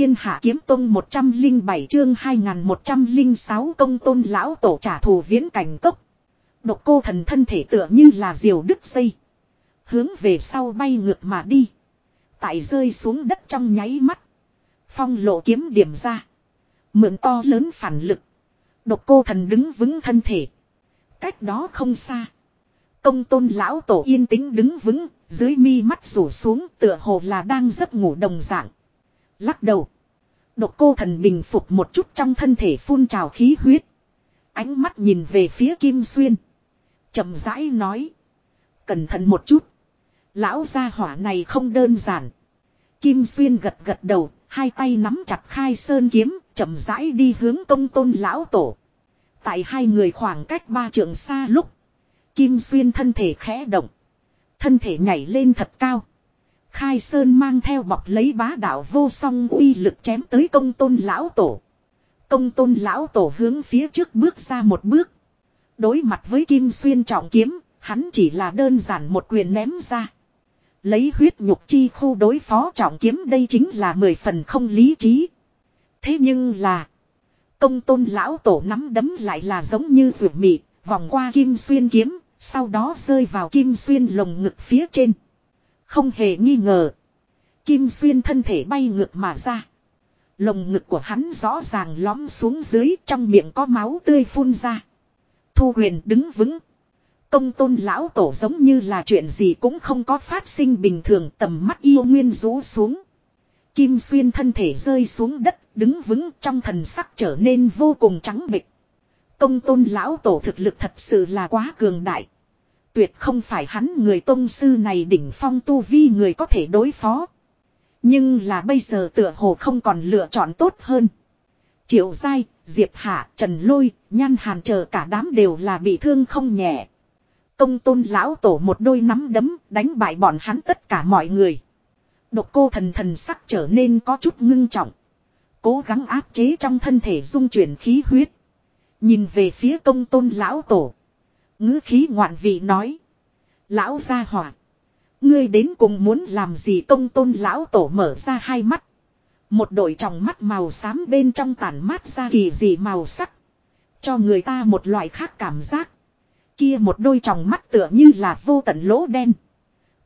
thiên hạ kiếm tông 107 chương 2106 công tôn lão tổ trả thù viễn cảnh cốc. Độc cô thần thân thể tựa như là diều đứt dây. Hướng về sau bay ngược mà đi. Tại rơi xuống đất trong nháy mắt. Phong lộ kiếm điểm ra. Mượn to lớn phản lực. Độc cô thần đứng vững thân thể. Cách đó không xa. Công tôn lão tổ yên tĩnh đứng vững, dưới mi mắt rủ xuống tựa hồ là đang giấc ngủ đồng dạng. Lắc đầu. Độc cô thần bình phục một chút trong thân thể phun trào khí huyết. Ánh mắt nhìn về phía Kim Xuyên. chậm rãi nói. Cẩn thận một chút. Lão gia hỏa này không đơn giản. Kim Xuyên gật gật đầu, hai tay nắm chặt khai sơn kiếm, chậm rãi đi hướng công tôn lão tổ. Tại hai người khoảng cách ba trượng xa lúc. Kim Xuyên thân thể khẽ động. Thân thể nhảy lên thật cao. Khai Sơn mang theo bọc lấy bá đạo vô song uy lực chém tới công tôn lão tổ. Công tôn lão tổ hướng phía trước bước ra một bước. Đối mặt với Kim Xuyên trọng kiếm, hắn chỉ là đơn giản một quyền ném ra. Lấy huyết nhục chi khu đối phó trọng kiếm đây chính là mười phần không lý trí. Thế nhưng là, công tôn lão tổ nắm đấm lại là giống như rượu mị, vòng qua Kim Xuyên kiếm, sau đó rơi vào Kim Xuyên lồng ngực phía trên. Không hề nghi ngờ. Kim Xuyên thân thể bay ngược mà ra. Lồng ngực của hắn rõ ràng lõm xuống dưới, trong miệng có máu tươi phun ra. Thu huyền đứng vững. Công tôn lão tổ giống như là chuyện gì cũng không có phát sinh bình thường, tầm mắt yêu nguyên rũ xuống. Kim Xuyên thân thể rơi xuống đất, đứng vững, trong thần sắc trở nên vô cùng trắng bịch. Công tôn lão tổ thực lực thật sự là quá cường đại. Tuyệt không phải hắn người tôn sư này đỉnh phong tu vi người có thể đối phó. Nhưng là bây giờ tựa hồ không còn lựa chọn tốt hơn. Triệu Giai, Diệp Hạ, Trần Lôi, Nhan Hàn chờ cả đám đều là bị thương không nhẹ. Công tôn lão tổ một đôi nắm đấm đánh bại bọn hắn tất cả mọi người. Độc cô thần thần sắc trở nên có chút ngưng trọng. Cố gắng áp chế trong thân thể dung chuyển khí huyết. Nhìn về phía công tôn lão tổ ngữ khí ngoạn vị nói. Lão gia hỏa. Ngươi đến cùng muốn làm gì công tôn lão tổ mở ra hai mắt. Một đội tròng mắt màu xám bên trong tản mát ra kỳ dị màu sắc. Cho người ta một loại khác cảm giác. Kia một đôi tròng mắt tựa như là vô tận lỗ đen.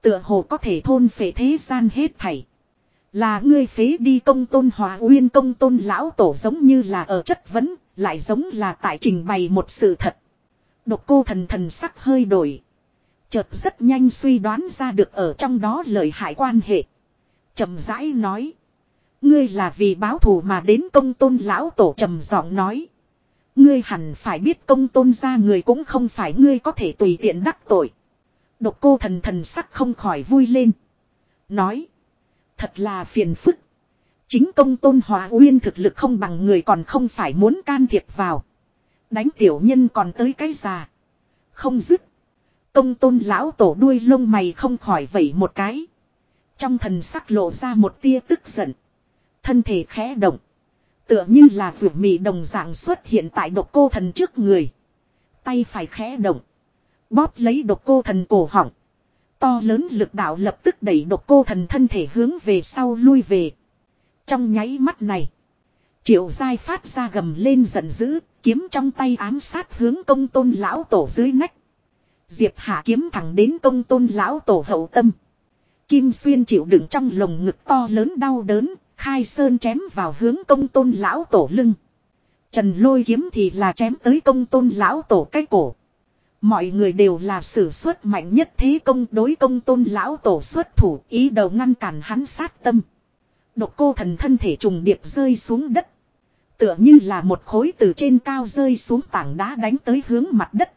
Tựa hồ có thể thôn phệ thế gian hết thảy. Là ngươi phế đi công tôn hòa uyên công tôn lão tổ giống như là ở chất vấn, lại giống là tại trình bày một sự thật. Độc cô thần thần sắc hơi đổi. Chợt rất nhanh suy đoán ra được ở trong đó lời hại quan hệ. trầm rãi nói. Ngươi là vì báo thù mà đến công tôn lão tổ trầm giọng nói. Ngươi hẳn phải biết công tôn ra người cũng không phải ngươi có thể tùy tiện đắc tội. Độc cô thần thần sắc không khỏi vui lên. Nói. Thật là phiền phức. Chính công tôn hòa uyên thực lực không bằng người còn không phải muốn can thiệp vào. Đánh tiểu nhân còn tới cái già. Không dứt. Công tôn lão tổ đuôi lông mày không khỏi vẩy một cái. Trong thần sắc lộ ra một tia tức giận. Thân thể khẽ động. Tựa như là vượt mị đồng dạng xuất hiện tại độc cô thần trước người. Tay phải khẽ động. Bóp lấy độc cô thần cổ họng. To lớn lực đạo lập tức đẩy độc cô thần thân thể hướng về sau lui về. Trong nháy mắt này. Triệu dai phát ra gầm lên giận dữ, kiếm trong tay ám sát hướng công tôn lão tổ dưới nách. Diệp hạ kiếm thẳng đến công tôn lão tổ hậu tâm. Kim xuyên chịu đựng trong lồng ngực to lớn đau đớn, khai sơn chém vào hướng công tôn lão tổ lưng. Trần lôi kiếm thì là chém tới công tôn lão tổ cái cổ. Mọi người đều là sử xuất mạnh nhất thế công đối công tôn lão tổ xuất thủ ý đầu ngăn cản hắn sát tâm. Độc cô thần thân thể trùng điệp rơi xuống đất. Tựa như là một khối từ trên cao rơi xuống tảng đá đánh tới hướng mặt đất.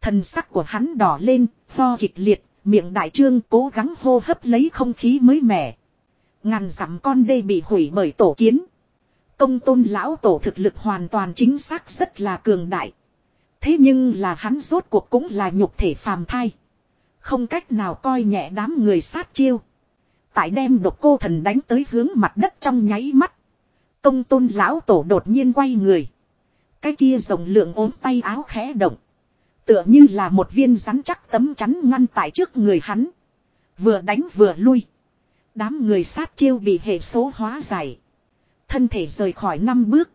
Thần sắc của hắn đỏ lên, lo kịch liệt, miệng đại trương cố gắng hô hấp lấy không khí mới mẻ. Ngàn dặm con đê bị hủy bởi tổ kiến. Công tôn lão tổ thực lực hoàn toàn chính xác rất là cường đại. Thế nhưng là hắn rốt cuộc cũng là nhục thể phàm thai. Không cách nào coi nhẹ đám người sát chiêu. Tại đem độc cô thần đánh tới hướng mặt đất trong nháy mắt. Công tôn lão tổ đột nhiên quay người. Cái kia rồng lượng ốm tay áo khẽ động. Tựa như là một viên rắn chắc tấm chắn ngăn tại trước người hắn. Vừa đánh vừa lui. Đám người sát chiêu bị hệ số hóa giải. Thân thể rời khỏi năm bước.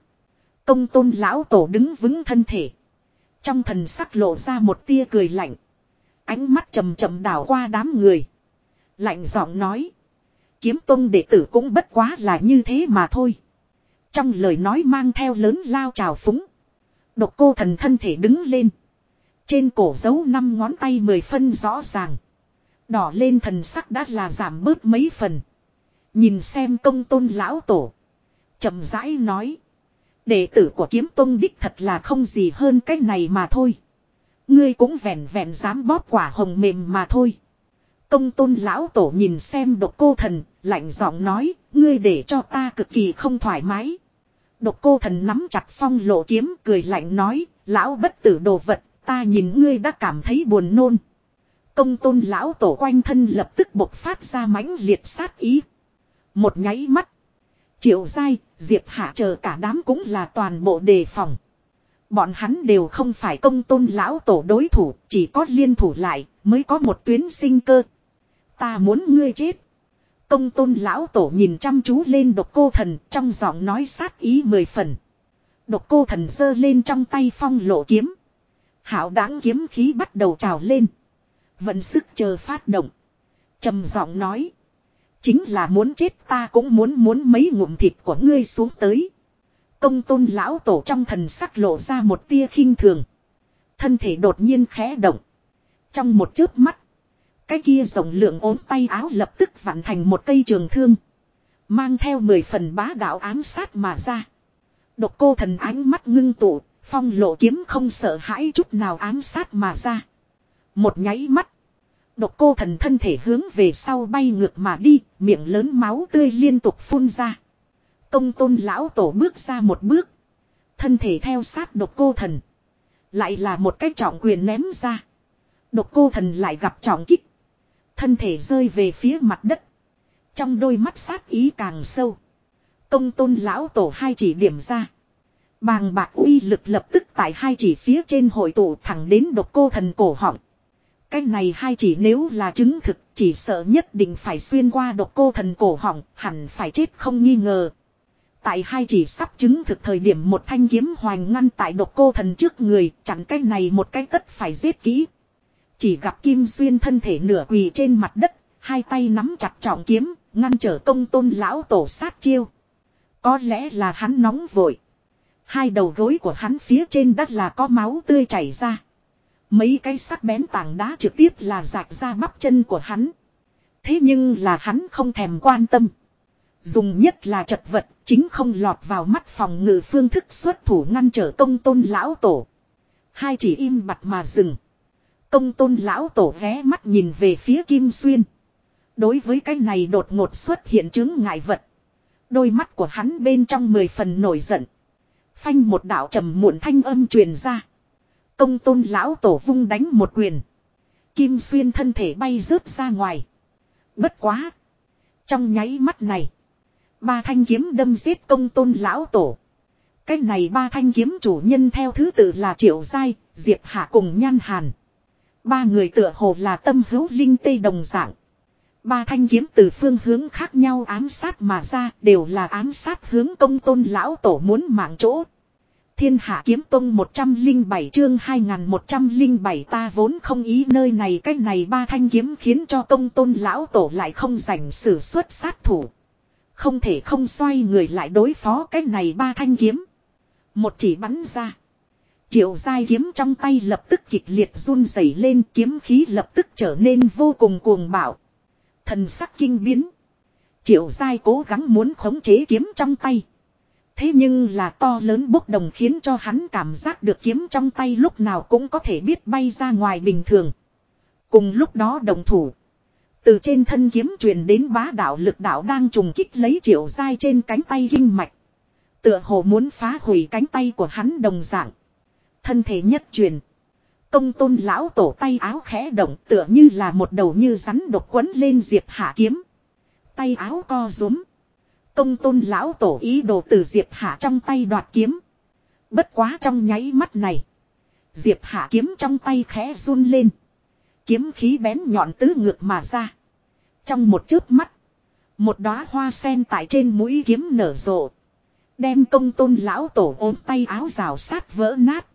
Công tôn lão tổ đứng vững thân thể. Trong thần sắc lộ ra một tia cười lạnh. Ánh mắt chầm chậm đảo qua đám người. Lạnh giọng nói. Kiếm tôn đệ tử cũng bất quá là như thế mà thôi. Trong lời nói mang theo lớn lao trào phúng. Độc cô thần thân thể đứng lên. Trên cổ dấu năm ngón tay mười phân rõ ràng. Đỏ lên thần sắc đã là giảm bớt mấy phần. Nhìn xem công tôn lão tổ. chậm rãi nói. Đệ tử của kiếm tôn đích thật là không gì hơn cái này mà thôi. Ngươi cũng vẹn vẹn dám bóp quả hồng mềm mà thôi. Công tôn lão tổ nhìn xem độc cô thần, lạnh giọng nói, ngươi để cho ta cực kỳ không thoải mái. Độc cô thần nắm chặt phong lộ kiếm cười lạnh nói, lão bất tử đồ vật, ta nhìn ngươi đã cảm thấy buồn nôn. Công tôn lão tổ quanh thân lập tức bộc phát ra mãnh liệt sát ý. Một nháy mắt. Triệu dai, Diệp Hạ chờ cả đám cũng là toàn bộ đề phòng. Bọn hắn đều không phải công tôn lão tổ đối thủ, chỉ có liên thủ lại, mới có một tuyến sinh cơ. Ta muốn ngươi chết. Công tôn lão tổ nhìn chăm chú lên độc cô thần, trong giọng nói sát ý mười phần. Độc cô thần giơ lên trong tay phong lộ kiếm. Hảo đáng kiếm khí bắt đầu trào lên. Vận sức chờ phát động. trầm giọng nói. Chính là muốn chết ta cũng muốn muốn mấy ngụm thịt của ngươi xuống tới. Công tôn lão tổ trong thần sắc lộ ra một tia khinh thường. Thân thể đột nhiên khẽ động. Trong một chớp mắt. Cái kia rộng lượng ốm tay áo lập tức vặn thành một cây trường thương. Mang theo mười phần bá đạo ám sát mà ra. Độc cô thần ánh mắt ngưng tụ, phong lộ kiếm không sợ hãi chút nào ám sát mà ra. Một nháy mắt. Độc cô thần thân thể hướng về sau bay ngược mà đi, miệng lớn máu tươi liên tục phun ra. Công tôn lão tổ bước ra một bước. Thân thể theo sát độc cô thần. Lại là một cái trọng quyền ném ra. Độc cô thần lại gặp trọng kích. Thân thể rơi về phía mặt đất. Trong đôi mắt sát ý càng sâu. Công tôn lão tổ hai chỉ điểm ra. Bàng bạc uy lực lập tức tại hai chỉ phía trên hội tụ thẳng đến độc cô thần cổ họng. Cái này hai chỉ nếu là chứng thực, chỉ sợ nhất định phải xuyên qua độc cô thần cổ họng, hẳn phải chết không nghi ngờ. Tại hai chỉ sắp chứng thực thời điểm một thanh kiếm hoành ngăn tại độc cô thần trước người, chặn cái này một cái tất phải giết kỹ. Chỉ gặp Kim Xuyên thân thể nửa quỳ trên mặt đất, hai tay nắm chặt trọng kiếm, ngăn trở công tôn lão tổ sát chiêu. Có lẽ là hắn nóng vội. Hai đầu gối của hắn phía trên đất là có máu tươi chảy ra. Mấy cái sắc bén tảng đá trực tiếp là rạch ra bắp chân của hắn. Thế nhưng là hắn không thèm quan tâm. Dùng nhất là chật vật, chính không lọt vào mắt phòng ngự phương thức xuất thủ ngăn trở công tôn lão tổ. Hai chỉ im mặt mà dừng. Công tôn lão tổ ghé mắt nhìn về phía Kim Xuyên. Đối với cái này đột ngột xuất hiện chứng ngại vật. Đôi mắt của hắn bên trong mười phần nổi giận. Phanh một đạo trầm muộn thanh âm truyền ra. Công tôn lão tổ vung đánh một quyền. Kim Xuyên thân thể bay rớt ra ngoài. Bất quá. Trong nháy mắt này. Ba thanh kiếm đâm giết công tôn lão tổ. Cái này ba thanh kiếm chủ nhân theo thứ tự là Triệu Giai, Diệp Hạ cùng Nhan Hàn. Ba người tựa hồ là tâm hữu linh tây đồng dạng. Ba thanh kiếm từ phương hướng khác nhau ám sát mà ra, đều là ám sát hướng công tôn lão tổ muốn mạng chỗ. Thiên hạ kiếm tông 107 chương 2107 ta vốn không ý nơi này, cách này ba thanh kiếm khiến cho công tôn lão tổ lại không rảnh sử xuất sát thủ. Không thể không xoay người lại đối phó cách này ba thanh kiếm. Một chỉ bắn ra. Triệu giai kiếm trong tay lập tức kịch liệt run rẩy lên, kiếm khí lập tức trở nên vô cùng cuồng bạo. Thần sắc kinh biến. Triệu giai cố gắng muốn khống chế kiếm trong tay. Thế nhưng là to lớn bốc đồng khiến cho hắn cảm giác được kiếm trong tay lúc nào cũng có thể biết bay ra ngoài bình thường. Cùng lúc đó đồng thủ. Từ trên thân kiếm truyền đến bá đạo lực đạo đang trùng kích lấy triệu dai trên cánh tay kinh mạch. Tựa hồ muốn phá hủy cánh tay của hắn đồng dạng. Thân thể nhất truyền. Công tôn lão tổ tay áo khẽ động tựa như là một đầu như rắn độc quấn lên diệp hạ kiếm. Tay áo co rúm. Công tôn lão tổ ý đồ từ diệp hạ trong tay đoạt kiếm. Bất quá trong nháy mắt này. Diệp hạ kiếm trong tay khẽ run lên. Kiếm khí bén nhọn tứ ngược mà ra. Trong một chớp mắt. Một đóa hoa sen tại trên mũi kiếm nở rộ. Đem công tôn lão tổ ốm tay áo rào sát vỡ nát.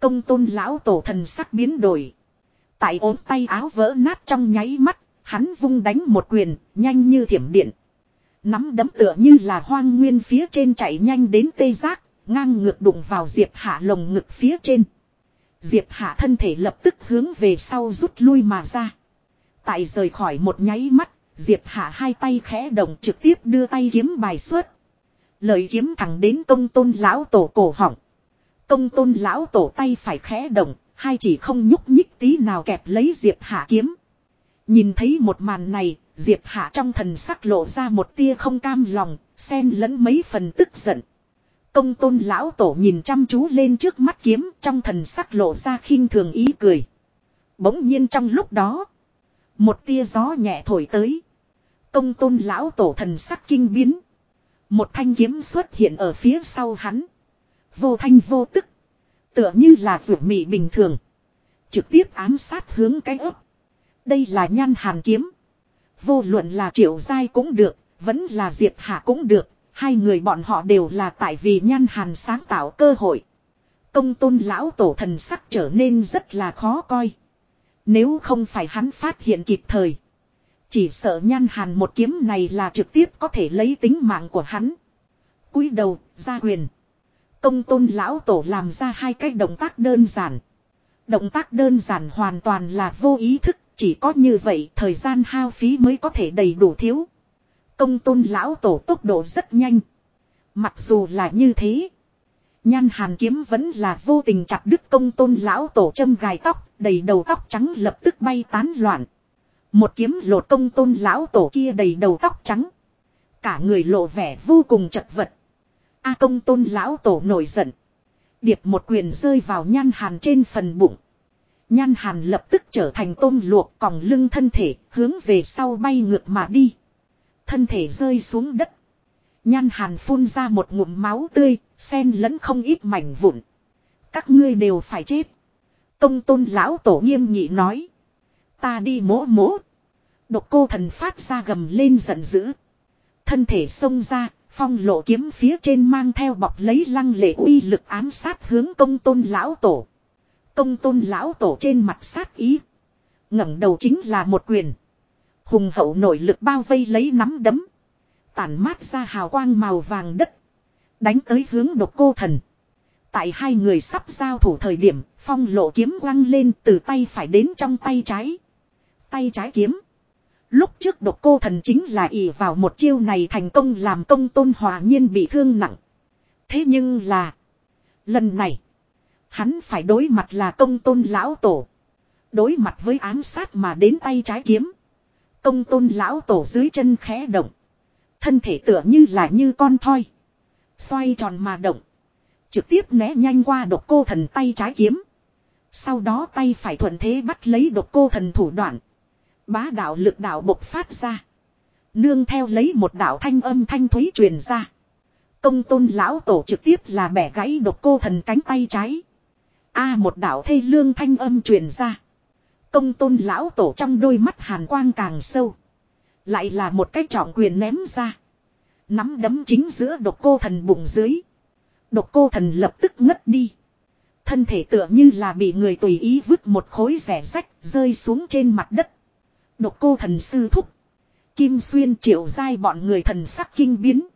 Công tôn lão tổ thần sắc biến đổi. Tại ốm tay áo vỡ nát trong nháy mắt, hắn vung đánh một quyền, nhanh như thiểm điện. Nắm đấm tựa như là hoang nguyên phía trên chạy nhanh đến tê giác, ngang ngược đụng vào Diệp Hạ lồng ngực phía trên. Diệp Hạ thân thể lập tức hướng về sau rút lui mà ra. Tại rời khỏi một nháy mắt, Diệp Hạ hai tay khẽ động trực tiếp đưa tay kiếm bài xuất. Lời kiếm thẳng đến công tôn lão tổ cổ họng. Công tôn lão tổ tay phải khẽ động, hai chỉ không nhúc nhích tí nào kẹp lấy Diệp Hạ kiếm. Nhìn thấy một màn này, Diệp Hạ trong thần sắc lộ ra một tia không cam lòng, xen lẫn mấy phần tức giận. Công tôn lão tổ nhìn chăm chú lên trước mắt kiếm trong thần sắc lộ ra khinh thường ý cười. Bỗng nhiên trong lúc đó, một tia gió nhẹ thổi tới. Công tôn lão tổ thần sắc kinh biến. Một thanh kiếm xuất hiện ở phía sau hắn. Vô thanh vô tức. Tựa như là rủ mị bình thường. Trực tiếp ám sát hướng cái ấp. Đây là nhan hàn kiếm. Vô luận là triệu giai cũng được, vẫn là diệp hạ cũng được. Hai người bọn họ đều là tại vì nhan hàn sáng tạo cơ hội. Công tôn lão tổ thần sắc trở nên rất là khó coi. Nếu không phải hắn phát hiện kịp thời. Chỉ sợ nhan hàn một kiếm này là trực tiếp có thể lấy tính mạng của hắn. cúi đầu, ra quyền. Công tôn lão tổ làm ra hai cái động tác đơn giản. Động tác đơn giản hoàn toàn là vô ý thức, chỉ có như vậy thời gian hao phí mới có thể đầy đủ thiếu. Công tôn lão tổ tốc độ rất nhanh. Mặc dù là như thế. Nhan hàn kiếm vẫn là vô tình chặt đứt công tôn lão tổ châm gài tóc, đầy đầu tóc trắng lập tức bay tán loạn. Một kiếm lột công tôn lão tổ kia đầy đầu tóc trắng. Cả người lộ vẻ vô cùng chật vật. A công tôn lão tổ nổi giận. Điệp một quyền rơi vào nhan hàn trên phần bụng. Nhan hàn lập tức trở thành tôm luộc còng lưng thân thể hướng về sau bay ngược mà đi. Thân thể rơi xuống đất. Nhan hàn phun ra một ngụm máu tươi, sen lẫn không ít mảnh vụn. Các ngươi đều phải chết. Công tôn lão tổ nghiêm nghị nói. Ta đi mỗ mỗ. Độc cô thần phát ra gầm lên giận dữ. Thân thể xông ra, phong lộ kiếm phía trên mang theo bọc lấy lăng lệ uy lực ám sát hướng công tôn lão tổ. Công tôn lão tổ trên mặt sát ý. ngẩng đầu chính là một quyền. Hùng hậu nội lực bao vây lấy nắm đấm. Tản mát ra hào quang màu vàng đất. Đánh tới hướng độc cô thần. Tại hai người sắp giao thủ thời điểm, phong lộ kiếm quăng lên từ tay phải đến trong tay trái. Tay trái kiếm. Lúc trước độc cô thần chính là ỷ vào một chiêu này thành công làm công tôn hòa nhiên bị thương nặng. Thế nhưng là. Lần này. Hắn phải đối mặt là công tôn lão tổ. Đối mặt với ám sát mà đến tay trái kiếm. Công tôn lão tổ dưới chân khẽ động. Thân thể tựa như là như con thoi. Xoay tròn mà động. Trực tiếp né nhanh qua độc cô thần tay trái kiếm. Sau đó tay phải thuận thế bắt lấy độc cô thần thủ đoạn. Bá đạo lực đạo bộc phát ra. Nương theo lấy một đạo thanh âm thanh thúy truyền ra. Công tôn lão tổ trực tiếp là bẻ gãy độc cô thần cánh tay trái. A một đạo thê lương thanh âm truyền ra. Công tôn lão tổ trong đôi mắt hàn quang càng sâu. Lại là một cái trọng quyền ném ra. Nắm đấm chính giữa độc cô thần bụng dưới. Độc cô thần lập tức ngất đi. Thân thể tựa như là bị người tùy ý vứt một khối rẻ rách rơi xuống trên mặt đất. Độc cô thần sư thúc. Kim xuyên triệu dai bọn người thần sắc kinh biến.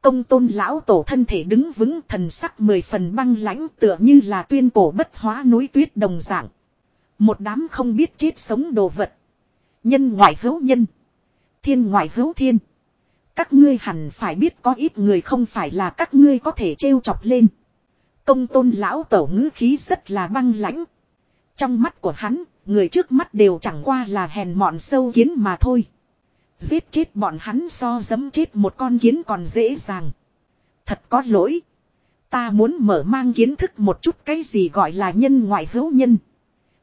Công tôn lão tổ thân thể đứng vững thần sắc mười phần băng lãnh tựa như là tuyên cổ bất hóa núi tuyết đồng dạng. Một đám không biết chết sống đồ vật. Nhân ngoại hữu nhân. Thiên ngoại hữu thiên. Các ngươi hẳn phải biết có ít người không phải là các ngươi có thể trêu chọc lên. Công tôn lão tổ ngữ khí rất là băng lãnh. Trong mắt của hắn, người trước mắt đều chẳng qua là hèn mọn sâu kiến mà thôi. Giết chết bọn hắn so dấm chết một con kiến còn dễ dàng. Thật có lỗi. Ta muốn mở mang kiến thức một chút cái gì gọi là nhân ngoại hữu nhân.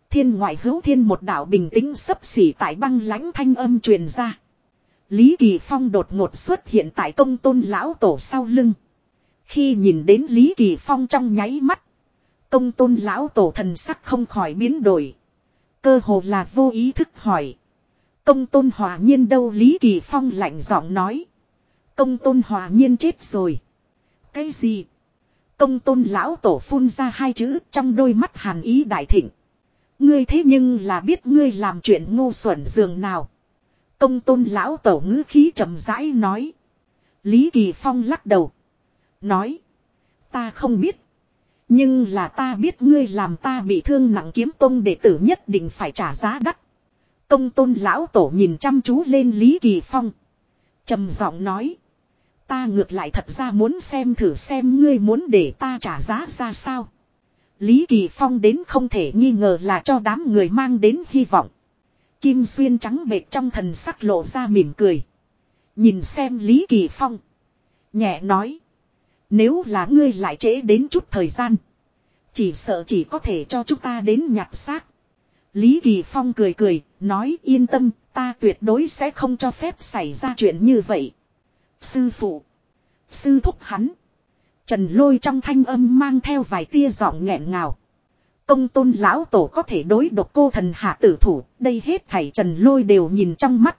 Thiên ngoại hữu thiên một đạo bình tĩnh sấp xỉ tại băng lãnh thanh âm truyền ra. Lý Kỳ Phong đột ngột xuất hiện tại công tôn lão tổ sau lưng. Khi nhìn đến Lý Kỳ Phong trong nháy mắt. Công tôn lão tổ thần sắc không khỏi biến đổi. Cơ hồ là vô ý thức hỏi. Công tôn hòa nhiên đâu Lý Kỳ Phong lạnh giọng nói. Công tôn hòa nhiên chết rồi. Cái gì? Công tôn lão tổ phun ra hai chữ trong đôi mắt hàn ý đại thịnh. Ngươi thế nhưng là biết ngươi làm chuyện ngu xuẩn dường nào. Công tôn lão tổ ngữ khí trầm rãi nói. Lý Kỳ Phong lắc đầu. Nói. Ta không biết. Nhưng là ta biết ngươi làm ta bị thương nặng kiếm tôn đệ tử nhất định phải trả giá đắt. Công tôn lão tổ nhìn chăm chú lên Lý Kỳ Phong. trầm giọng nói. Ta ngược lại thật ra muốn xem thử xem ngươi muốn để ta trả giá ra sao. Lý Kỳ Phong đến không thể nghi ngờ là cho đám người mang đến hy vọng. Kim xuyên trắng bệt trong thần sắc lộ ra mỉm cười. Nhìn xem Lý Kỳ Phong. Nhẹ nói. Nếu là ngươi lại trễ đến chút thời gian. Chỉ sợ chỉ có thể cho chúng ta đến nhặt xác. Lý Kỳ Phong cười cười, nói yên tâm, ta tuyệt đối sẽ không cho phép xảy ra chuyện như vậy. Sư phụ. Sư thúc hắn. Trần lôi trong thanh âm mang theo vài tia giọng nghẹn ngào. Công tôn lão tổ có thể đối độc cô thần hạ tử thủ, đây hết thảy trần lôi đều nhìn trong mắt.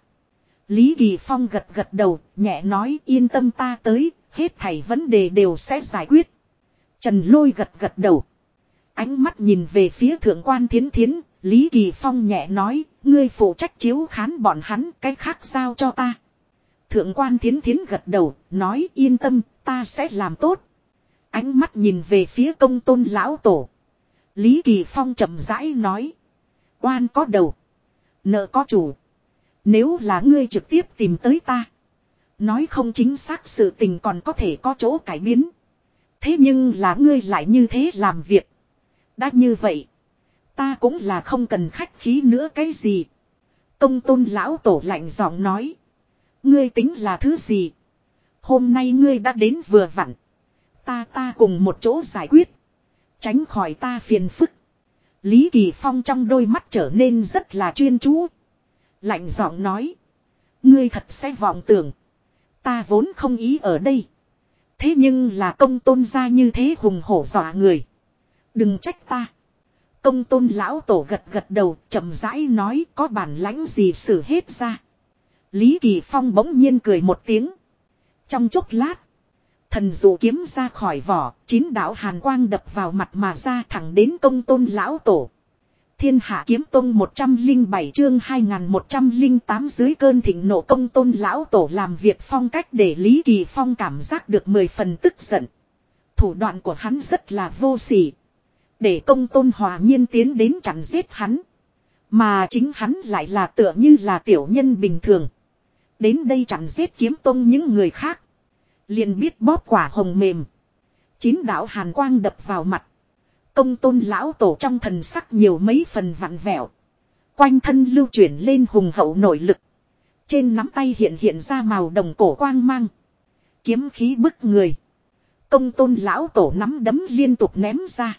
Lý Kỳ Phong gật gật đầu, nhẹ nói yên tâm ta tới, hết thảy vấn đề đều sẽ giải quyết. Trần lôi gật gật đầu. Ánh mắt nhìn về phía thượng quan thiến thiến, Lý Kỳ Phong nhẹ nói, ngươi phụ trách chiếu khán bọn hắn, cái khác giao cho ta. Thượng quan thiến thiến gật đầu, nói yên tâm, ta sẽ làm tốt. Ánh mắt nhìn về phía công tôn lão tổ. Lý Kỳ Phong chậm rãi nói. Quan có đầu. Nợ có chủ. Nếu là ngươi trực tiếp tìm tới ta. Nói không chính xác sự tình còn có thể có chỗ cải biến. Thế nhưng là ngươi lại như thế làm việc. Đã như vậy. Ta cũng là không cần khách khí nữa cái gì. Công tôn lão tổ lạnh giọng nói. Ngươi tính là thứ gì? Hôm nay ngươi đã đến vừa vặn. Ta ta cùng một chỗ giải quyết. Tránh khỏi ta phiền phức. Lý Kỳ Phong trong đôi mắt trở nên rất là chuyên chú. Lạnh giọng nói. Ngươi thật sẽ vọng tưởng. Ta vốn không ý ở đây. Thế nhưng là công tôn ra như thế hùng hổ dọa người. Đừng trách ta. Công tôn lão tổ gật gật đầu chậm rãi nói có bản lãnh gì xử hết ra. Lý Kỳ Phong bỗng nhiên cười một tiếng. Trong chốc lát. Thần dụ kiếm ra khỏi vỏ, chín đạo hàn quang đập vào mặt mà ra thẳng đến công tôn lão tổ. Thiên hạ kiếm tông 107 chương 2108 dưới cơn thịnh nộ công tôn lão tổ làm việc phong cách để Lý Kỳ Phong cảm giác được 10 phần tức giận. Thủ đoạn của hắn rất là vô sỉ. Để công tôn hòa nhiên tiến đến chặn giết hắn. Mà chính hắn lại là tựa như là tiểu nhân bình thường. Đến đây chặn giết kiếm tông những người khác. Liền biết bóp quả hồng mềm. Chín đạo hàn quang đập vào mặt. Công tôn lão tổ trong thần sắc nhiều mấy phần vặn vẹo. Quanh thân lưu chuyển lên hùng hậu nội lực. Trên nắm tay hiện hiện ra màu đồng cổ quang mang. Kiếm khí bức người. Công tôn lão tổ nắm đấm liên tục ném ra.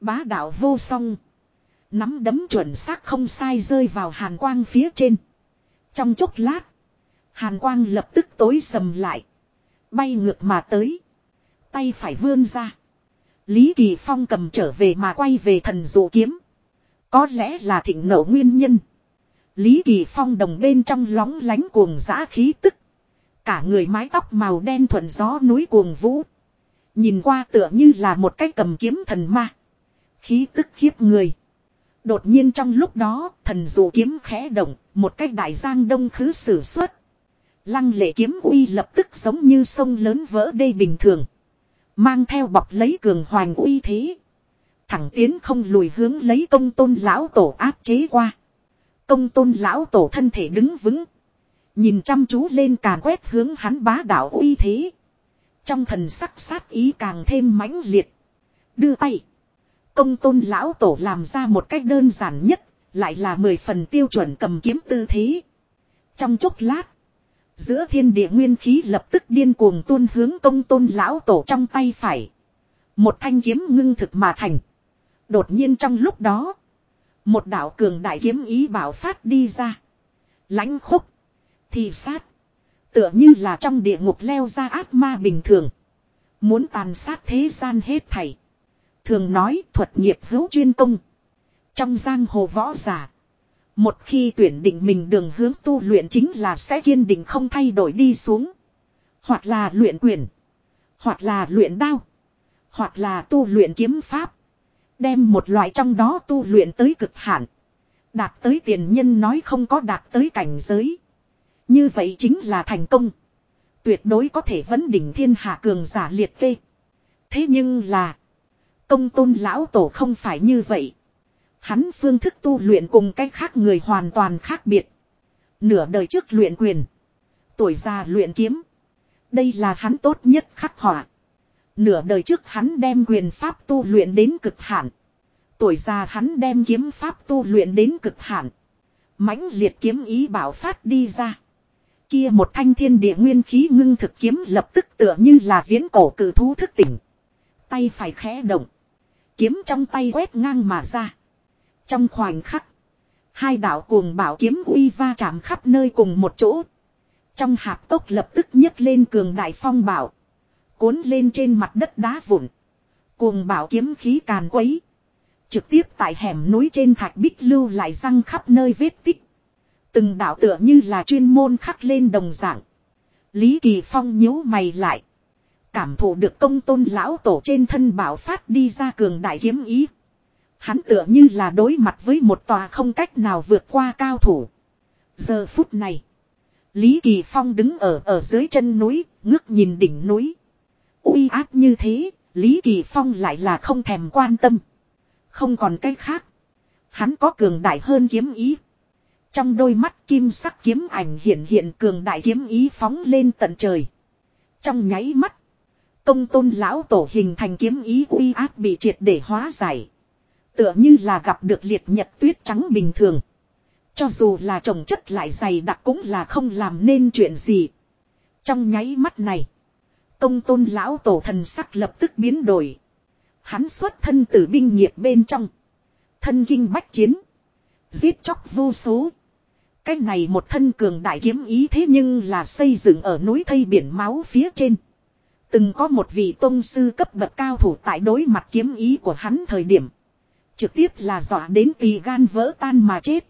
Bá đạo vô song. Nắm đấm chuẩn xác không sai rơi vào hàn quang phía trên. Trong chốc lát. Hàn quang lập tức tối sầm lại. Bay ngược mà tới. Tay phải vươn ra. Lý Kỳ Phong cầm trở về mà quay về thần dụ kiếm. Có lẽ là thịnh nộ nguyên nhân. Lý Kỳ Phong đồng bên trong lóng lánh cuồng giã khí tức. Cả người mái tóc màu đen thuận gió núi cuồng vũ. Nhìn qua tựa như là một cái cầm kiếm thần ma. Khí tức khiếp người. Đột nhiên trong lúc đó, thần dụ kiếm khẽ động, một cái đại giang đông khứ sử xuất. Lăng lệ kiếm uy lập tức giống như sông lớn vỡ đê bình thường. Mang theo bọc lấy cường hoàng uy thế. Thẳng tiến không lùi hướng lấy công tôn lão tổ áp chế qua. Công tôn lão tổ thân thể đứng vững. Nhìn chăm chú lên càn quét hướng hắn bá đạo uy thế. Trong thần sắc sát ý càng thêm mãnh liệt. Đưa tay. Công tôn lão tổ làm ra một cách đơn giản nhất. Lại là mười phần tiêu chuẩn cầm kiếm tư thế. Trong chốc lát. Giữa thiên địa nguyên khí lập tức điên cuồng tuôn hướng công tôn lão tổ trong tay phải. Một thanh kiếm ngưng thực mà thành. Đột nhiên trong lúc đó. Một đạo cường đại kiếm ý bảo phát đi ra. lãnh khúc. Thì sát. Tựa như là trong địa ngục leo ra ác ma bình thường. Muốn tàn sát thế gian hết thảy. Thường nói thuật nghiệp hữu chuyên công. Trong giang hồ võ giả. Một khi tuyển định mình đường hướng tu luyện chính là sẽ kiên định không thay đổi đi xuống. Hoặc là luyện quyền. Hoặc là luyện đao. Hoặc là tu luyện kiếm pháp. Đem một loại trong đó tu luyện tới cực hạn. Đạt tới tiền nhân nói không có đạt tới cảnh giới. Như vậy chính là thành công. Tuyệt đối có thể vấn đỉnh thiên hạ cường giả liệt kê. Thế nhưng là. Công tôn lão tổ không phải như vậy. Hắn phương thức tu luyện cùng cách khác người hoàn toàn khác biệt. Nửa đời trước luyện quyền. Tuổi già luyện kiếm. Đây là hắn tốt nhất khắc họa. Nửa đời trước hắn đem quyền pháp tu luyện đến cực hạn. Tuổi già hắn đem kiếm pháp tu luyện đến cực hạn. mãnh liệt kiếm ý bảo phát đi ra. Kia một thanh thiên địa nguyên khí ngưng thực kiếm lập tức tựa như là viễn cổ cử thú thức tỉnh. Tay phải khẽ động. Kiếm trong tay quét ngang mà ra. Trong khoảnh khắc. Hai đạo cuồng bảo kiếm uy va chạm khắp nơi cùng một chỗ. Trong hạp tốc lập tức nhấc lên cường đại phong bảo. Cuốn lên trên mặt đất đá vụn. Cuồng bảo kiếm khí càn quấy. Trực tiếp tại hẻm núi trên thạch bích lưu lại răng khắp nơi vết tích. Từng đạo tựa như là chuyên môn khắc lên đồng dạng. Lý Kỳ Phong nhíu mày lại. Cảm thụ được công tôn lão tổ trên thân bảo phát đi ra cường đại kiếm ý. Hắn tựa như là đối mặt với một tòa không cách nào vượt qua cao thủ. Giờ phút này. Lý Kỳ Phong đứng ở ở dưới chân núi, ngước nhìn đỉnh núi. uy áp như thế, Lý Kỳ Phong lại là không thèm quan tâm. Không còn cách khác. Hắn có cường đại hơn kiếm ý. Trong đôi mắt kim sắc kiếm ảnh hiện hiện cường đại kiếm ý phóng lên tận trời. Trong nháy mắt. Công tôn lão tổ hình thành kiếm ý uy áp bị triệt để hóa giải. Tựa như là gặp được liệt nhật tuyết trắng bình thường. Cho dù là trồng chất lại dày đặc cũng là không làm nên chuyện gì. Trong nháy mắt này. Công tôn lão tổ thần sắc lập tức biến đổi. Hắn xuất thân từ binh nghiệp bên trong. Thân kinh bách chiến. Giết chóc vô số. Cái này một thân cường đại kiếm ý thế nhưng là xây dựng ở núi thây biển máu phía trên. Từng có một vị tôn sư cấp bậc cao thủ tại đối mặt kiếm ý của hắn thời điểm. Trực tiếp là dọa đến kỳ gan vỡ tan mà chết.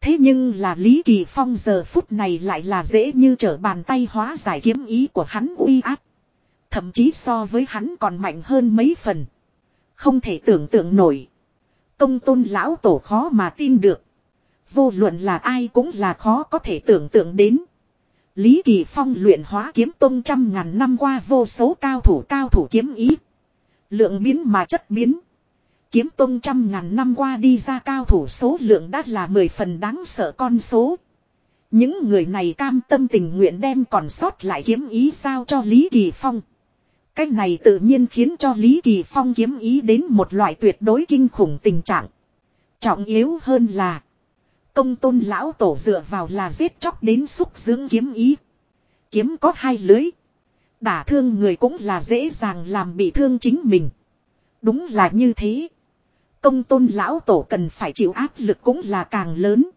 Thế nhưng là Lý Kỳ Phong giờ phút này lại là dễ như trở bàn tay hóa giải kiếm ý của hắn uy áp. Thậm chí so với hắn còn mạnh hơn mấy phần. Không thể tưởng tượng nổi. Công tôn lão tổ khó mà tin được. Vô luận là ai cũng là khó có thể tưởng tượng đến. Lý Kỳ Phong luyện hóa kiếm tôn trăm ngàn năm qua vô số cao thủ cao thủ kiếm ý. Lượng biến mà chất biến. Kiếm tông trăm ngàn năm qua đi ra cao thủ số lượng đã là mười phần đáng sợ con số. Những người này cam tâm tình nguyện đem còn sót lại kiếm ý sao cho Lý Kỳ Phong. Cách này tự nhiên khiến cho Lý Kỳ Phong kiếm ý đến một loại tuyệt đối kinh khủng tình trạng. Trọng yếu hơn là, Công tôn lão tổ dựa vào là giết chóc đến xúc dưỡng kiếm ý. Kiếm có hai lưới. Đả thương người cũng là dễ dàng làm bị thương chính mình. Đúng là như thế. Công tôn lão tổ cần phải chịu áp lực cũng là càng lớn.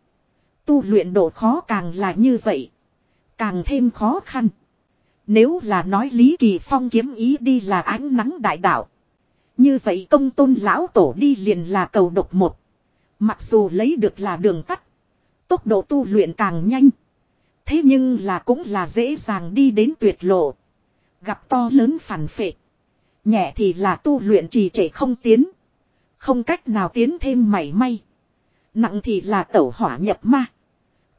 Tu luyện độ khó càng là như vậy. Càng thêm khó khăn. Nếu là nói Lý Kỳ Phong kiếm ý đi là ánh nắng đại đạo. Như vậy công tôn lão tổ đi liền là cầu độc một. Mặc dù lấy được là đường tắt. Tốc độ tu luyện càng nhanh. Thế nhưng là cũng là dễ dàng đi đến tuyệt lộ. Gặp to lớn phản phệ. Nhẹ thì là tu luyện trì trệ không tiến. Không cách nào tiến thêm mảy may. Nặng thì là tẩu hỏa nhập ma.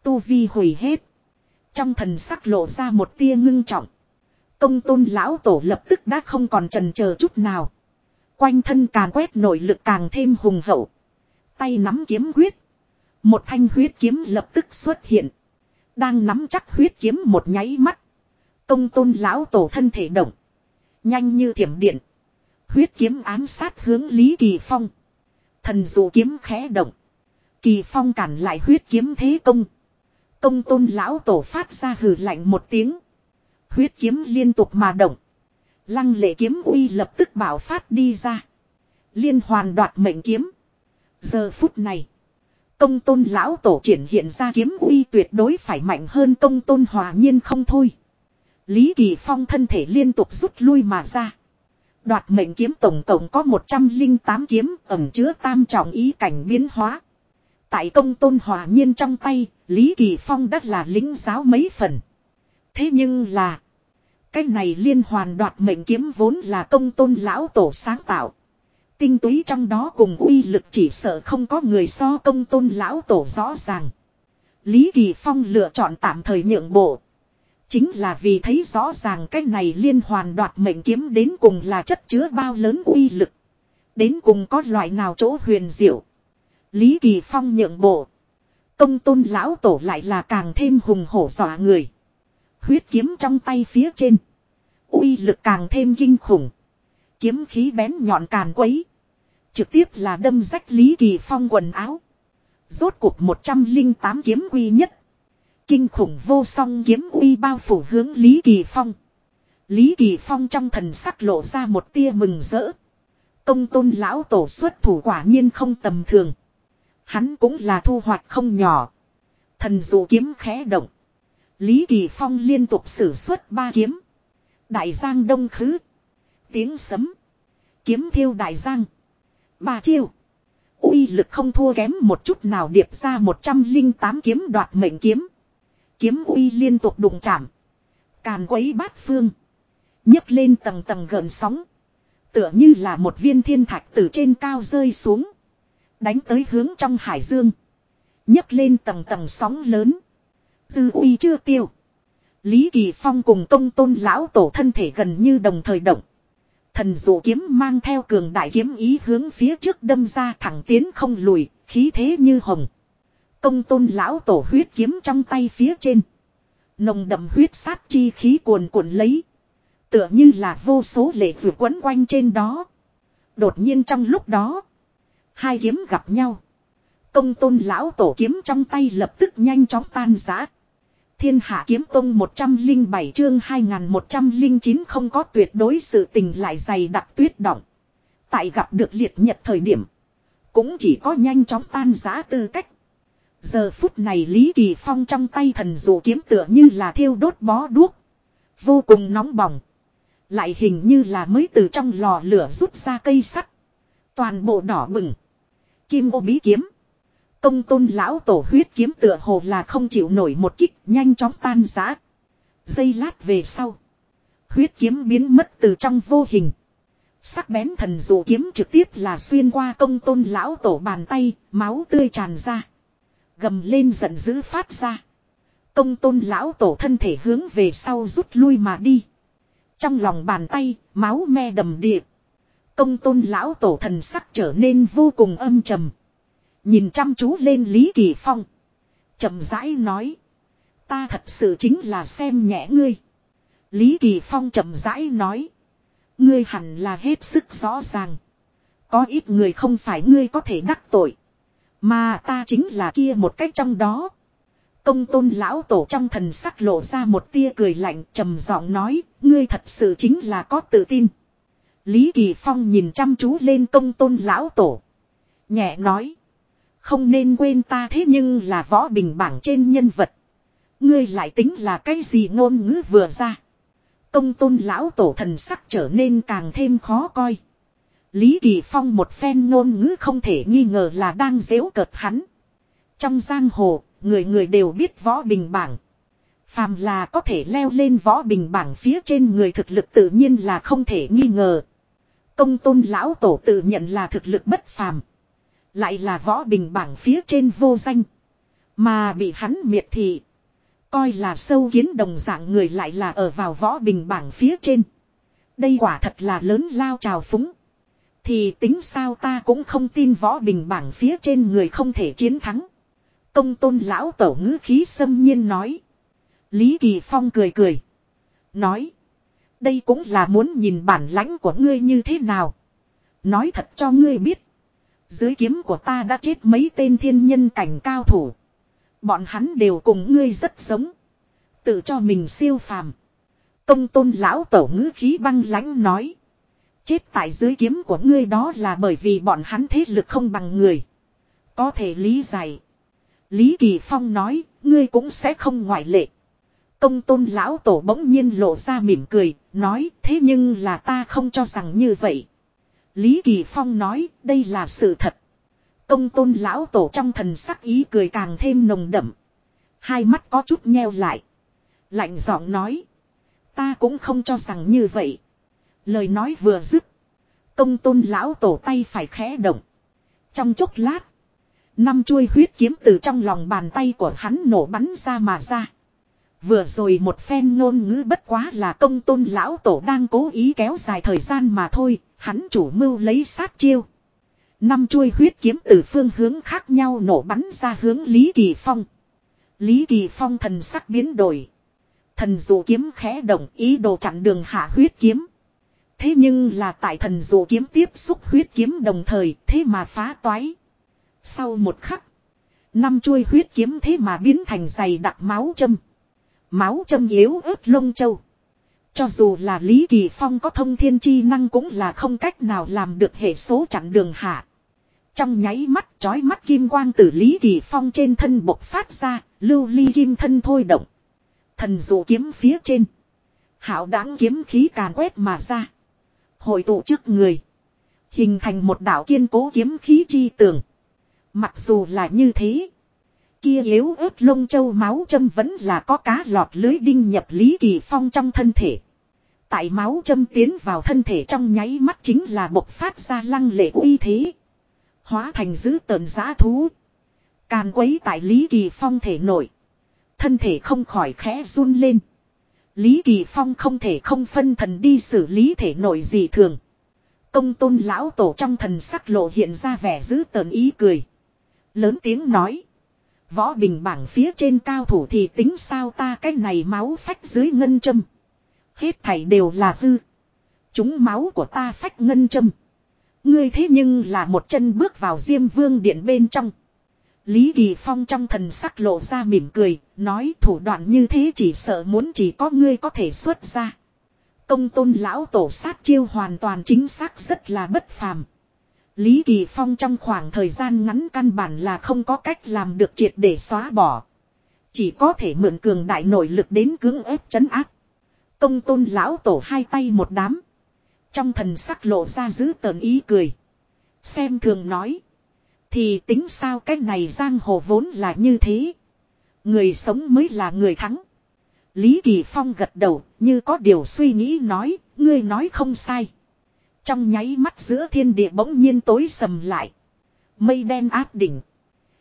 Tu vi hủy hết. Trong thần sắc lộ ra một tia ngưng trọng. Công tôn lão tổ lập tức đã không còn trần chờ chút nào. Quanh thân càn quét nội lực càng thêm hùng hậu. Tay nắm kiếm quyết. Một thanh huyết kiếm lập tức xuất hiện. Đang nắm chắc huyết kiếm một nháy mắt. Công tôn lão tổ thân thể động. Nhanh như thiểm điện. Huyết kiếm ám sát hướng Lý Kỳ Phong. Thần dụ kiếm khẽ động. Kỳ Phong cản lại huyết kiếm thế công. Công tôn lão tổ phát ra hừ lạnh một tiếng. Huyết kiếm liên tục mà động. Lăng lệ kiếm uy lập tức bảo phát đi ra. Liên hoàn đoạt mệnh kiếm. Giờ phút này. Công tôn lão tổ triển hiện ra kiếm uy tuyệt đối phải mạnh hơn công tôn hòa nhiên không thôi. Lý Kỳ Phong thân thể liên tục rút lui mà ra. Đoạt mệnh kiếm tổng tổng có 108 kiếm ẩm chứa tam trọng ý cảnh biến hóa. Tại công tôn hòa nhiên trong tay, Lý Kỳ Phong đã là lính giáo mấy phần. Thế nhưng là, Cái này liên hoàn đoạt mệnh kiếm vốn là công tôn lão tổ sáng tạo. Tinh túy trong đó cùng uy lực chỉ sợ không có người so công tôn lão tổ rõ ràng. Lý Kỳ Phong lựa chọn tạm thời nhượng bộ. Chính là vì thấy rõ ràng cái này liên hoàn đoạt mệnh kiếm đến cùng là chất chứa bao lớn uy lực. Đến cùng có loại nào chỗ huyền diệu. Lý Kỳ Phong nhượng bộ. Công tôn lão tổ lại là càng thêm hùng hổ dọa người. Huyết kiếm trong tay phía trên. uy lực càng thêm kinh khủng. Kiếm khí bén nhọn càn quấy. Trực tiếp là đâm rách Lý Kỳ Phong quần áo. Rốt cuộc 108 kiếm uy nhất. Kinh khủng vô song kiếm uy bao phủ hướng Lý Kỳ Phong. Lý Kỳ Phong trong thần sắc lộ ra một tia mừng rỡ. Công tôn lão tổ xuất thủ quả nhiên không tầm thường. Hắn cũng là thu hoạch không nhỏ. Thần dụ kiếm khẽ động. Lý Kỳ Phong liên tục sử xuất ba kiếm. Đại giang đông khứ. Tiếng sấm. Kiếm thiêu đại giang. Ba chiêu. uy lực không thua kém một chút nào điệp ra 108 kiếm đoạt mệnh kiếm. Kiếm uy liên tục đụng chạm. Càn quấy bát phương. nhấc lên tầng tầng gần sóng. Tựa như là một viên thiên thạch từ trên cao rơi xuống. Đánh tới hướng trong hải dương. nhấc lên tầng tầng sóng lớn. Dư uy chưa tiêu. Lý Kỳ Phong cùng công tôn lão tổ thân thể gần như đồng thời động. Thần dụ kiếm mang theo cường đại kiếm ý hướng phía trước đâm ra thẳng tiến không lùi, khí thế như hồng. Công tôn lão tổ huyết kiếm trong tay phía trên. Nồng đậm huyết sát chi khí cuồn cuộn lấy. Tựa như là vô số lệ vừa quấn quanh trên đó. Đột nhiên trong lúc đó. Hai kiếm gặp nhau. Công tôn lão tổ kiếm trong tay lập tức nhanh chóng tan rã. Thiên hạ kiếm tông 107 chương 2109 không có tuyệt đối sự tình lại dày đặc tuyết động. Tại gặp được liệt nhật thời điểm. Cũng chỉ có nhanh chóng tan rã tư cách. Giờ phút này Lý Kỳ Phong trong tay thần dụ kiếm tựa như là thiêu đốt bó đuốc. Vô cùng nóng bỏng. Lại hình như là mới từ trong lò lửa rút ra cây sắt. Toàn bộ đỏ bừng. Kim ô bí kiếm. Công tôn lão tổ huyết kiếm tựa hồ là không chịu nổi một kích nhanh chóng tan rã. Giây lát về sau. Huyết kiếm biến mất từ trong vô hình. Sắc bén thần dụ kiếm trực tiếp là xuyên qua công tôn lão tổ bàn tay, máu tươi tràn ra. Gầm lên giận dữ phát ra. Công tôn lão tổ thân thể hướng về sau rút lui mà đi. Trong lòng bàn tay, máu me đầm địa. Công tôn lão tổ thần sắc trở nên vô cùng âm trầm. Nhìn chăm chú lên Lý Kỳ Phong. chậm rãi nói. Ta thật sự chính là xem nhẹ ngươi. Lý Kỳ Phong chậm rãi nói. Ngươi hẳn là hết sức rõ ràng. Có ít người không phải ngươi có thể đắc tội. Mà ta chính là kia một cách trong đó. Công tôn lão tổ trong thần sắc lộ ra một tia cười lạnh trầm giọng nói, ngươi thật sự chính là có tự tin. Lý Kỳ Phong nhìn chăm chú lên công tôn lão tổ. Nhẹ nói. Không nên quên ta thế nhưng là võ bình bảng trên nhân vật. Ngươi lại tính là cái gì ngôn ngữ vừa ra. Công tôn lão tổ thần sắc trở nên càng thêm khó coi. Lý Kỳ Phong một phen ngôn ngữ không thể nghi ngờ là đang dễu cợt hắn. Trong giang hồ, người người đều biết võ bình bảng. Phàm là có thể leo lên võ bình bảng phía trên người thực lực tự nhiên là không thể nghi ngờ. Công tôn lão tổ tự nhận là thực lực bất phàm. Lại là võ bình bảng phía trên vô danh. Mà bị hắn miệt thị. Coi là sâu kiến đồng dạng người lại là ở vào võ bình bảng phía trên. Đây quả thật là lớn lao trào phúng. Thì tính sao ta cũng không tin võ bình bảng phía trên người không thể chiến thắng. Công tôn lão tổ ngữ khí xâm nhiên nói. Lý Kỳ Phong cười cười. Nói. Đây cũng là muốn nhìn bản lãnh của ngươi như thế nào. Nói thật cho ngươi biết. Dưới kiếm của ta đã chết mấy tên thiên nhân cảnh cao thủ. Bọn hắn đều cùng ngươi rất giống. Tự cho mình siêu phàm. Công tôn lão tổ ngữ khí băng lãnh nói. Chết tại dưới kiếm của ngươi đó là bởi vì bọn hắn thế lực không bằng người. Có thể lý giải. Lý Kỳ Phong nói, ngươi cũng sẽ không ngoại lệ. Công tôn lão tổ bỗng nhiên lộ ra mỉm cười, nói thế nhưng là ta không cho rằng như vậy. Lý Kỳ Phong nói, đây là sự thật. Công tôn lão tổ trong thần sắc ý cười càng thêm nồng đậm. Hai mắt có chút nheo lại. Lạnh giọng nói. Ta cũng không cho rằng như vậy. Lời nói vừa dứt. Công tôn lão tổ tay phải khẽ động. Trong chốc lát. Năm chuôi huyết kiếm từ trong lòng bàn tay của hắn nổ bắn ra mà ra. Vừa rồi một phen ngôn ngữ bất quá là công tôn lão tổ đang cố ý kéo dài thời gian mà thôi, hắn chủ mưu lấy sát chiêu. Năm chuôi huyết kiếm từ phương hướng khác nhau nổ bắn ra hướng Lý Kỳ Phong. Lý Kỳ Phong thần sắc biến đổi. Thần dụ kiếm khẽ động ý đồ chặn đường hạ huyết kiếm. Thế nhưng là tại thần dụ kiếm tiếp xúc huyết kiếm đồng thời thế mà phá toái. Sau một khắc. Năm chuôi huyết kiếm thế mà biến thành dày đặc máu châm. Máu châm yếu ớt lông châu. Cho dù là Lý Kỳ Phong có thông thiên chi năng cũng là không cách nào làm được hệ số chặn đường hạ. Trong nháy mắt chói mắt kim quang từ Lý Kỳ Phong trên thân bộc phát ra, lưu ly kim thân thôi động. Thần dụ kiếm phía trên. Hảo đáng kiếm khí càn quét mà ra. Hội tụ trước người. Hình thành một đảo kiên cố kiếm khí chi tường. Mặc dù là như thế. Kia yếu ớt lông châu máu châm vẫn là có cá lọt lưới đinh nhập Lý Kỳ Phong trong thân thể. Tại máu châm tiến vào thân thể trong nháy mắt chính là bộc phát ra lăng lệ uy thế. Hóa thành dữ tờn giã thú. Càn quấy tại Lý Kỳ Phong thể nổi. Thân thể không khỏi khẽ run lên. Lý Kỳ Phong không thể không phân thần đi xử lý thể nội gì thường. Công tôn lão tổ trong thần sắc lộ hiện ra vẻ dữ tờn ý cười. Lớn tiếng nói. Võ bình bảng phía trên cao thủ thì tính sao ta cái này máu phách dưới ngân châm. Hết thảy đều là hư. Chúng máu của ta phách ngân châm. Ngươi thế nhưng là một chân bước vào diêm vương điện bên trong. Lý Kỳ Phong trong thần sắc lộ ra mỉm cười, nói thủ đoạn như thế chỉ sợ muốn chỉ có ngươi có thể xuất ra. Công tôn lão tổ sát chiêu hoàn toàn chính xác rất là bất phàm. Lý Kỳ Phong trong khoảng thời gian ngắn căn bản là không có cách làm được triệt để xóa bỏ. Chỉ có thể mượn cường đại nội lực đến cưỡng ép chấn áp. Công tôn lão tổ hai tay một đám. Trong thần sắc lộ ra giữ tờn ý cười. Xem thường nói. Thì tính sao cái này giang hồ vốn là như thế. Người sống mới là người thắng. Lý Kỳ Phong gật đầu như có điều suy nghĩ nói. Ngươi nói không sai. Trong nháy mắt giữa thiên địa bỗng nhiên tối sầm lại. Mây đen áp đỉnh.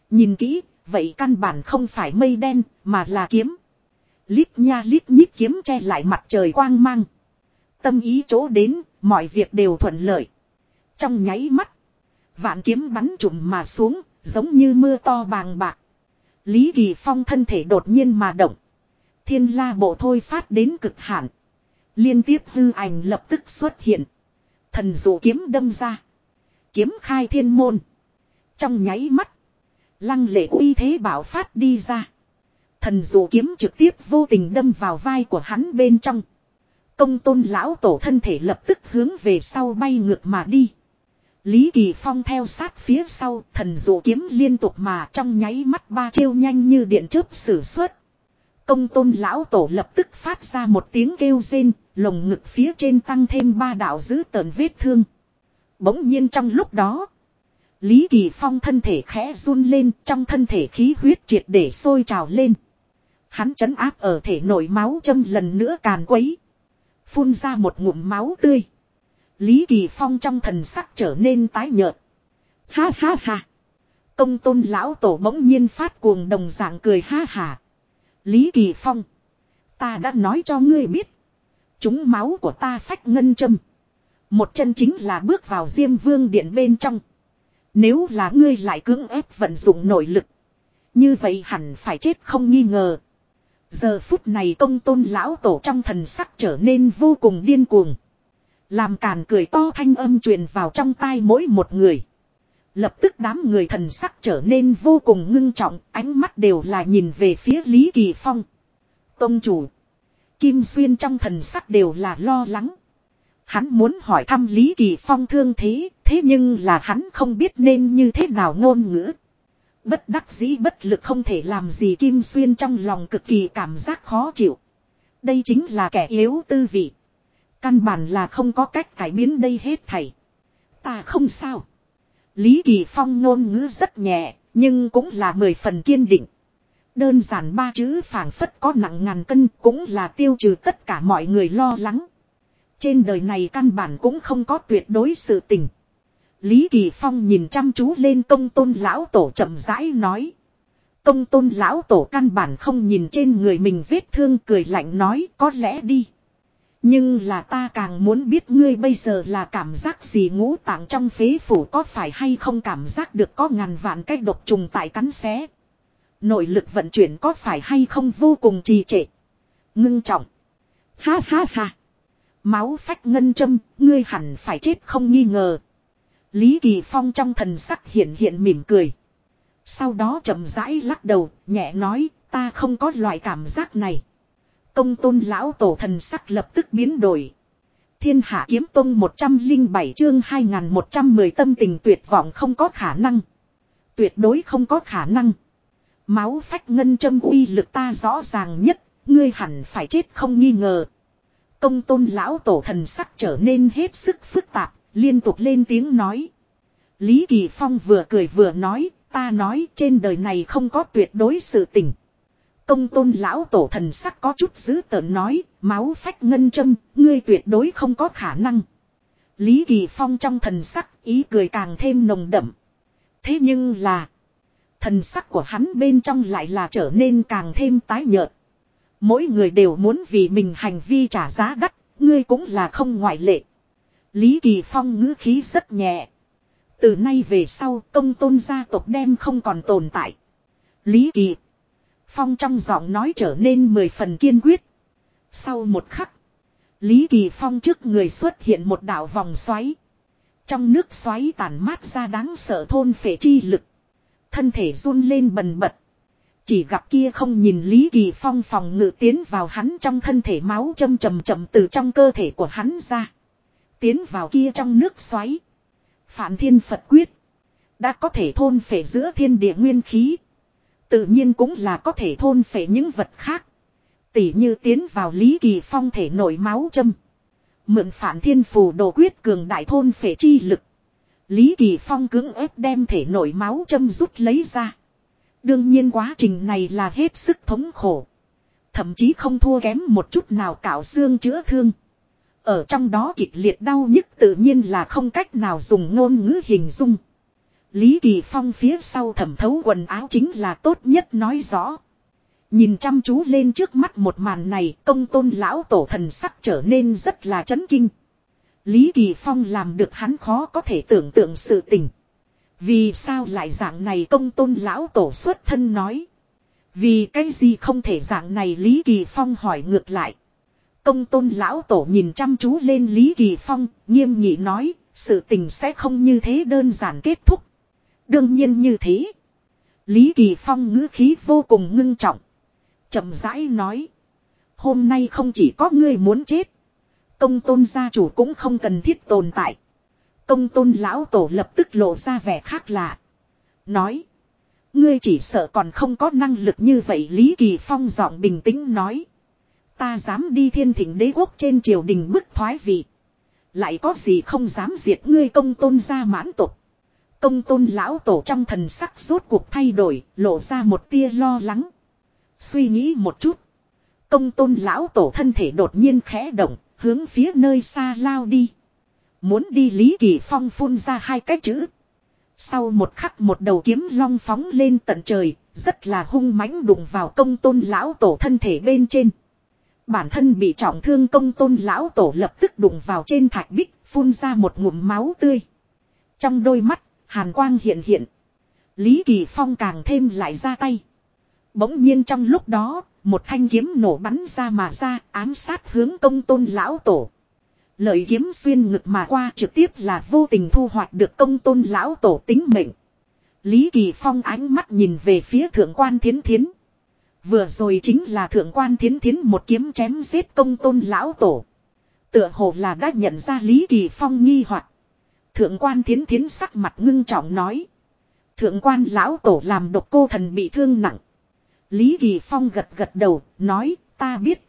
Nhìn kỹ, vậy căn bản không phải mây đen, mà là kiếm. Lít nha lít nhít kiếm che lại mặt trời quang mang. Tâm ý chỗ đến, mọi việc đều thuận lợi. Trong nháy mắt, vạn kiếm bắn trụm mà xuống, giống như mưa to bàng bạc. Lý Kỳ Phong thân thể đột nhiên mà động. Thiên la bộ thôi phát đến cực hạn. Liên tiếp hư ảnh lập tức xuất hiện. Thần dụ kiếm đâm ra. Kiếm khai thiên môn. Trong nháy mắt. Lăng lệ uy thế bảo phát đi ra. Thần dụ kiếm trực tiếp vô tình đâm vào vai của hắn bên trong. Công tôn lão tổ thân thể lập tức hướng về sau bay ngược mà đi. Lý Kỳ Phong theo sát phía sau, thần dụ kiếm liên tục mà trong nháy mắt ba chiêu nhanh như điện chớp sử xuất. Công tôn lão tổ lập tức phát ra một tiếng kêu rên, lồng ngực phía trên tăng thêm ba đạo giữ tợn vết thương. Bỗng nhiên trong lúc đó, Lý Kỳ Phong thân thể khẽ run lên trong thân thể khí huyết triệt để sôi trào lên. Hắn chấn áp ở thể nổi máu châm lần nữa càn quấy. Phun ra một ngụm máu tươi. Lý Kỳ Phong trong thần sắc trở nên tái nhợt. Ha ha ha. Công tôn lão tổ bỗng nhiên phát cuồng đồng dạng cười ha ha. Lý Kỳ Phong. Ta đã nói cho ngươi biết. Chúng máu của ta phách ngân châm. Một chân chính là bước vào diêm vương điện bên trong. Nếu là ngươi lại cưỡng ép vận dụng nội lực. Như vậy hẳn phải chết không nghi ngờ. Giờ phút này công tôn lão tổ trong thần sắc trở nên vô cùng điên cuồng. Làm càn cười to thanh âm truyền vào trong tai mỗi một người. Lập tức đám người thần sắc trở nên vô cùng ngưng trọng, ánh mắt đều là nhìn về phía Lý Kỳ Phong. Tông chủ. Kim Xuyên trong thần sắc đều là lo lắng. Hắn muốn hỏi thăm Lý Kỳ Phong thương thế, thế nhưng là hắn không biết nên như thế nào ngôn ngữ. Bất đắc dĩ bất lực không thể làm gì Kim Xuyên trong lòng cực kỳ cảm giác khó chịu. Đây chính là kẻ yếu tư vị. Căn bản là không có cách cải biến đây hết thảy. Ta không sao. Lý Kỳ Phong ngôn ngữ rất nhẹ, nhưng cũng là mười phần kiên định. Đơn giản ba chữ phảng phất có nặng ngàn cân cũng là tiêu trừ tất cả mọi người lo lắng. Trên đời này căn bản cũng không có tuyệt đối sự tình. Lý Kỳ Phong nhìn chăm chú lên công tôn lão tổ chậm rãi nói. Công tôn lão tổ căn bản không nhìn trên người mình vết thương cười lạnh nói có lẽ đi. Nhưng là ta càng muốn biết ngươi bây giờ là cảm giác gì ngũ tạng trong phế phủ có phải hay không cảm giác được có ngàn vạn cái độc trùng tại cắn xé. Nội lực vận chuyển có phải hay không vô cùng trì trệ. Ngưng trọng. Ha ha ha. Máu phách ngân châm, ngươi hẳn phải chết không nghi ngờ. Lý Kỳ Phong trong thần sắc hiện hiện mỉm cười. Sau đó chậm rãi lắc đầu, nhẹ nói, ta không có loại cảm giác này. Công tôn lão tổ thần sắc lập tức biến đổi. Thiên hạ kiếm tông 107 chương 2110 tâm tình tuyệt vọng không có khả năng. Tuyệt đối không có khả năng. Máu phách ngân châm uy lực ta rõ ràng nhất, ngươi hẳn phải chết không nghi ngờ. Công tôn lão tổ thần sắc trở nên hết sức phức tạp, liên tục lên tiếng nói. Lý Kỳ Phong vừa cười vừa nói, ta nói trên đời này không có tuyệt đối sự tình. Công tôn lão tổ thần sắc có chút dữ tợn nói, máu phách ngân châm, ngươi tuyệt đối không có khả năng. Lý Kỳ Phong trong thần sắc ý cười càng thêm nồng đậm. Thế nhưng là, thần sắc của hắn bên trong lại là trở nên càng thêm tái nhợt. Mỗi người đều muốn vì mình hành vi trả giá đắt, ngươi cũng là không ngoại lệ. Lý Kỳ Phong ngữ khí rất nhẹ. Từ nay về sau công tôn gia tộc đem không còn tồn tại. Lý Kỳ. Phong trong giọng nói trở nên mười phần kiên quyết. Sau một khắc. Lý Kỳ Phong trước người xuất hiện một đảo vòng xoáy. Trong nước xoáy tàn mát ra đáng sợ thôn phệ chi lực. Thân thể run lên bần bật. Chỉ gặp kia không nhìn Lý Kỳ Phong phòng ngự tiến vào hắn trong thân thể máu châm chầm chậm từ trong cơ thể của hắn ra. Tiến vào kia trong nước xoáy. Phản thiên Phật quyết. Đã có thể thôn phệ giữa thiên địa nguyên khí. Tự nhiên cũng là có thể thôn phệ những vật khác. Tỉ như tiến vào Lý Kỳ Phong thể nổi máu châm. Mượn phản thiên phù đồ quyết cường đại thôn phệ chi lực. Lý Kỳ Phong cưỡng ép đem thể nổi máu châm rút lấy ra. Đương nhiên quá trình này là hết sức thống khổ. Thậm chí không thua kém một chút nào cạo xương chữa thương. Ở trong đó kịch liệt đau nhức tự nhiên là không cách nào dùng ngôn ngữ hình dung. Lý Kỳ Phong phía sau thẩm thấu quần áo chính là tốt nhất nói rõ. Nhìn chăm chú lên trước mắt một màn này công tôn lão tổ thần sắc trở nên rất là chấn kinh. Lý Kỳ Phong làm được hắn khó có thể tưởng tượng sự tình. Vì sao lại dạng này công tôn lão tổ xuất thân nói. Vì cái gì không thể dạng này Lý Kỳ Phong hỏi ngược lại. Công tôn lão tổ nhìn chăm chú lên Lý Kỳ Phong, nghiêm nghị nói, sự tình sẽ không như thế đơn giản kết thúc. Đương nhiên như thế. Lý Kỳ Phong ngữ khí vô cùng ngưng trọng. chậm rãi nói. Hôm nay không chỉ có ngươi muốn chết. Công tôn gia chủ cũng không cần thiết tồn tại. Công tôn lão tổ lập tức lộ ra vẻ khác lạ. Nói. Ngươi chỉ sợ còn không có năng lực như vậy Lý Kỳ Phong giọng bình tĩnh nói. Ta dám đi thiên thỉnh đế quốc trên triều đình bức thoái vị. Lại có gì không dám diệt ngươi công tôn gia mãn tục. Công tôn lão tổ trong thần sắc rốt cuộc thay đổi, lộ ra một tia lo lắng. Suy nghĩ một chút. Công tôn lão tổ thân thể đột nhiên khẽ động, hướng phía nơi xa lao đi. Muốn đi Lý Kỳ Phong phun ra hai cái chữ. Sau một khắc một đầu kiếm long phóng lên tận trời, rất là hung mãnh đụng vào công tôn lão tổ thân thể bên trên. Bản thân bị trọng thương công tôn lão tổ lập tức đụng vào trên thạch bích, phun ra một ngụm máu tươi. Trong đôi mắt, hàn quang hiện hiện. Lý Kỳ Phong càng thêm lại ra tay. Bỗng nhiên trong lúc đó, một thanh kiếm nổ bắn ra mà ra, ám sát hướng công tôn lão tổ. Lợi kiếm xuyên ngực mà qua trực tiếp là vô tình thu hoạch được công tôn lão tổ tính mệnh. Lý Kỳ Phong ánh mắt nhìn về phía thượng quan thiến thiến. Vừa rồi chính là thượng quan thiến thiến một kiếm chém giết công tôn lão tổ. Tựa hồ là đã nhận ra Lý Kỳ Phong nghi hoặc Thượng quan thiến thiến sắc mặt ngưng trọng nói. Thượng quan lão tổ làm độc cô thần bị thương nặng. Lý Kỳ Phong gật gật đầu, nói, ta biết.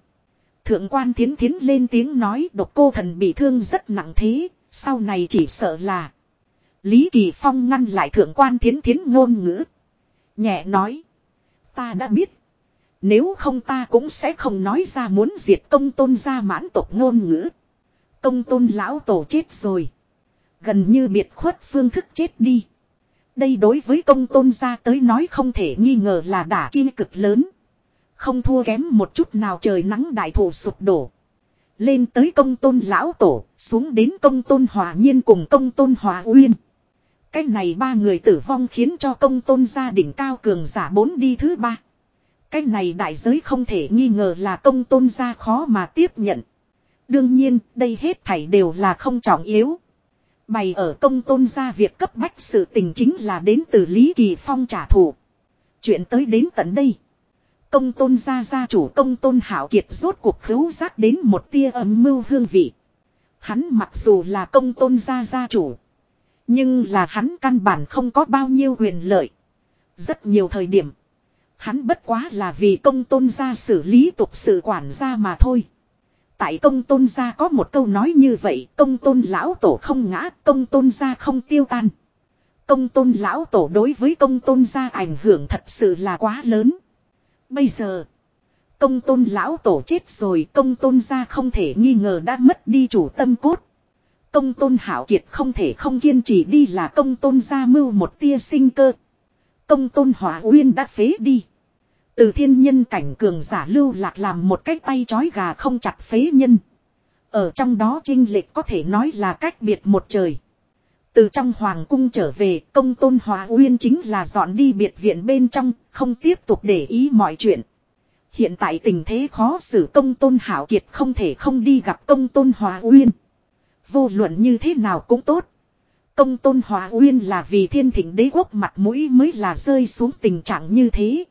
Thượng quan thiến thiến lên tiếng nói độc cô thần bị thương rất nặng thế, sau này chỉ sợ là. Lý Kỳ Phong ngăn lại thượng quan thiến thiến ngôn ngữ. Nhẹ nói. Ta đã biết. Nếu không ta cũng sẽ không nói ra muốn diệt công tôn gia mãn tộc ngôn ngữ. Công tôn lão tổ chết rồi. Gần như biệt khuất phương thức chết đi. Đây đối với công tôn gia tới nói không thể nghi ngờ là đả kim cực lớn. Không thua kém một chút nào trời nắng đại thổ sụp đổ. Lên tới công tôn lão tổ, xuống đến công tôn hòa nhiên cùng công tôn hòa uyên. Cái này ba người tử vong khiến cho công tôn gia đỉnh cao cường giả bốn đi thứ ba. Cái này đại giới không thể nghi ngờ là công tôn gia khó mà tiếp nhận. Đương nhiên, đây hết thảy đều là không trọng yếu. Bày ở công tôn gia việc cấp bách sự tình chính là đến từ Lý Kỳ Phong trả thù. Chuyện tới đến tận đây. Công tôn gia gia chủ công tôn hảo kiệt rốt cuộc khứu giác đến một tia âm mưu hương vị. Hắn mặc dù là công tôn gia gia chủ. Nhưng là hắn căn bản không có bao nhiêu quyền lợi. Rất nhiều thời điểm. Hắn bất quá là vì công tôn gia xử lý tục sự quản gia mà thôi. Tại công tôn gia có một câu nói như vậy, công tôn lão tổ không ngã, công tôn gia không tiêu tan. Công tôn lão tổ đối với công tôn gia ảnh hưởng thật sự là quá lớn. Bây giờ, công tôn lão tổ chết rồi, công tôn gia không thể nghi ngờ đã mất đi chủ tâm cốt. Công tôn hảo kiệt không thể không kiên trì đi là công tôn gia mưu một tia sinh cơ. Công tôn hỏa uyên đã phế đi. Từ thiên nhân cảnh cường giả lưu lạc làm một cái tay chói gà không chặt phế nhân. Ở trong đó trinh lệch có thể nói là cách biệt một trời. Từ trong hoàng cung trở về công tôn hòa uyên chính là dọn đi biệt viện bên trong, không tiếp tục để ý mọi chuyện. Hiện tại tình thế khó xử công tôn hảo kiệt không thể không đi gặp công tôn hòa uyên. Vô luận như thế nào cũng tốt. Công tôn hòa uyên là vì thiên thỉnh đế quốc mặt mũi mới là rơi xuống tình trạng như thế.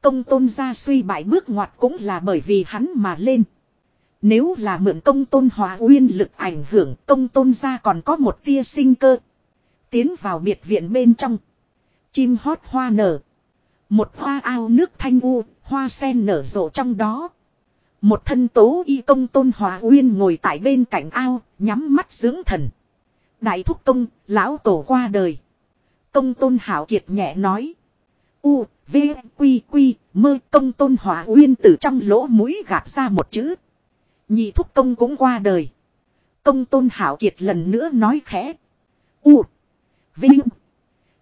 Công tôn gia suy bại bước ngoặt cũng là bởi vì hắn mà lên. Nếu là mượn công tôn hòa uyên lực ảnh hưởng công tôn gia còn có một tia sinh cơ. Tiến vào biệt viện bên trong. Chim hót hoa nở. Một hoa ao nước thanh u, hoa sen nở rộ trong đó. Một thân tố y công tôn hòa uyên ngồi tại bên cạnh ao, nhắm mắt dưỡng thần. Đại thúc công, lão tổ qua đời. Công tôn hảo kiệt nhẹ nói. U, V, Quy, Quy, mơ công tôn hòa uyên từ trong lỗ mũi gạt ra một chữ. Nhị thúc công cũng qua đời. Công tôn hảo kiệt lần nữa nói khẽ. U, Vinh,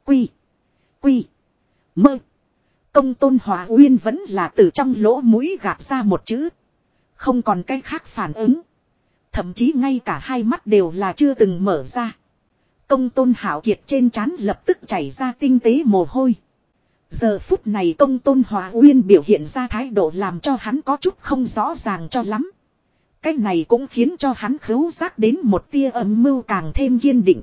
Quy, Quy, mơ. Công tôn hòa uyên vẫn là từ trong lỗ mũi gạt ra một chữ. Không còn cái khác phản ứng. Thậm chí ngay cả hai mắt đều là chưa từng mở ra. Công tôn hảo kiệt trên trán lập tức chảy ra tinh tế mồ hôi. Giờ phút này công tôn hòa uyên biểu hiện ra thái độ làm cho hắn có chút không rõ ràng cho lắm. Cái này cũng khiến cho hắn khứu giác đến một tia âm mưu càng thêm kiên định.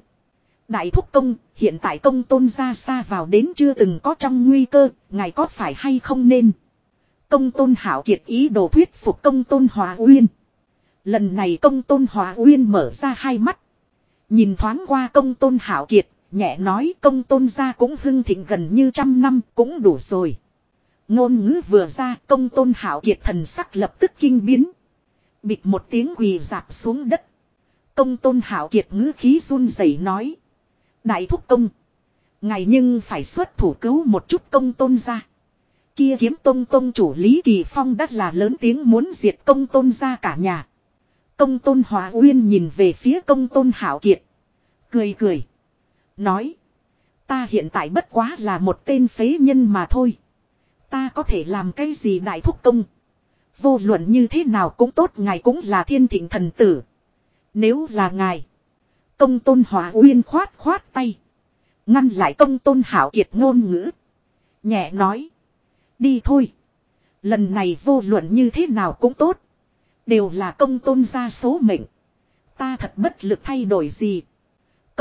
Đại thúc công, hiện tại công tôn ra xa vào đến chưa từng có trong nguy cơ, ngài có phải hay không nên. Công tôn hảo kiệt ý đồ thuyết phục công tôn hòa uyên. Lần này công tôn hòa uyên mở ra hai mắt. Nhìn thoáng qua công tôn hảo kiệt, nhẹ nói công tôn gia cũng hưng thịnh gần như trăm năm cũng đủ rồi. Ngôn ngữ vừa ra, công tôn hảo kiệt thần sắc lập tức kinh biến. Bịt một tiếng quỳ dạp xuống đất. Công tôn hảo kiệt ngữ khí run rẩy nói. Đại thúc công. Ngày nhưng phải xuất thủ cứu một chút công tôn gia. Kia kiếm tôn tôn chủ Lý Kỳ Phong đắt là lớn tiếng muốn diệt công tôn gia cả nhà. Công tôn hòa uyên nhìn về phía công tôn hảo kiệt. Cười cười. Nói. Ta hiện tại bất quá là một tên phế nhân mà thôi. Ta có thể làm cái gì đại thúc công. Vô luận như thế nào cũng tốt, ngài cũng là thiên thịnh thần tử. Nếu là ngài. Công tôn hòa uyên khoát khoát tay. Ngăn lại công tôn hảo kiệt ngôn ngữ. Nhẹ nói. Đi thôi. Lần này vô luận như thế nào cũng tốt. Đều là công tôn ra số mệnh. Ta thật bất lực thay đổi gì.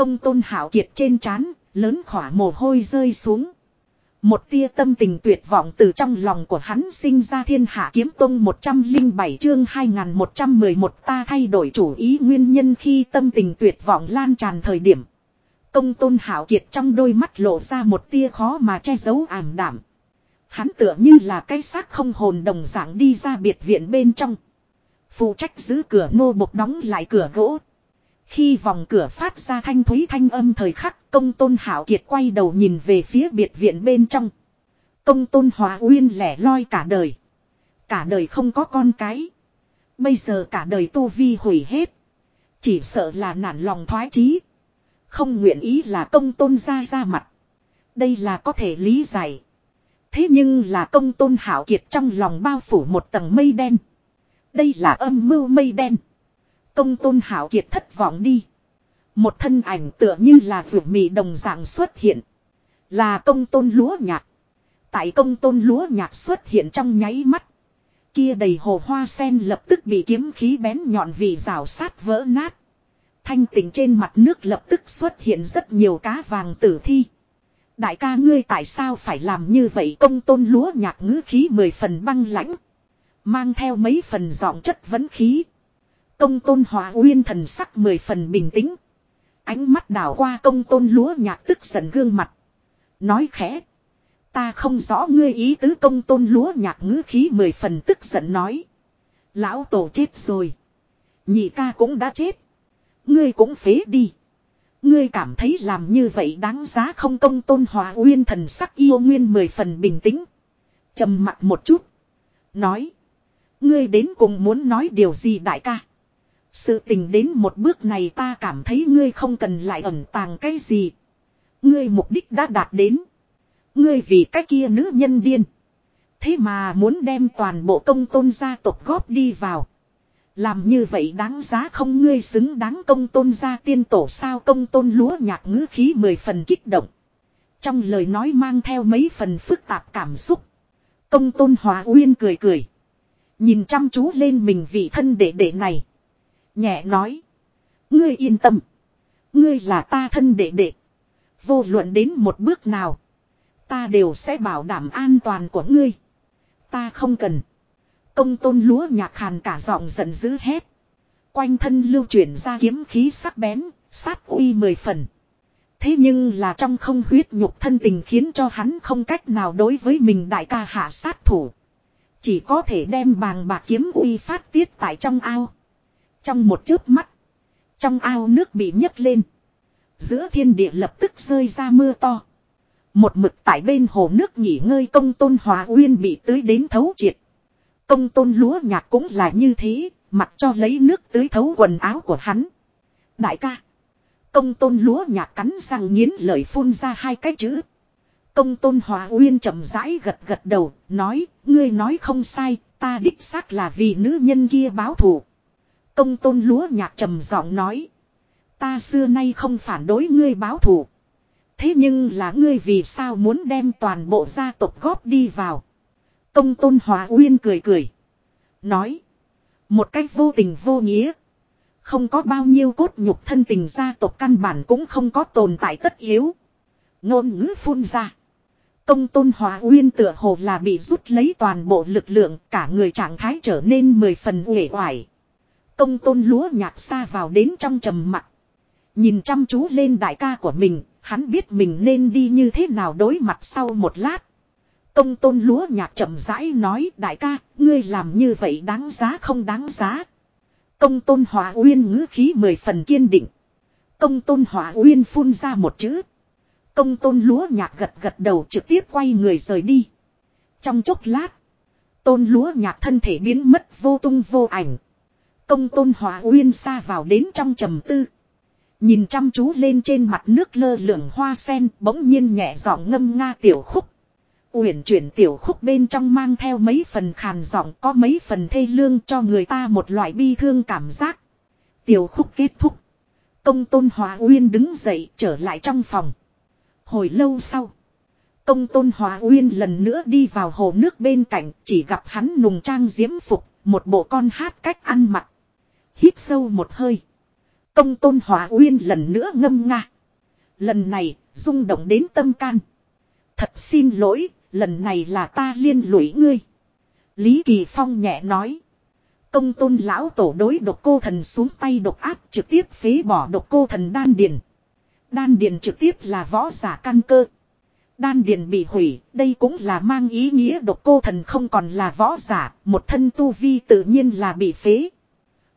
Công tôn hảo kiệt trên trán, lớn khỏa mồ hôi rơi xuống. Một tia tâm tình tuyệt vọng từ trong lòng của hắn sinh ra thiên hạ kiếm tông 107 chương 2111 ta thay đổi chủ ý nguyên nhân khi tâm tình tuyệt vọng lan tràn thời điểm. Công tôn hảo kiệt trong đôi mắt lộ ra một tia khó mà che giấu ảm đảm. Hắn tựa như là cái xác không hồn đồng dạng đi ra biệt viện bên trong. Phụ trách giữ cửa nô bộc đóng lại cửa gỗ. Khi vòng cửa phát ra thanh thúy thanh âm thời khắc, công tôn hảo kiệt quay đầu nhìn về phía biệt viện bên trong. Công tôn hòa uyên lẻ loi cả đời. Cả đời không có con cái. Bây giờ cả đời tu vi hủy hết. Chỉ sợ là nản lòng thoái chí. Không nguyện ý là công tôn ra ra mặt. Đây là có thể lý giải. Thế nhưng là công tôn hảo kiệt trong lòng bao phủ một tầng mây đen. Đây là âm mưu mây đen. Công tôn hảo kiệt thất vọng đi. Một thân ảnh tựa như là vượt mì đồng dạng xuất hiện. Là công tôn lúa nhạc. Tại công tôn lúa nhạc xuất hiện trong nháy mắt. Kia đầy hồ hoa sen lập tức bị kiếm khí bén nhọn vì rào sát vỡ nát. Thanh tỉnh trên mặt nước lập tức xuất hiện rất nhiều cá vàng tử thi. Đại ca ngươi tại sao phải làm như vậy công tôn lúa nhạc ngữ khí mười phần băng lãnh. Mang theo mấy phần giọng chất vấn khí. Công tôn hòa uyên thần sắc mười phần bình tĩnh. Ánh mắt đảo qua công tôn lúa nhạc tức giận gương mặt. Nói khẽ. Ta không rõ ngươi ý tứ công tôn lúa nhạc ngữ khí mười phần tức giận nói. Lão tổ chết rồi. Nhị ca cũng đã chết. Ngươi cũng phế đi. Ngươi cảm thấy làm như vậy đáng giá không công tôn hòa uyên thần sắc yêu nguyên mười phần bình tĩnh. trầm mặt một chút. Nói. Ngươi đến cùng muốn nói điều gì đại ca. Sự tình đến một bước này ta cảm thấy ngươi không cần lại ẩn tàng cái gì. Ngươi mục đích đã đạt đến. Ngươi vì cái kia nữ nhân điên. Thế mà muốn đem toàn bộ công tôn gia tộc góp đi vào. Làm như vậy đáng giá không ngươi xứng đáng công tôn gia tiên tổ sao công tôn lúa nhạc ngữ khí mười phần kích động. Trong lời nói mang theo mấy phần phức tạp cảm xúc. Công tôn hòa uyên cười cười. Nhìn chăm chú lên mình vị thân đệ đệ này. Nhẹ nói. Ngươi yên tâm. Ngươi là ta thân đệ đệ. Vô luận đến một bước nào. Ta đều sẽ bảo đảm an toàn của ngươi. Ta không cần. Công tôn lúa nhạc hàn cả giọng giận dữ hét. Quanh thân lưu chuyển ra kiếm khí sắc bén, sát uy mười phần. Thế nhưng là trong không huyết nhục thân tình khiến cho hắn không cách nào đối với mình đại ca hạ sát thủ. Chỉ có thể đem bàng bạc kiếm uy phát tiết tại trong ao. Trong một chớp mắt. Trong ao nước bị nhấc lên. Giữa thiên địa lập tức rơi ra mưa to. Một mực tại bên hồ nước nghỉ ngơi công tôn hòa uyên bị tưới đến thấu triệt. Công tôn lúa nhạc cũng là như thế, mặc cho lấy nước tưới thấu quần áo của hắn. Đại ca. Công tôn lúa nhạc cắn răng nghiến lợi phun ra hai cái chữ. Công tôn hòa uyên chậm rãi gật gật đầu, nói, ngươi nói không sai, ta đích xác là vì nữ nhân kia báo thù. Công tôn lúa nhạc trầm giọng nói. Ta xưa nay không phản đối ngươi báo thù. Thế nhưng là ngươi vì sao muốn đem toàn bộ gia tộc góp đi vào. Công tôn hòa uyên cười cười. Nói. Một cách vô tình vô nghĩa. Không có bao nhiêu cốt nhục thân tình gia tộc căn bản cũng không có tồn tại tất yếu. Ngôn ngữ phun ra. Công tôn hòa uyên tựa hồ là bị rút lấy toàn bộ lực lượng, cả người trạng thái trở nên mười phần uể oải. Công tôn lúa nhạc xa vào đến trong trầm mặt. Nhìn chăm chú lên đại ca của mình, hắn biết mình nên đi như thế nào đối mặt sau một lát. Công tôn lúa nhạc chậm rãi nói đại ca, ngươi làm như vậy đáng giá không đáng giá. Công tôn hòa uyên ngữ khí mười phần kiên định. Công tôn hòa uyên phun ra một chữ. Công tôn lúa nhạc gật gật đầu trực tiếp quay người rời đi. Trong chốc lát, tôn lúa nhạc thân thể biến mất vô tung vô ảnh. Công tôn hòa uyên xa vào đến trong trầm tư. Nhìn chăm chú lên trên mặt nước lơ lửng hoa sen, bỗng nhiên nhẹ giọng ngâm nga tiểu khúc. Uyển chuyển tiểu khúc bên trong mang theo mấy phần khàn giọng, có mấy phần thê lương cho người ta một loại bi thương cảm giác. Tiểu khúc kết thúc. Công tôn hòa uyên đứng dậy, trở lại trong phòng. Hồi lâu sau. Công tôn hòa uyên lần nữa đi vào hồ nước bên cạnh, chỉ gặp hắn nùng trang diễm phục. Một bộ con hát cách ăn mặc. Hít sâu một hơi. Công tôn hòa uyên lần nữa ngâm nga. Lần này rung động đến tâm can. Thật xin lỗi, lần này là ta liên lụy ngươi. Lý Kỳ Phong nhẹ nói. Công tôn lão tổ đối độc cô thần xuống tay độc áp trực tiếp phế bỏ độc cô thần đan điền. Đan điền trực tiếp là võ giả căn cơ. Đan điền bị hủy, đây cũng là mang ý nghĩa độc cô thần không còn là võ giả, một thân tu vi tự nhiên là bị phế.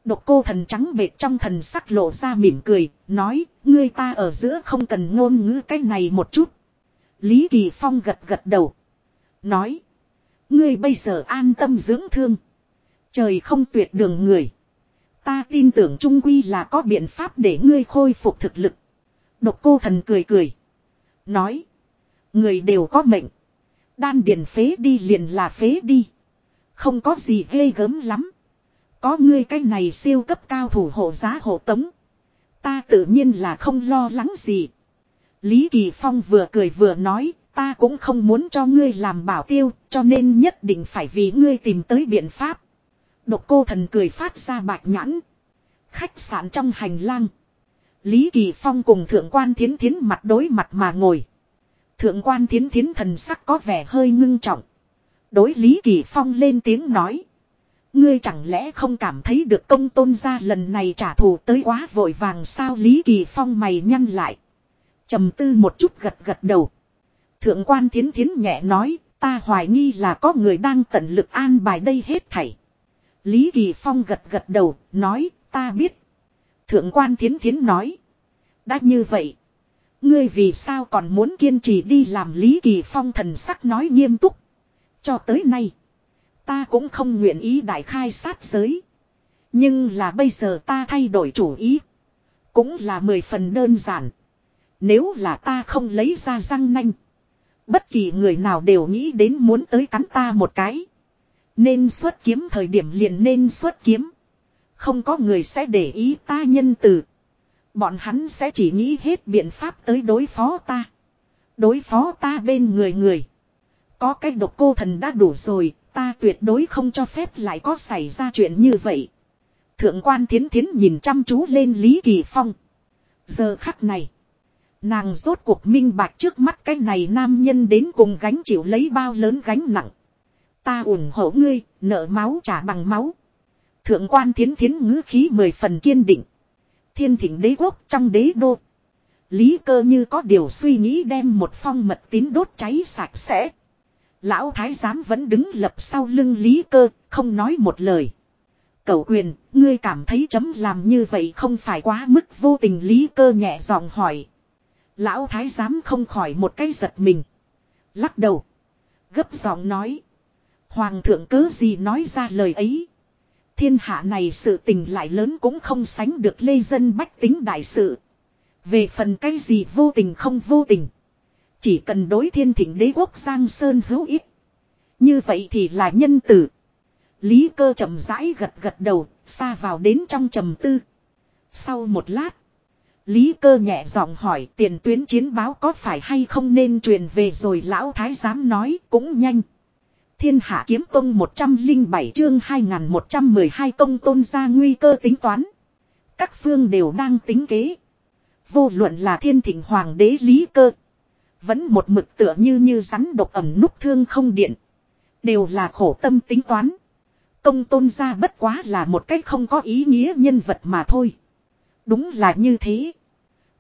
Độc cô thần trắng bệt trong thần sắc lộ ra mỉm cười, nói, ngươi ta ở giữa không cần ngôn ngữ cái này một chút. Lý Kỳ Phong gật gật đầu. Nói. Ngươi bây giờ an tâm dưỡng thương. Trời không tuyệt đường người. Ta tin tưởng trung quy là có biện pháp để ngươi khôi phục thực lực. Độc cô thần cười cười. Nói. Người đều có mệnh. Đan điền phế đi liền là phế đi. Không có gì ghê gớm lắm. Có ngươi cái này siêu cấp cao thủ hộ giá hộ tống. Ta tự nhiên là không lo lắng gì. Lý Kỳ Phong vừa cười vừa nói, ta cũng không muốn cho ngươi làm bảo tiêu, cho nên nhất định phải vì ngươi tìm tới biện pháp. Độc cô thần cười phát ra bạch nhãn. Khách sạn trong hành lang. Lý Kỳ Phong cùng thượng quan thiến thiến mặt đối mặt mà ngồi. Thượng quan thiến thiến thần sắc có vẻ hơi ngưng trọng. Đối Lý Kỳ Phong lên tiếng nói. Ngươi chẳng lẽ không cảm thấy được công tôn gia lần này trả thù tới quá vội vàng sao Lý Kỳ Phong mày nhăn lại. trầm tư một chút gật gật đầu. Thượng quan thiến thiến nhẹ nói, ta hoài nghi là có người đang tận lực an bài đây hết thảy. Lý Kỳ Phong gật gật đầu, nói, ta biết. Thượng quan thiến thiến nói. Đã như vậy. Ngươi vì sao còn muốn kiên trì đi làm Lý Kỳ Phong thần sắc nói nghiêm túc. Cho tới nay. Ta cũng không nguyện ý đại khai sát giới. Nhưng là bây giờ ta thay đổi chủ ý. Cũng là mười phần đơn giản. Nếu là ta không lấy ra răng nanh. Bất kỳ người nào đều nghĩ đến muốn tới cắn ta một cái. Nên xuất kiếm thời điểm liền nên xuất kiếm. Không có người sẽ để ý ta nhân từ. Bọn hắn sẽ chỉ nghĩ hết biện pháp tới đối phó ta. Đối phó ta bên người người. Có cái độc cô thần đã đủ rồi, ta tuyệt đối không cho phép lại có xảy ra chuyện như vậy. Thượng quan thiến thiến nhìn chăm chú lên Lý Kỳ Phong. Giờ khắc này. Nàng rốt cuộc minh bạch trước mắt cái này nam nhân đến cùng gánh chịu lấy bao lớn gánh nặng. Ta ủng hộ ngươi, nợ máu trả bằng máu. Thượng quan thiến thiến ngữ khí mười phần kiên định. Thiên thỉnh đế quốc trong đế đô. Lý cơ như có điều suy nghĩ đem một phong mật tín đốt cháy sạch sẽ. Lão thái giám vẫn đứng lập sau lưng lý cơ, không nói một lời. Cậu quyền, ngươi cảm thấy chấm làm như vậy không phải quá mức vô tình lý cơ nhẹ giọng hỏi. Lão thái giám không khỏi một cái giật mình. Lắc đầu. Gấp giọng nói. Hoàng thượng cớ gì nói ra lời ấy. Thiên hạ này sự tình lại lớn cũng không sánh được lê dân bách tính đại sự. Về phần cái gì vô tình không vô tình. Chỉ cần đối thiên thỉnh đế quốc Giang Sơn hữu ích. Như vậy thì là nhân tử. Lý cơ chậm rãi gật gật đầu, xa vào đến trong trầm tư. Sau một lát, Lý cơ nhẹ giọng hỏi tiền tuyến chiến báo có phải hay không nên truyền về rồi lão thái giám nói cũng nhanh. Thiên hạ kiếm tông 107 chương 2112 công tôn ra nguy cơ tính toán. Các phương đều đang tính kế. Vô luận là thiên thịnh hoàng đế lý cơ. Vẫn một mực tựa như như rắn độc ẩm nút thương không điện. Đều là khổ tâm tính toán. Công tôn ra bất quá là một cách không có ý nghĩa nhân vật mà thôi. Đúng là như thế.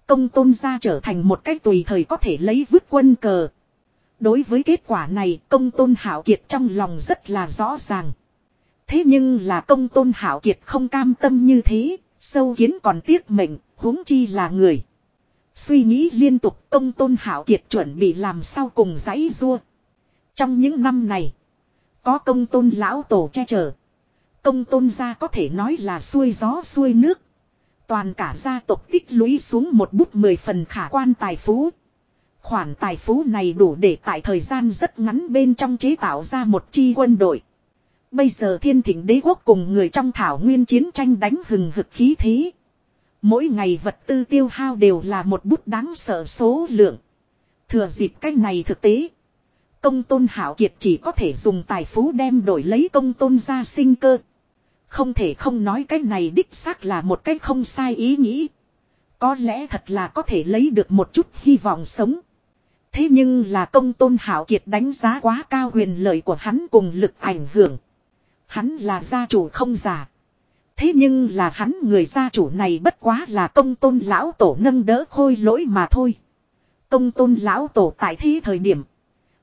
Công tôn ra trở thành một cách tùy thời có thể lấy vứt quân cờ. Đối với kết quả này công tôn hảo kiệt trong lòng rất là rõ ràng. Thế nhưng là công tôn hảo kiệt không cam tâm như thế, sâu kiến còn tiếc mệnh, huống chi là người. Suy nghĩ liên tục công tôn hảo kiệt chuẩn bị làm sao cùng giấy rua. Trong những năm này, có công tôn lão tổ che chở. Công tôn gia có thể nói là xuôi gió xuôi nước. Toàn cả gia tộc tích lũy xuống một bút mười phần khả quan tài phú. Khoản tài phú này đủ để tại thời gian rất ngắn bên trong chế tạo ra một chi quân đội. Bây giờ thiên thỉnh đế quốc cùng người trong thảo nguyên chiến tranh đánh hừng hực khí thế. Mỗi ngày vật tư tiêu hao đều là một bút đáng sợ số lượng. Thừa dịp cách này thực tế. Công tôn hảo kiệt chỉ có thể dùng tài phú đem đổi lấy công tôn gia sinh cơ. Không thể không nói cái này đích xác là một cách không sai ý nghĩ. Có lẽ thật là có thể lấy được một chút hy vọng sống. Thế nhưng là công tôn hảo kiệt đánh giá quá cao huyền lợi của hắn cùng lực ảnh hưởng. Hắn là gia chủ không giả. Thế nhưng là hắn người gia chủ này bất quá là công tôn lão tổ nâng đỡ khôi lỗi mà thôi. Công tôn lão tổ tại thế thời điểm.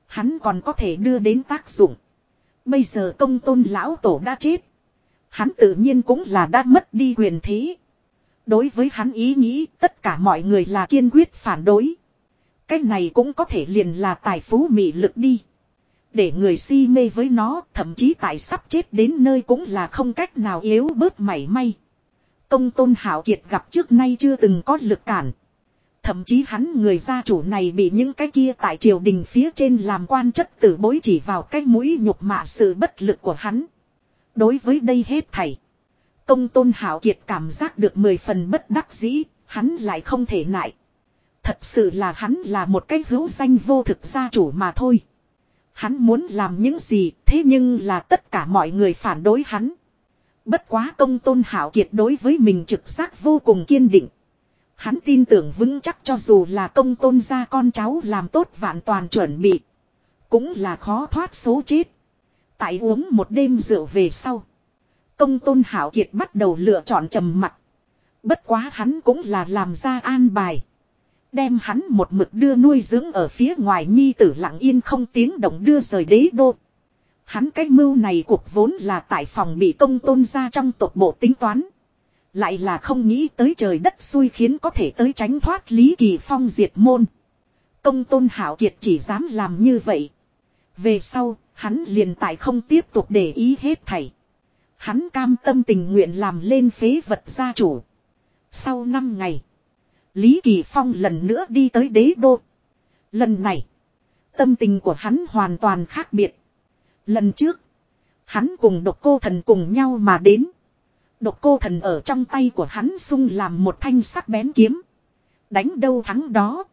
Hắn còn có thể đưa đến tác dụng. Bây giờ công tôn lão tổ đã chết. Hắn tự nhiên cũng là đã mất đi quyền thế. Đối với hắn ý nghĩ, tất cả mọi người là kiên quyết phản đối. Cái này cũng có thể liền là tài phú mị lực đi. Để người si mê với nó, thậm chí tại sắp chết đến nơi cũng là không cách nào yếu bớt mảy may. Công tôn hảo kiệt gặp trước nay chưa từng có lực cản. Thậm chí hắn người gia chủ này bị những cái kia tại triều đình phía trên làm quan chất tử bối chỉ vào cái mũi nhục mạ sự bất lực của hắn. Đối với đây hết thảy. Công tôn hảo kiệt cảm giác được mười phần bất đắc dĩ, hắn lại không thể nại. Thật sự là hắn là một cái hữu danh vô thực gia chủ mà thôi. Hắn muốn làm những gì, thế nhưng là tất cả mọi người phản đối hắn. Bất quá công tôn hảo kiệt đối với mình trực giác vô cùng kiên định. Hắn tin tưởng vững chắc cho dù là công tôn gia con cháu làm tốt vạn toàn chuẩn bị. Cũng là khó thoát số chết. Tại uống một đêm rượu về sau. Công tôn hảo kiệt bắt đầu lựa chọn trầm mặt. Bất quá hắn cũng là làm ra an bài. Đem hắn một mực đưa nuôi dưỡng ở phía ngoài nhi tử lặng yên không tiếng động đưa rời đế đô. Hắn cái mưu này cuộc vốn là tại phòng bị công tôn ra trong tộc bộ tính toán. Lại là không nghĩ tới trời đất xui khiến có thể tới tránh thoát Lý Kỳ Phong diệt môn. Công tôn hảo kiệt chỉ dám làm như vậy. Về sau, hắn liền tại không tiếp tục để ý hết thảy. Hắn cam tâm tình nguyện làm lên phế vật gia chủ. Sau 5 ngày, Lý Kỳ Phong lần nữa đi tới đế đô. Lần này, tâm tình của hắn hoàn toàn khác biệt. Lần trước, hắn cùng độc cô thần cùng nhau mà đến. Độc cô thần ở trong tay của hắn sung làm một thanh sắc bén kiếm. Đánh đâu thắng đó.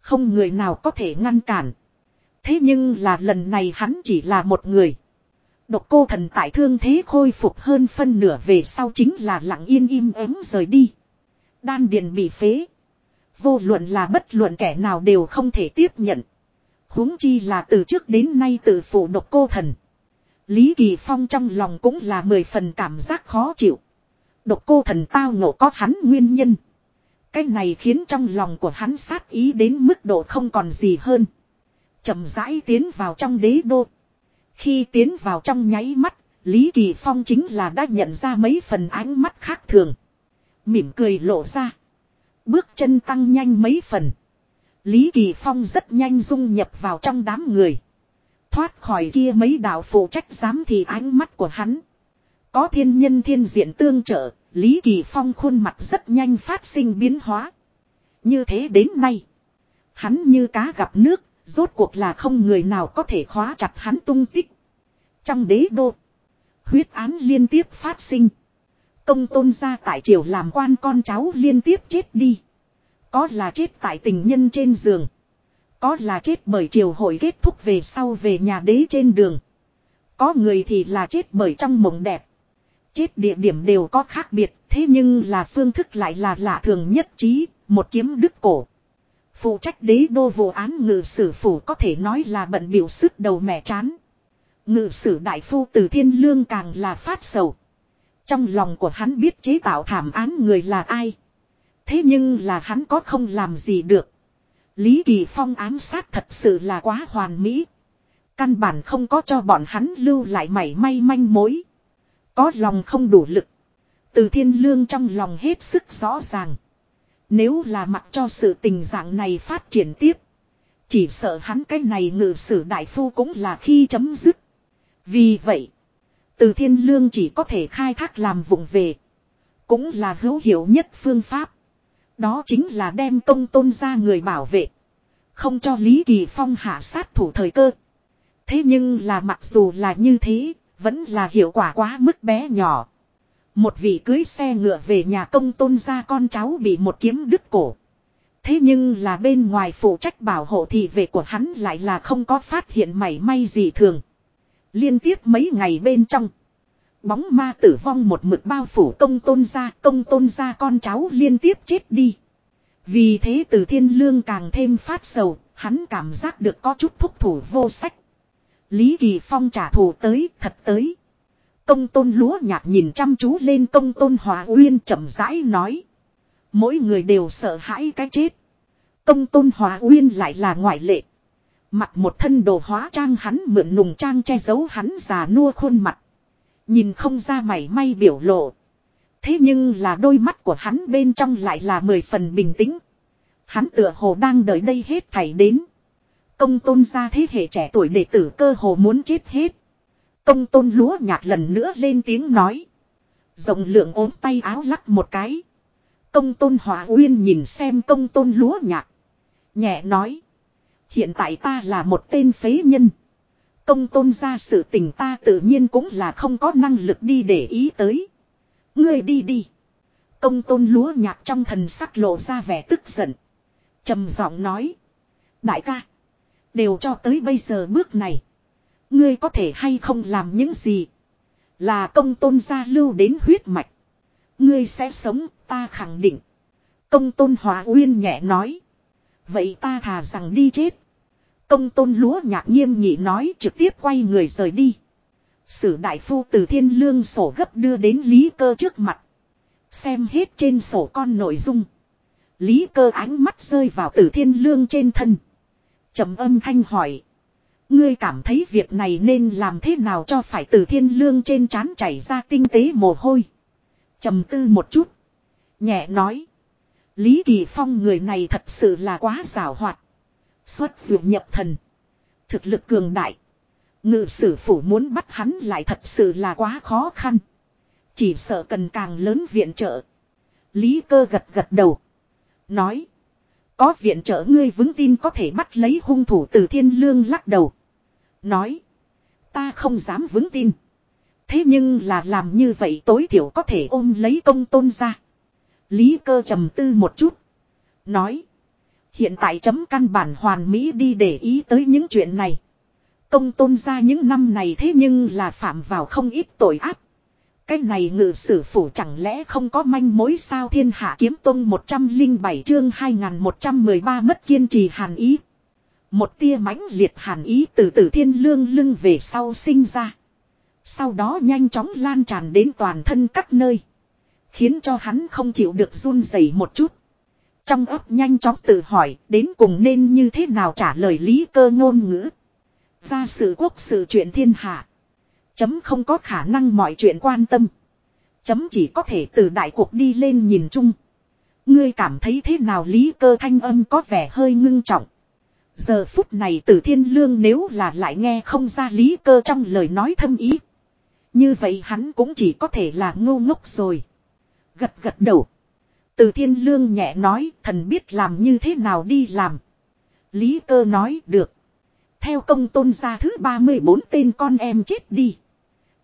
Không người nào có thể ngăn cản. Thế nhưng là lần này hắn chỉ là một người. Độc cô thần tại thương thế khôi phục hơn phân nửa về sau chính là lặng yên im ắng rời đi. Đan điền bị phế. Vô luận là bất luận kẻ nào đều không thể tiếp nhận. huống chi là từ trước đến nay tự phụ độc cô thần. Lý Kỳ Phong trong lòng cũng là mười phần cảm giác khó chịu. Độc cô thần tao ngộ có hắn nguyên nhân. Cái này khiến trong lòng của hắn sát ý đến mức độ không còn gì hơn. chậm rãi tiến vào trong đế đô. Khi tiến vào trong nháy mắt, Lý Kỳ Phong chính là đã nhận ra mấy phần ánh mắt khác thường. Mỉm cười lộ ra. Bước chân tăng nhanh mấy phần. Lý Kỳ Phong rất nhanh dung nhập vào trong đám người. Thoát khỏi kia mấy đạo phụ trách giám thì ánh mắt của hắn. Có thiên nhân thiên diện tương trợ, Lý Kỳ Phong khuôn mặt rất nhanh phát sinh biến hóa. Như thế đến nay, hắn như cá gặp nước, rốt cuộc là không người nào có thể khóa chặt hắn tung tích. Trong đế đô, huyết án liên tiếp phát sinh. Công tôn gia tại triều làm quan con cháu liên tiếp chết đi. Có là chết tại tình nhân trên giường. Có là chết bởi triều hội kết thúc về sau về nhà đế trên đường. Có người thì là chết bởi trong mộng đẹp. Chết địa điểm đều có khác biệt, thế nhưng là phương thức lại là lạ thường nhất trí, một kiếm đứt cổ. Phụ trách đế đô vụ án ngự sử phủ có thể nói là bận biểu sức đầu mẹ chán. Ngự sử đại phu từ thiên lương càng là phát sầu. Trong lòng của hắn biết chế tạo thảm án người là ai. Thế nhưng là hắn có không làm gì được. Lý Kỳ Phong ám sát thật sự là quá hoàn mỹ. Căn bản không có cho bọn hắn lưu lại mảy may manh mối. Có lòng không đủ lực. Từ thiên lương trong lòng hết sức rõ ràng. Nếu là mặc cho sự tình dạng này phát triển tiếp. Chỉ sợ hắn cái này ngự sử đại phu cũng là khi chấm dứt. Vì vậy. Từ thiên lương chỉ có thể khai thác làm vụng về. Cũng là hữu hiệu nhất phương pháp. Đó chính là đem công tôn ra người bảo vệ. Không cho Lý Kỳ Phong hạ sát thủ thời cơ. Thế nhưng là mặc dù là như thế, vẫn là hiệu quả quá mức bé nhỏ. Một vị cưới xe ngựa về nhà công tôn ra con cháu bị một kiếm đứt cổ. Thế nhưng là bên ngoài phụ trách bảo hộ thì về của hắn lại là không có phát hiện mảy may gì thường. Liên tiếp mấy ngày bên trong. Bóng ma tử vong một mực bao phủ công tôn gia, công tôn gia con cháu liên tiếp chết đi. Vì thế từ thiên lương càng thêm phát sầu, hắn cảm giác được có chút thúc thủ vô sách. Lý Kỳ Phong trả thù tới, thật tới. Công tôn lúa nhạc nhìn chăm chú lên công tôn hòa uyên chậm rãi nói. Mỗi người đều sợ hãi cái chết. Công tôn hòa uyên lại là ngoại lệ. Mặc một thân đồ hóa trang hắn mượn nùng trang che giấu hắn già nua khuôn mặt. Nhìn không ra mảy may biểu lộ. Thế nhưng là đôi mắt của hắn bên trong lại là mười phần bình tĩnh. Hắn tựa hồ đang đợi đây hết thảy đến. Công tôn ra thế hệ trẻ tuổi đệ tử cơ hồ muốn chết hết. Công tôn lúa nhạt lần nữa lên tiếng nói. Rộng lượng ốm tay áo lắc một cái. Công tôn hỏa uyên nhìn xem công tôn lúa nhạt. Nhẹ nói. Hiện tại ta là một tên phế nhân. Công tôn ra sự tình ta tự nhiên cũng là không có năng lực đi để ý tới. Ngươi đi đi. Công tôn lúa nhạc trong thần sắc lộ ra vẻ tức giận. trầm giọng nói. Đại ca. Đều cho tới bây giờ bước này. Ngươi có thể hay không làm những gì. Là công tôn gia lưu đến huyết mạch. Ngươi sẽ sống, ta khẳng định. Công tôn hòa uyên nhẹ nói. Vậy ta thà rằng đi chết. Công tôn lúa nhạc nghiêm nghị nói trực tiếp quay người rời đi. Sử đại phu từ thiên lương sổ gấp đưa đến lý cơ trước mặt. Xem hết trên sổ con nội dung. Lý cơ ánh mắt rơi vào từ thiên lương trên thân. trầm âm thanh hỏi. Ngươi cảm thấy việc này nên làm thế nào cho phải từ thiên lương trên trán chảy ra tinh tế mồ hôi. trầm tư một chút. Nhẹ nói. Lý Kỳ Phong người này thật sự là quá xảo hoạt. Xuất dụng nhập thần. Thực lực cường đại. Ngự sử phủ muốn bắt hắn lại thật sự là quá khó khăn. Chỉ sợ cần càng lớn viện trợ. Lý cơ gật gật đầu. Nói. Có viện trợ ngươi vững tin có thể bắt lấy hung thủ từ thiên lương lắc đầu. Nói. Ta không dám vững tin. Thế nhưng là làm như vậy tối thiểu có thể ôm lấy công tôn ra. Lý cơ trầm tư một chút. Nói. Hiện tại chấm căn bản hoàn mỹ đi để ý tới những chuyện này. Công tôn ra những năm này thế nhưng là phạm vào không ít tội ác. Cái này ngự sử phủ chẳng lẽ không có manh mối sao thiên hạ kiếm tông 107 chương 2113 mất kiên trì hàn ý. Một tia mãnh liệt hàn ý từ từ thiên lương lưng về sau sinh ra. Sau đó nhanh chóng lan tràn đến toàn thân các nơi. Khiến cho hắn không chịu được run rẩy một chút. Trong ấp nhanh chóng tự hỏi, đến cùng nên như thế nào trả lời lý cơ ngôn ngữ. Ra sự quốc sự chuyện thiên hạ. Chấm không có khả năng mọi chuyện quan tâm. Chấm chỉ có thể từ đại cuộc đi lên nhìn chung. Ngươi cảm thấy thế nào lý cơ thanh âm có vẻ hơi ngưng trọng. Giờ phút này tử thiên lương nếu là lại nghe không ra lý cơ trong lời nói thâm ý. Như vậy hắn cũng chỉ có thể là ngu ngốc rồi. Gật gật đầu. Từ thiên lương nhẹ nói, thần biết làm như thế nào đi làm. Lý cơ nói, được. Theo công tôn gia thứ 34 tên con em chết đi.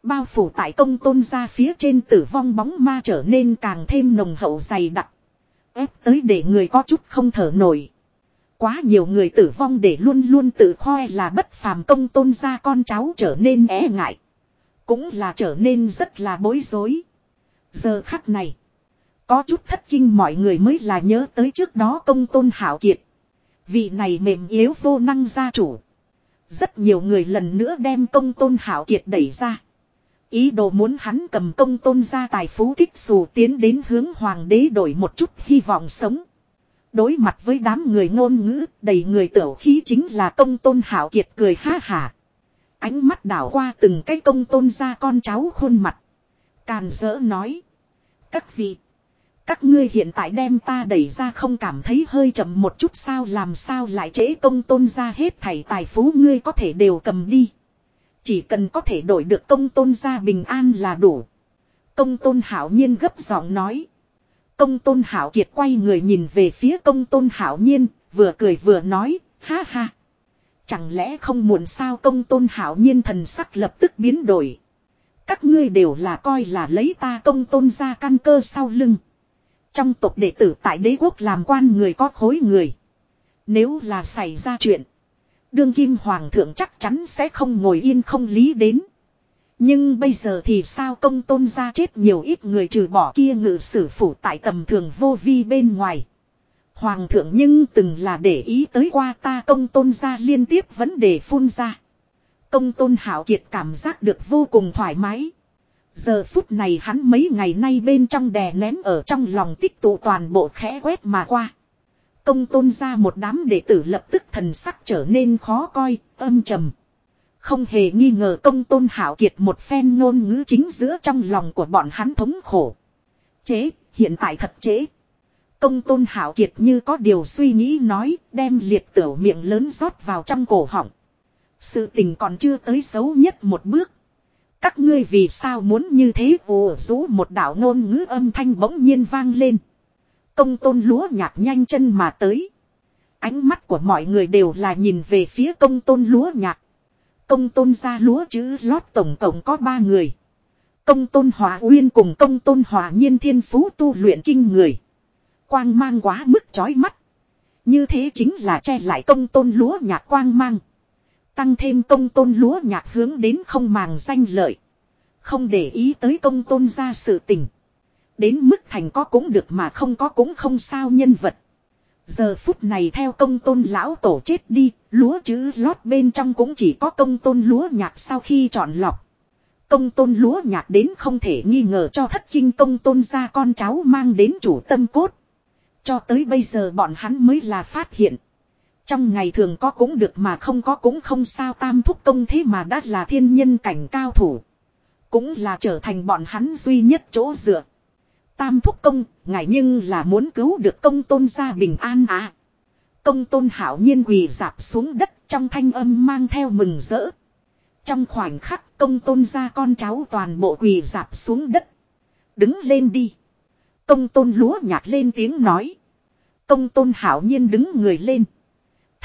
Bao phủ tại công tôn gia phía trên tử vong bóng ma trở nên càng thêm nồng hậu dày đặc. ép tới để người có chút không thở nổi. Quá nhiều người tử vong để luôn luôn tự khoe là bất phàm công tôn gia con cháu trở nên é ngại. Cũng là trở nên rất là bối rối. Giờ khắc này. Có chút thất kinh mọi người mới là nhớ tới trước đó công tôn hảo kiệt. Vị này mềm yếu vô năng gia chủ. Rất nhiều người lần nữa đem công tôn hảo kiệt đẩy ra. Ý đồ muốn hắn cầm công tôn ra tài phú kích xù tiến đến hướng hoàng đế đổi một chút hy vọng sống. Đối mặt với đám người ngôn ngữ, đầy người tiểu khí chính là công tôn hảo kiệt cười ha hả. Ánh mắt đảo qua từng cái công tôn ra con cháu khuôn mặt. Càn dỡ nói. Các vị. Các ngươi hiện tại đem ta đẩy ra không cảm thấy hơi chậm một chút sao làm sao lại trễ công tôn ra hết thảy tài phú ngươi có thể đều cầm đi. Chỉ cần có thể đổi được công tôn ra bình an là đủ. Công tôn hảo nhiên gấp giọng nói. Công tôn hảo kiệt quay người nhìn về phía công tôn hảo nhiên, vừa cười vừa nói, ha ha. Chẳng lẽ không muộn sao công tôn hảo nhiên thần sắc lập tức biến đổi. Các ngươi đều là coi là lấy ta công tôn ra căn cơ sau lưng. Trong tộc đệ tử tại đế quốc làm quan người có khối người. Nếu là xảy ra chuyện. Đương kim hoàng thượng chắc chắn sẽ không ngồi yên không lý đến. Nhưng bây giờ thì sao công tôn ra chết nhiều ít người trừ bỏ kia ngự sử phủ tại tầm thường vô vi bên ngoài. Hoàng thượng nhưng từng là để ý tới qua ta công tôn ra liên tiếp vấn đề phun ra. Công tôn hảo kiệt cảm giác được vô cùng thoải mái. Giờ phút này hắn mấy ngày nay bên trong đè nén ở trong lòng tích tụ toàn bộ khẽ quét mà qua. Công tôn ra một đám đệ tử lập tức thần sắc trở nên khó coi, âm trầm. Không hề nghi ngờ công tôn hảo kiệt một phen ngôn ngữ chính giữa trong lòng của bọn hắn thống khổ. Chế, hiện tại thật chế. công tôn hảo kiệt như có điều suy nghĩ nói đem liệt tửu miệng lớn rót vào trong cổ họng. Sự tình còn chưa tới xấu nhất một bước. Các ngươi vì sao muốn như thế ồ, rú một đạo ngôn ngữ âm thanh bỗng nhiên vang lên. Công tôn lúa nhạt nhanh chân mà tới. Ánh mắt của mọi người đều là nhìn về phía công tôn lúa nhạt. Công tôn ra lúa chữ lót tổng cộng có ba người. Công tôn hòa uyên cùng công tôn hòa nhiên thiên phú tu luyện kinh người. Quang mang quá mức chói mắt. Như thế chính là che lại công tôn lúa nhạt quang mang. Tăng thêm công tôn lúa nhạc hướng đến không màng danh lợi. Không để ý tới công tôn ra sự tình. Đến mức thành có cũng được mà không có cũng không sao nhân vật. Giờ phút này theo công tôn lão tổ chết đi, lúa chữ lót bên trong cũng chỉ có công tôn lúa nhạc sau khi chọn lọc. Công tôn lúa nhạc đến không thể nghi ngờ cho thất kinh công tôn ra con cháu mang đến chủ tâm cốt. Cho tới bây giờ bọn hắn mới là phát hiện. Trong ngày thường có cũng được mà không có cũng không sao tam thúc công thế mà đã là thiên nhân cảnh cao thủ. Cũng là trở thành bọn hắn duy nhất chỗ dựa. Tam thúc công, ngài nhưng là muốn cứu được công tôn gia bình an à. Công tôn hảo nhiên quỳ dạp xuống đất trong thanh âm mang theo mừng rỡ. Trong khoảnh khắc công tôn gia con cháu toàn bộ quỳ dạp xuống đất. Đứng lên đi. Công tôn lúa nhạt lên tiếng nói. Công tôn hảo nhiên đứng người lên.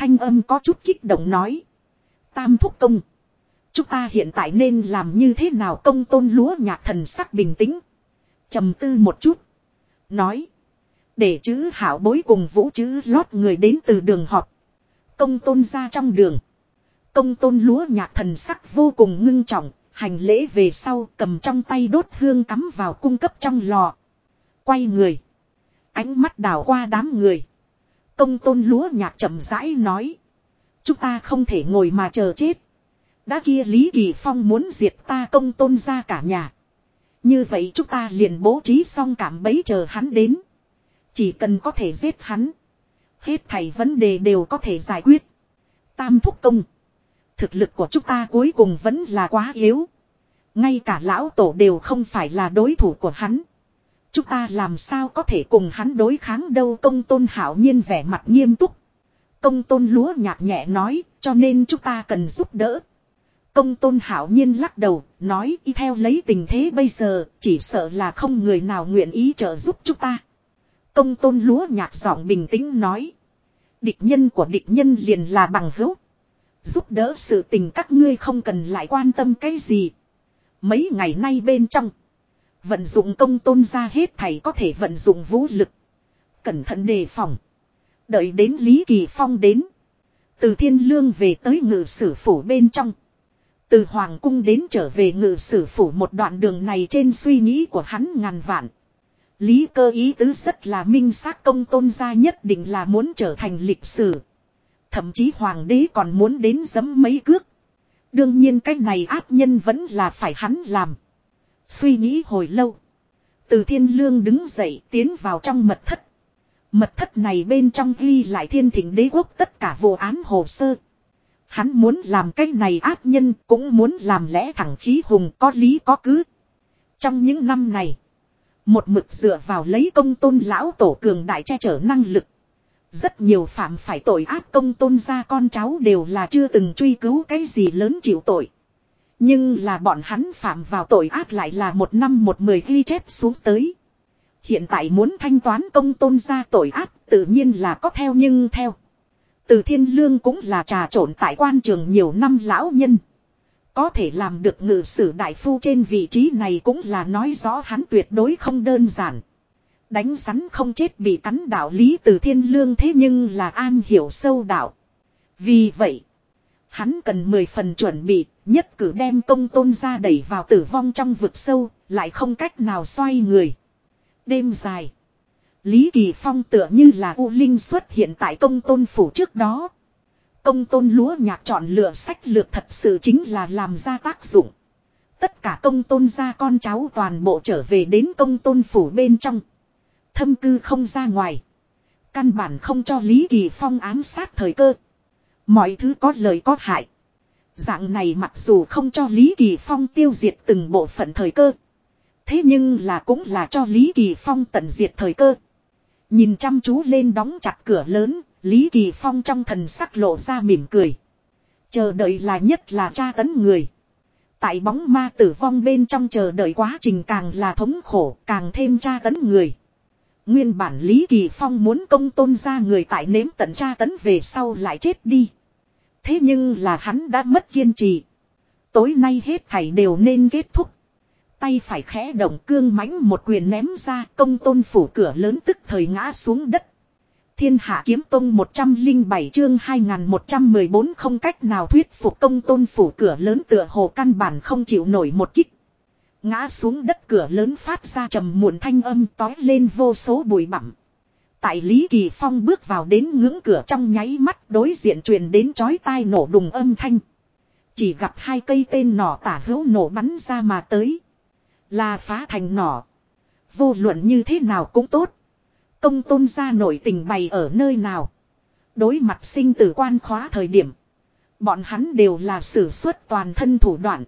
Thanh âm có chút kích động nói. Tam thúc công. Chúng ta hiện tại nên làm như thế nào công tôn lúa nhạc thần sắc bình tĩnh trầm tư một chút. Nói. Để chữ hảo bối cùng vũ chữ lót người đến từ đường họp. Công tôn ra trong đường. Công tôn lúa nhạc thần sắc vô cùng ngưng trọng. Hành lễ về sau cầm trong tay đốt hương cắm vào cung cấp trong lò. Quay người. Ánh mắt đảo qua đám người. Công tôn lúa nhạc chậm rãi nói. Chúng ta không thể ngồi mà chờ chết. Đã kia Lý Kỳ Phong muốn diệt ta công tôn ra cả nhà. Như vậy chúng ta liền bố trí xong cảm bấy chờ hắn đến. Chỉ cần có thể giết hắn. Hết thảy vấn đề đều có thể giải quyết. Tam thúc công. Thực lực của chúng ta cuối cùng vẫn là quá yếu. Ngay cả lão tổ đều không phải là đối thủ của hắn. Chúng ta làm sao có thể cùng hắn đối kháng đâu công tôn hảo nhiên vẻ mặt nghiêm túc. Công tôn lúa nhạt nhẹ nói cho nên chúng ta cần giúp đỡ. Công tôn hảo nhiên lắc đầu, nói y theo lấy tình thế bây giờ, chỉ sợ là không người nào nguyện ý trợ giúp chúng ta. Công tôn lúa nhạt giọng bình tĩnh nói. Địch nhân của địch nhân liền là bằng hữu. Giúp đỡ sự tình các ngươi không cần lại quan tâm cái gì. Mấy ngày nay bên trong. Vận dụng công tôn ra hết thầy có thể vận dụng vũ lực. Cẩn thận đề phòng. Đợi đến Lý Kỳ Phong đến. Từ thiên lương về tới ngự sử phủ bên trong. Từ Hoàng cung đến trở về ngự sử phủ một đoạn đường này trên suy nghĩ của hắn ngàn vạn. Lý cơ ý tứ rất là minh xác công tôn gia nhất định là muốn trở thành lịch sử. Thậm chí hoàng đế còn muốn đến giấm mấy cước. Đương nhiên cái này ác nhân vẫn là phải hắn làm. Suy nghĩ hồi lâu. Từ thiên lương đứng dậy tiến vào trong mật thất. Mật thất này bên trong ghi lại thiên thỉnh đế quốc tất cả vụ án hồ sơ. Hắn muốn làm cái này ác nhân cũng muốn làm lẽ thẳng khí hùng có lý có cứ. Trong những năm này, một mực dựa vào lấy công tôn lão tổ cường đại che chở năng lực. Rất nhiều phạm phải tội ác công tôn gia con cháu đều là chưa từng truy cứu cái gì lớn chịu tội. Nhưng là bọn hắn phạm vào tội ác lại là một năm một mười ghi chép xuống tới. Hiện tại muốn thanh toán công tôn gia tội ác tự nhiên là có theo nhưng theo. Từ thiên lương cũng là trà trộn tại quan trường nhiều năm lão nhân. Có thể làm được ngự sử đại phu trên vị trí này cũng là nói rõ hắn tuyệt đối không đơn giản. Đánh rắn không chết bị cắn đạo lý từ thiên lương thế nhưng là an hiểu sâu đạo. Vì vậy, hắn cần mười phần chuẩn bị, nhất cử đem công tôn ra đẩy vào tử vong trong vực sâu, lại không cách nào xoay người. Đêm dài. Lý Kỳ Phong tựa như là U Linh xuất hiện tại công tôn phủ trước đó. Công tôn lúa nhạc chọn lựa sách lược thật sự chính là làm ra tác dụng. Tất cả công tôn gia con cháu toàn bộ trở về đến công tôn phủ bên trong. Thâm cư không ra ngoài. Căn bản không cho Lý Kỳ Phong ám sát thời cơ. Mọi thứ có lời có hại. Dạng này mặc dù không cho Lý Kỳ Phong tiêu diệt từng bộ phận thời cơ. Thế nhưng là cũng là cho Lý Kỳ Phong tận diệt thời cơ. Nhìn chăm chú lên đóng chặt cửa lớn, Lý Kỳ Phong trong thần sắc lộ ra mỉm cười. Chờ đợi là nhất là tra tấn người. Tại bóng ma tử vong bên trong chờ đợi quá trình càng là thống khổ, càng thêm tra tấn người. Nguyên bản Lý Kỳ Phong muốn công tôn ra người tại nếm tận tra tấn về sau lại chết đi. Thế nhưng là hắn đã mất kiên trì. Tối nay hết thảy đều nên kết thúc. Tay phải khẽ động cương mãnh một quyền ném ra, công tôn phủ cửa lớn tức thời ngã xuống đất. Thiên hạ kiếm tông 107 chương 2114 không cách nào thuyết phục công tôn phủ cửa lớn tựa hồ căn bản không chịu nổi một kích. Ngã xuống đất cửa lớn phát ra trầm muộn thanh âm tói lên vô số bụi bặm. Tại Lý Kỳ Phong bước vào đến ngưỡng cửa trong nháy mắt đối diện truyền đến chói tai nổ đùng âm thanh. Chỉ gặp hai cây tên nỏ tả hữu nổ bắn ra mà tới. Là phá thành nỏ. Vô luận như thế nào cũng tốt. Công tôn ra nổi tình bày ở nơi nào. Đối mặt sinh tử quan khóa thời điểm. Bọn hắn đều là sử xuất toàn thân thủ đoạn.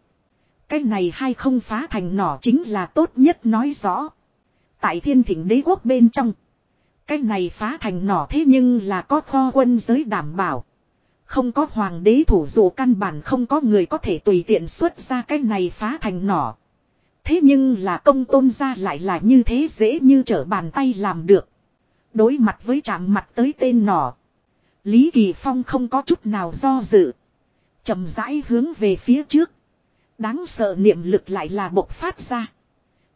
Cái này hay không phá thành nỏ chính là tốt nhất nói rõ. Tại thiên thỉnh đế quốc bên trong. Cái này phá thành nỏ thế nhưng là có kho quân giới đảm bảo. Không có hoàng đế thủ dụ căn bản không có người có thể tùy tiện xuất ra cái này phá thành nỏ. Thế nhưng là công tôn ra lại là như thế dễ như trở bàn tay làm được. Đối mặt với chạm mặt tới tên nỏ. Lý Kỳ Phong không có chút nào do dự. chậm rãi hướng về phía trước. Đáng sợ niệm lực lại là bộc phát ra.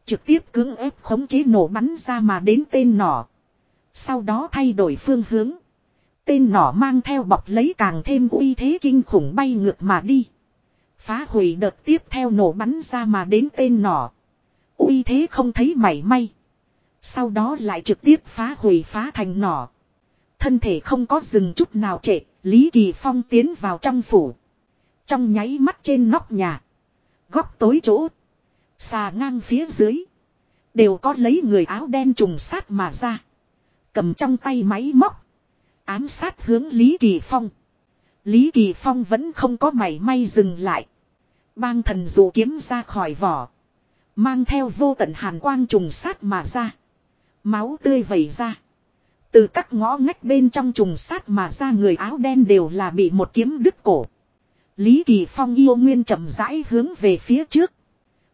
Trực tiếp cưỡng ép khống chế nổ bắn ra mà đến tên nỏ. Sau đó thay đổi phương hướng. Tên nỏ mang theo bọc lấy càng thêm uy thế kinh khủng bay ngược mà đi. Phá hủy đợt tiếp theo nổ bắn ra mà đến tên nỏ. uy thế không thấy mảy may. Sau đó lại trực tiếp phá hủy phá thành nỏ. Thân thể không có dừng chút nào trệ, Lý Kỳ Phong tiến vào trong phủ. Trong nháy mắt trên nóc nhà. Góc tối chỗ. Xà ngang phía dưới. Đều có lấy người áo đen trùng sát mà ra. Cầm trong tay máy móc. Ám sát hướng Lý Kỳ Phong. Lý Kỳ Phong vẫn không có mảy may dừng lại. Bang thần dụ kiếm ra khỏi vỏ. Mang theo vô tận hàn quang trùng sát mà ra. Máu tươi vẩy ra. Từ các ngõ ngách bên trong trùng sát mà ra người áo đen đều là bị một kiếm đứt cổ. Lý Kỳ Phong yêu nguyên chậm rãi hướng về phía trước.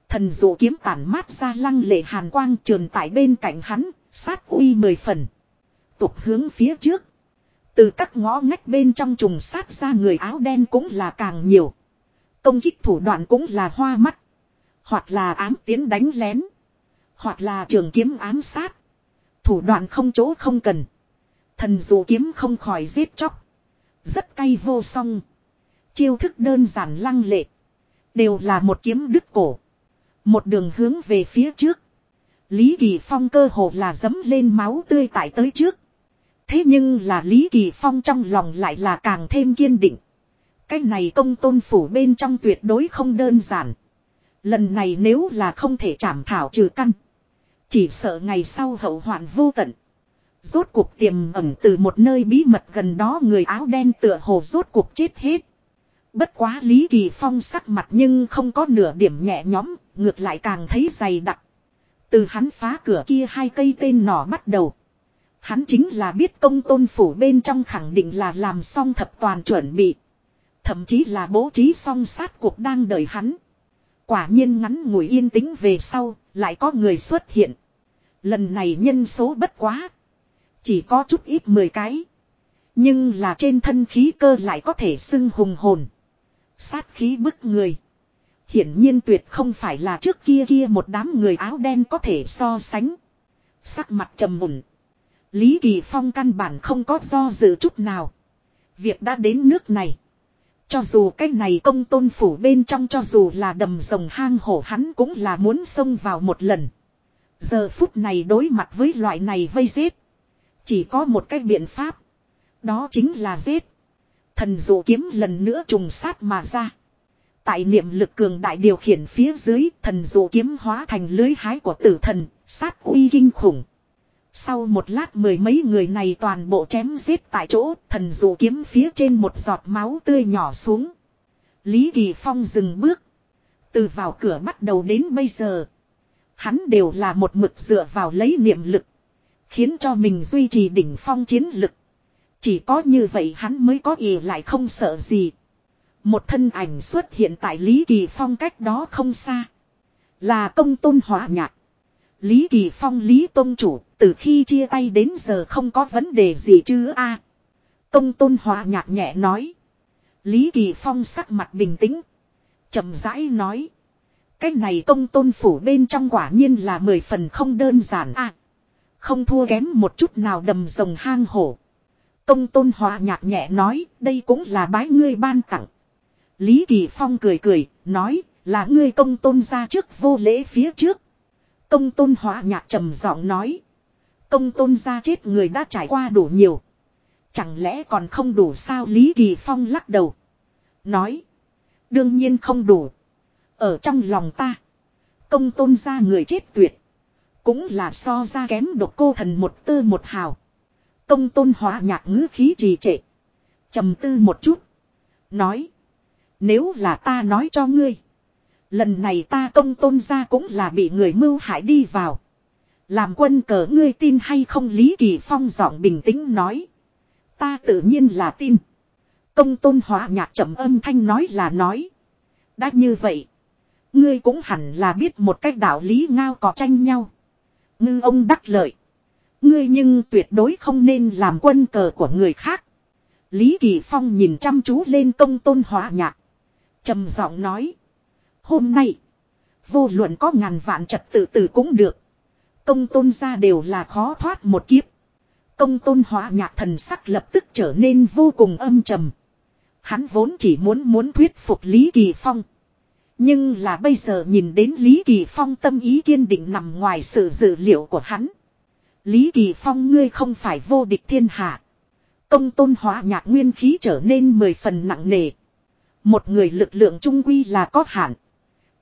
Thần dụ kiếm tản mát ra lăng lệ hàn quang trườn tại bên cạnh hắn, sát uy mười phần. Tục hướng phía trước. Từ các ngõ ngách bên trong trùng sát ra người áo đen cũng là càng nhiều. Công kích thủ đoạn cũng là hoa mắt. Hoặc là ám tiến đánh lén. Hoặc là trường kiếm ám sát. Thủ đoạn không chỗ không cần. Thần dụ kiếm không khỏi giết chóc. Rất cay vô song. Chiêu thức đơn giản lăng lệ. Đều là một kiếm đứt cổ. Một đường hướng về phía trước. Lý Kỳ Phong cơ hồ là dấm lên máu tươi tại tới trước. Thế nhưng là Lý Kỳ Phong trong lòng lại là càng thêm kiên định. Cái này công tôn phủ bên trong tuyệt đối không đơn giản. Lần này nếu là không thể chảm thảo trừ căn. Chỉ sợ ngày sau hậu hoạn vô tận. Rốt cuộc tiềm ẩn từ một nơi bí mật gần đó người áo đen tựa hồ rốt cuộc chết hết. Bất quá Lý Kỳ Phong sắc mặt nhưng không có nửa điểm nhẹ nhõm, ngược lại càng thấy dày đặc. Từ hắn phá cửa kia hai cây tên nỏ bắt đầu. Hắn chính là biết công tôn phủ bên trong khẳng định là làm xong thập toàn chuẩn bị. Thậm chí là bố trí xong sát cuộc đang đợi hắn. Quả nhiên ngắn ngủi yên tĩnh về sau, lại có người xuất hiện. Lần này nhân số bất quá. Chỉ có chút ít 10 cái. Nhưng là trên thân khí cơ lại có thể xưng hùng hồn. Sát khí bức người. Hiển nhiên tuyệt không phải là trước kia kia một đám người áo đen có thể so sánh. Sắc mặt trầm mùn. Lý Kỳ Phong căn bản không có do dự chút nào. Việc đã đến nước này. Cho dù cái này công tôn phủ bên trong cho dù là đầm rồng hang hổ hắn cũng là muốn xông vào một lần. Giờ phút này đối mặt với loại này vây giết. Chỉ có một cái biện pháp. Đó chính là giết. Thần dụ kiếm lần nữa trùng sát mà ra. Tại niệm lực cường đại điều khiển phía dưới thần dụ kiếm hóa thành lưới hái của tử thần, sát uy kinh khủng. Sau một lát mười mấy người này toàn bộ chém giết tại chỗ, thần dụ kiếm phía trên một giọt máu tươi nhỏ xuống. Lý Kỳ Phong dừng bước. Từ vào cửa bắt đầu đến bây giờ. Hắn đều là một mực dựa vào lấy niệm lực. Khiến cho mình duy trì đỉnh phong chiến lực. Chỉ có như vậy hắn mới có ý lại không sợ gì. Một thân ảnh xuất hiện tại Lý Kỳ Phong cách đó không xa. Là công tôn hỏa nhạc. Lý Kỳ Phong Lý Tông Chủ, từ khi chia tay đến giờ không có vấn đề gì chứ a Tông tôn Hòa nhạc nhẹ nói. Lý Kỳ Phong sắc mặt bình tĩnh. chậm rãi nói. Cái này công tôn phủ bên trong quả nhiên là mười phần không đơn giản a Không thua kém một chút nào đầm rồng hang hổ. Công tôn hòa nhạc nhẹ nói, đây cũng là bái ngươi ban tặng. Lý Kỳ Phong cười cười, nói, là ngươi công tôn ra trước vô lễ phía trước. Công tôn hóa nhạc trầm giọng nói. Công tôn ra chết người đã trải qua đủ nhiều. Chẳng lẽ còn không đủ sao Lý Kỳ Phong lắc đầu. Nói. Đương nhiên không đủ. Ở trong lòng ta. Công tôn ra người chết tuyệt. Cũng là so ra kém độc cô thần một tư một hào. Công tôn hóa nhạc ngữ khí trì trệ. trầm tư một chút. Nói. Nếu là ta nói cho ngươi. Lần này ta công tôn ra cũng là bị người mưu hại đi vào. Làm quân cờ ngươi tin hay không Lý Kỳ Phong giọng bình tĩnh nói. Ta tự nhiên là tin. Công tôn hóa nhạc trầm âm thanh nói là nói. Đã như vậy. Ngươi cũng hẳn là biết một cách đạo lý ngao có tranh nhau. Ngư ông đắc lợi. Ngươi nhưng tuyệt đối không nên làm quân cờ của người khác. Lý Kỳ Phong nhìn chăm chú lên công tôn hóa nhạc. trầm giọng nói. Hôm nay. Vô luận có ngàn vạn trật tự tử cũng được. Công tôn ra đều là khó thoát một kiếp. Công tôn hóa nhạc thần sắc lập tức trở nên vô cùng âm trầm. Hắn vốn chỉ muốn muốn thuyết phục Lý Kỳ Phong. Nhưng là bây giờ nhìn đến Lý Kỳ Phong tâm ý kiên định nằm ngoài sự dự liệu của hắn. Lý Kỳ Phong ngươi không phải vô địch thiên hạ. Công tôn hóa nhạc nguyên khí trở nên mười phần nặng nề. Một người lực lượng trung quy là có hạn.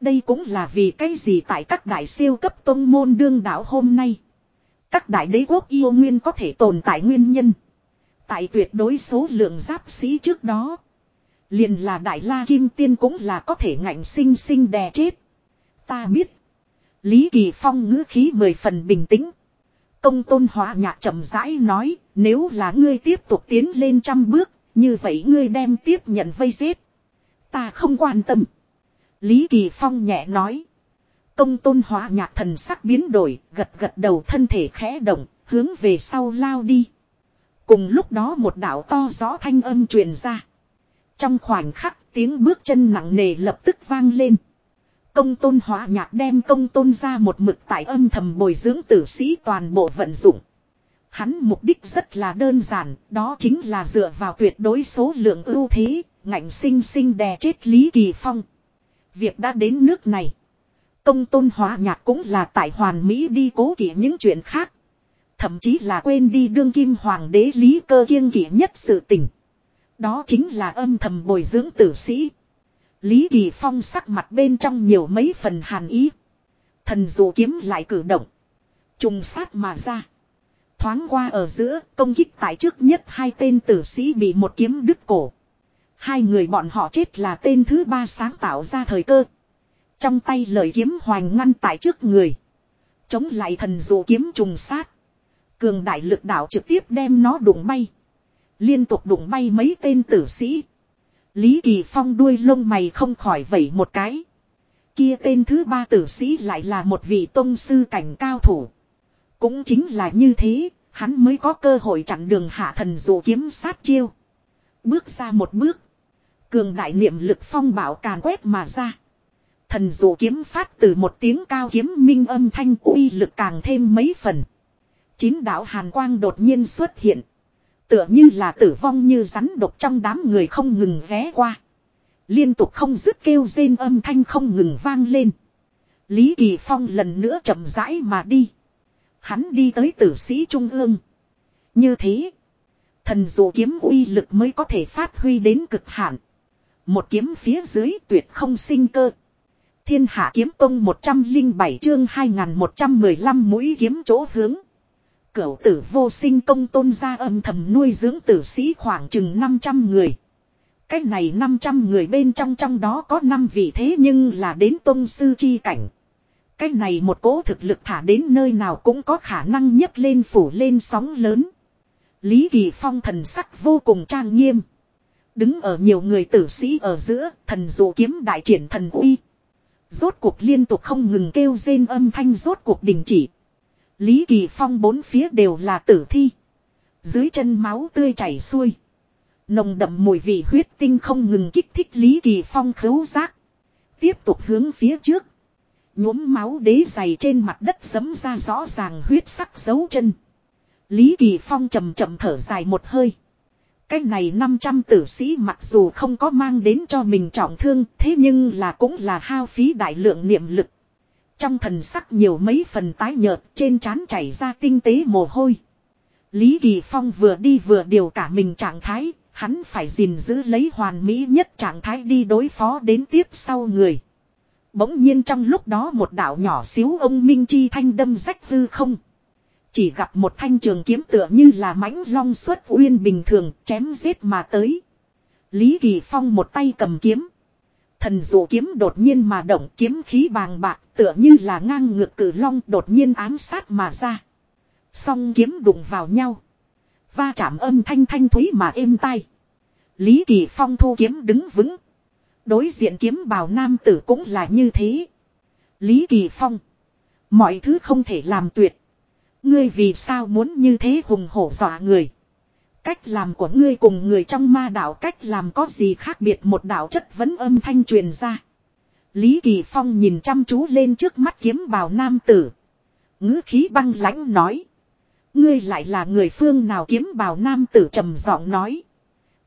Đây cũng là vì cái gì tại các đại siêu cấp tôn môn đương đạo hôm nay. Các đại đế quốc yêu nguyên có thể tồn tại nguyên nhân. Tại tuyệt đối số lượng giáp sĩ trước đó. Liền là đại la kim tiên cũng là có thể ngạnh sinh sinh đè chết. Ta biết. Lý Kỳ Phong ngữ khí mười phần bình tĩnh. Công tôn hóa nhạc chậm rãi nói, nếu là ngươi tiếp tục tiến lên trăm bước, như vậy ngươi đem tiếp nhận vây giết. Ta không quan tâm. Lý Kỳ Phong nhẹ nói. Công tôn hóa nhạc thần sắc biến đổi, gật gật đầu thân thể khẽ động, hướng về sau lao đi. Cùng lúc đó một đạo to gió thanh âm truyền ra. Trong khoảnh khắc tiếng bước chân nặng nề lập tức vang lên. Công tôn hóa nhạc đem công tôn ra một mực tại âm thầm bồi dưỡng tử sĩ toàn bộ vận dụng. Hắn mục đích rất là đơn giản, đó chính là dựa vào tuyệt đối số lượng ưu thế, ngạnh sinh sinh đè chết Lý Kỳ Phong. Việc đã đến nước này. Công tôn hóa nhạc cũng là tại hoàn mỹ đi cố kỵ những chuyện khác. Thậm chí là quên đi đương kim hoàng đế Lý cơ kiêng kỵ nhất sự tình. Đó chính là âm thầm bồi dưỡng tử sĩ. Lý Kỳ Phong sắc mặt bên trong nhiều mấy phần hàn ý. Thần dụ kiếm lại cử động. Trùng sát mà ra. Thoáng qua ở giữa, công kích tại trước nhất hai tên tử sĩ bị một kiếm đứt cổ. Hai người bọn họ chết là tên thứ ba sáng tạo ra thời cơ. Trong tay lời kiếm hoành ngăn tại trước người. Chống lại thần dụ kiếm trùng sát. Cường đại lực đạo trực tiếp đem nó đụng bay. Liên tục đụng bay mấy tên tử sĩ. Lý Kỳ Phong đuôi lông mày không khỏi vẩy một cái. Kia tên thứ ba tử sĩ lại là một vị tôn sư cảnh cao thủ. Cũng chính là như thế, hắn mới có cơ hội chặn đường hạ thần dụ kiếm sát chiêu. Bước ra một bước. Cường đại niệm lực phong bảo càn quét mà ra. Thần dụ kiếm phát từ một tiếng cao kiếm minh âm thanh uy lực càng thêm mấy phần. Chín đạo hàn quang đột nhiên xuất hiện. Tựa như là tử vong như rắn độc trong đám người không ngừng ghé qua. Liên tục không dứt kêu rên âm thanh không ngừng vang lên. Lý Kỳ Phong lần nữa chậm rãi mà đi. Hắn đi tới tử sĩ trung ương. Như thế. Thần dụ kiếm uy lực mới có thể phát huy đến cực hạn. Một kiếm phía dưới tuyệt không sinh cơ. Thiên hạ kiếm tông 107 chương 2115 mũi kiếm chỗ hướng. Cửu tử vô sinh công tôn gia âm thầm nuôi dưỡng tử sĩ khoảng chừng 500 người. Cách này 500 người bên trong trong đó có 5 vị thế nhưng là đến tôn sư chi cảnh. cách này một cố thực lực thả đến nơi nào cũng có khả năng nhấc lên phủ lên sóng lớn. Lý Kỳ Phong thần sắc vô cùng trang nghiêm. Đứng ở nhiều người tử sĩ ở giữa, thần dụ kiếm đại triển thần uy. Rốt cuộc liên tục không ngừng kêu rên âm thanh rốt cuộc đình chỉ. Lý Kỳ Phong bốn phía đều là tử thi. Dưới chân máu tươi chảy xuôi. Nồng đậm mùi vị huyết tinh không ngừng kích thích Lý Kỳ Phong khứu giác. Tiếp tục hướng phía trước. Nhuốm máu đế dày trên mặt đất dấm ra rõ ràng huyết sắc dấu chân. Lý Kỳ Phong chầm chậm thở dài một hơi. Cái này 500 tử sĩ mặc dù không có mang đến cho mình trọng thương thế nhưng là cũng là hao phí đại lượng niệm lực. Trong thần sắc nhiều mấy phần tái nhợt trên trán chảy ra tinh tế mồ hôi. Lý Kỳ Phong vừa đi vừa điều cả mình trạng thái, hắn phải gìn giữ lấy hoàn mỹ nhất trạng thái đi đối phó đến tiếp sau người. Bỗng nhiên trong lúc đó một đạo nhỏ xíu ông Minh Chi thanh đâm rách hư không. Chỉ gặp một thanh trường kiếm tựa như là mãnh long xuất uyên bình thường, chém giết mà tới. Lý Kỳ Phong một tay cầm kiếm. Thần dụ kiếm đột nhiên mà động, kiếm khí bàng bạc, tựa như là ngang ngược cử long đột nhiên ám sát mà ra. Song kiếm đụng vào nhau. Va chạm âm thanh thanh thúy mà êm tai. Lý Kỳ Phong thu kiếm đứng vững. Đối diện kiếm bào nam tử cũng là như thế. Lý Kỳ Phong. Mọi thứ không thể làm tuyệt. Ngươi vì sao muốn như thế hùng hổ dọa người. Cách làm của ngươi cùng người trong ma đạo cách làm có gì khác biệt một đạo chất vấn âm thanh truyền ra. Lý Kỳ Phong nhìn chăm chú lên trước mắt kiếm bào nam tử. ngữ khí băng lãnh nói. Ngươi lại là người phương nào kiếm bào nam tử trầm giọng nói.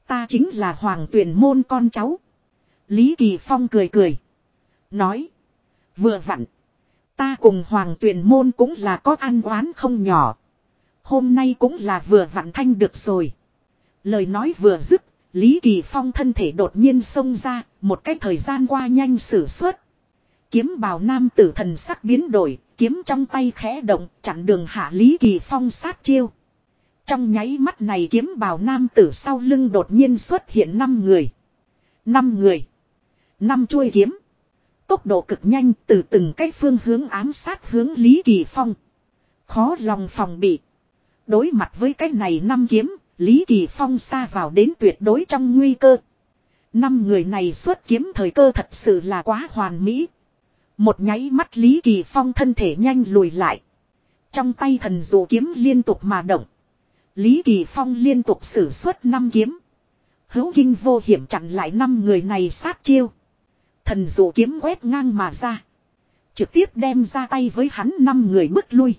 Ta chính là hoàng tuyển môn con cháu. Lý Kỳ Phong cười cười. Nói. Vừa vặn. Ta cùng hoàng tuyển môn cũng là có ăn oán không nhỏ. Hôm nay cũng là vừa vặn thanh được rồi. Lời nói vừa dứt, Lý Kỳ Phong thân thể đột nhiên xông ra, một cách thời gian qua nhanh sử xuất. Kiếm bào nam tử thần sắc biến đổi, kiếm trong tay khẽ động, chặn đường hạ Lý Kỳ Phong sát chiêu. Trong nháy mắt này kiếm bào nam tử sau lưng đột nhiên xuất hiện 5 người. 5 người. 5 chuôi kiếm. Tốc độ cực nhanh từ từng cái phương hướng ám sát hướng Lý Kỳ Phong. Khó lòng phòng bị. Đối mặt với cái này năm kiếm, Lý Kỳ Phong xa vào đến tuyệt đối trong nguy cơ. Năm người này xuất kiếm thời cơ thật sự là quá hoàn mỹ. Một nháy mắt Lý Kỳ Phong thân thể nhanh lùi lại. Trong tay thần dụ kiếm liên tục mà động. Lý Kỳ Phong liên tục sử xuất năm kiếm. Hữu kinh vô hiểm chặn lại năm người này sát chiêu. Thần dụ kiếm quét ngang mà ra. Trực tiếp đem ra tay với hắn năm người bước lui.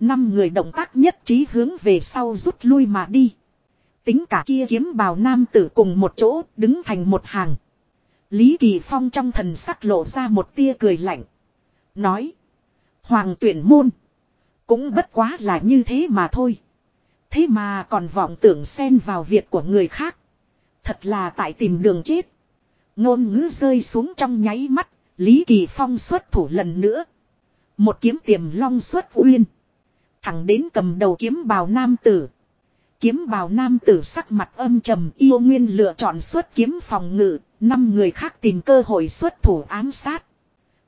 Năm người động tác nhất trí hướng về sau rút lui mà đi. Tính cả kia kiếm bào nam tử cùng một chỗ đứng thành một hàng. Lý Kỳ Phong trong thần sắc lộ ra một tia cười lạnh. Nói. Hoàng tuyển môn. Cũng bất quá là như thế mà thôi. Thế mà còn vọng tưởng xen vào việc của người khác. Thật là tại tìm đường chết. Ngôn ngữ rơi xuống trong nháy mắt. Lý Kỳ Phong xuất thủ lần nữa. Một kiếm tiềm long xuất uyên. Thẳng đến cầm đầu kiếm bào nam tử. Kiếm bào nam tử sắc mặt âm trầm yêu nguyên lựa chọn xuất kiếm phòng ngự. Năm người khác tìm cơ hội xuất thủ ám sát.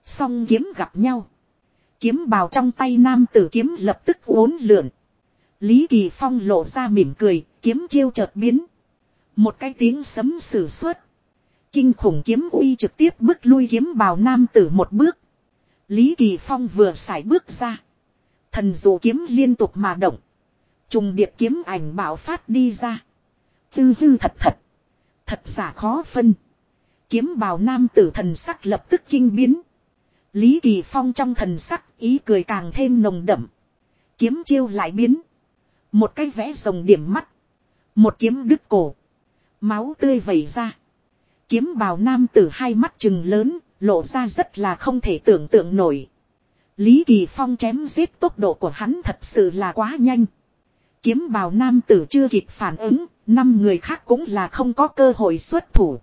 Song kiếm gặp nhau. Kiếm bào trong tay nam tử kiếm lập tức uốn lượn. Lý Kỳ Phong lộ ra mỉm cười, kiếm chiêu chợt biến. Một cái tiếng sấm sử xuất. Kinh khủng kiếm uy trực tiếp bước lui kiếm bào nam tử một bước. Lý Kỳ Phong vừa xài bước ra. Thần dụ kiếm liên tục mà động. Trùng điệp kiếm ảnh bảo phát đi ra. Tư hư thật thật. Thật giả khó phân. Kiếm bào nam tử thần sắc lập tức kinh biến. Lý Kỳ Phong trong thần sắc ý cười càng thêm nồng đậm. Kiếm chiêu lại biến. Một cái vẽ rồng điểm mắt. Một kiếm đứt cổ. Máu tươi vẩy ra. Kiếm bào nam tử hai mắt trừng lớn, lộ ra rất là không thể tưởng tượng nổi. Lý Kỳ Phong chém giết tốc độ của hắn thật sự là quá nhanh. Kiếm bào nam tử chưa kịp phản ứng, năm người khác cũng là không có cơ hội xuất thủ.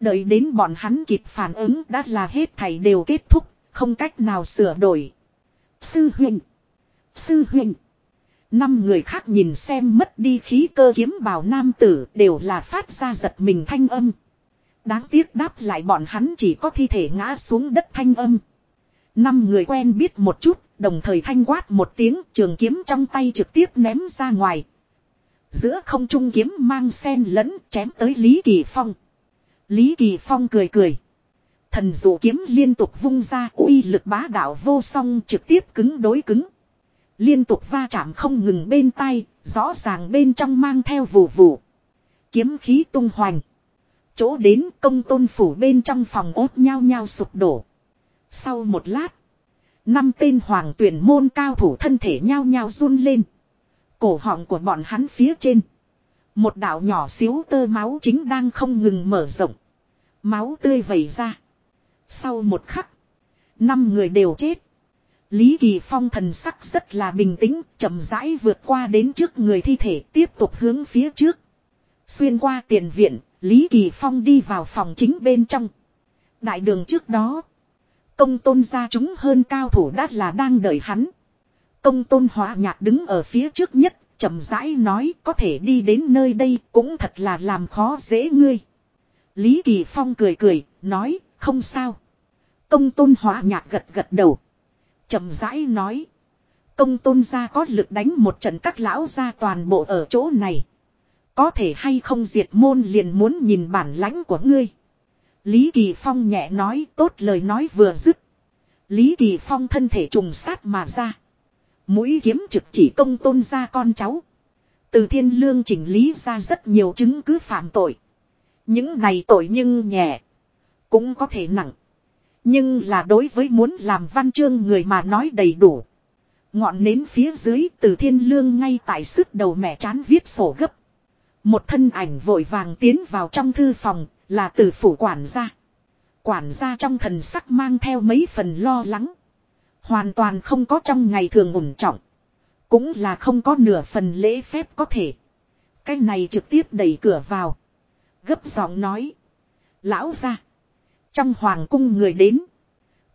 Đợi đến bọn hắn kịp phản ứng đã là hết thảy đều kết thúc, không cách nào sửa đổi. Sư huynh! Sư huynh! Năm người khác nhìn xem mất đi khí cơ kiếm bào nam tử đều là phát ra giật mình thanh âm. Đáng tiếc đáp lại bọn hắn chỉ có thi thể ngã xuống đất thanh âm. Năm người quen biết một chút, đồng thời thanh quát một tiếng trường kiếm trong tay trực tiếp ném ra ngoài. Giữa không trung kiếm mang sen lẫn chém tới Lý Kỳ Phong. Lý Kỳ Phong cười cười. Thần dụ kiếm liên tục vung ra uy lực bá đạo vô song trực tiếp cứng đối cứng. Liên tục va chạm không ngừng bên tay, rõ ràng bên trong mang theo vù vù. Kiếm khí tung hoành. Chỗ đến công tôn phủ bên trong phòng ốt nhao nhao sụp đổ. Sau một lát, năm tên hoàng tuyển môn cao thủ thân thể nhao nhao run lên. Cổ họng của bọn hắn phía trên. Một đạo nhỏ xíu tơ máu chính đang không ngừng mở rộng. Máu tươi vẩy ra. Sau một khắc, năm người đều chết. Lý Kỳ Phong thần sắc rất là bình tĩnh, chậm rãi vượt qua đến trước người thi thể tiếp tục hướng phía trước. Xuyên qua tiền viện, Lý Kỳ Phong đi vào phòng chính bên trong. Đại đường trước đó, công tôn gia chúng hơn cao thủ đắt là đang đợi hắn. Công tôn hóa nhạc đứng ở phía trước nhất, chậm rãi nói có thể đi đến nơi đây cũng thật là làm khó dễ ngươi. Lý Kỳ Phong cười cười, nói, không sao. Công tôn hóa nhạc gật gật đầu chậm rãi nói. Công tôn gia có lực đánh một trận các lão gia toàn bộ ở chỗ này. Có thể hay không diệt môn liền muốn nhìn bản lãnh của ngươi. Lý Kỳ Phong nhẹ nói tốt lời nói vừa dứt. Lý Kỳ Phong thân thể trùng sát mà ra. Mũi kiếm trực chỉ công tôn gia con cháu. Từ thiên lương chỉnh lý ra rất nhiều chứng cứ phạm tội. Những này tội nhưng nhẹ. Cũng có thể nặng. Nhưng là đối với muốn làm văn chương người mà nói đầy đủ. Ngọn nến phía dưới từ thiên lương ngay tại sức đầu mẹ chán viết sổ gấp. Một thân ảnh vội vàng tiến vào trong thư phòng là từ phủ quản gia. Quản gia trong thần sắc mang theo mấy phần lo lắng. Hoàn toàn không có trong ngày thường ủng trọng. Cũng là không có nửa phần lễ phép có thể. Cái này trực tiếp đẩy cửa vào. Gấp giọng nói. Lão ra. Trong hoàng cung người đến.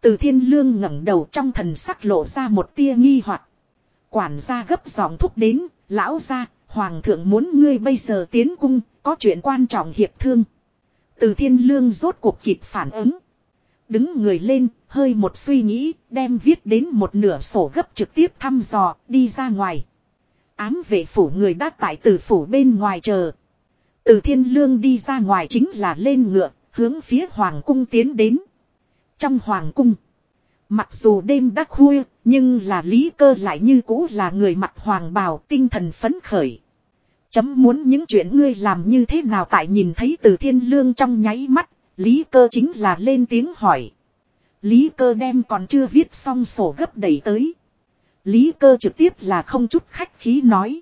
Từ thiên lương ngẩng đầu trong thần sắc lộ ra một tia nghi hoặc Quản gia gấp giọng thúc đến, lão gia, hoàng thượng muốn ngươi bây giờ tiến cung, có chuyện quan trọng hiệp thương. Từ thiên lương rốt cuộc kịp phản ứng. Đứng người lên, hơi một suy nghĩ, đem viết đến một nửa sổ gấp trực tiếp thăm dò, đi ra ngoài. Ám vệ phủ người đã tại từ phủ bên ngoài chờ. Từ thiên lương đi ra ngoài chính là lên ngựa, hướng phía hoàng cung tiến đến. Trong hoàng cung, mặc dù đêm đã khuya, nhưng là lý cơ lại như cũ là người mặt hoàng bào tinh thần phấn khởi. Chấm muốn những chuyện ngươi làm như thế nào tại nhìn thấy từ thiên lương trong nháy mắt, lý cơ chính là lên tiếng hỏi. Lý cơ đem còn chưa viết xong sổ gấp đẩy tới. Lý cơ trực tiếp là không chút khách khí nói.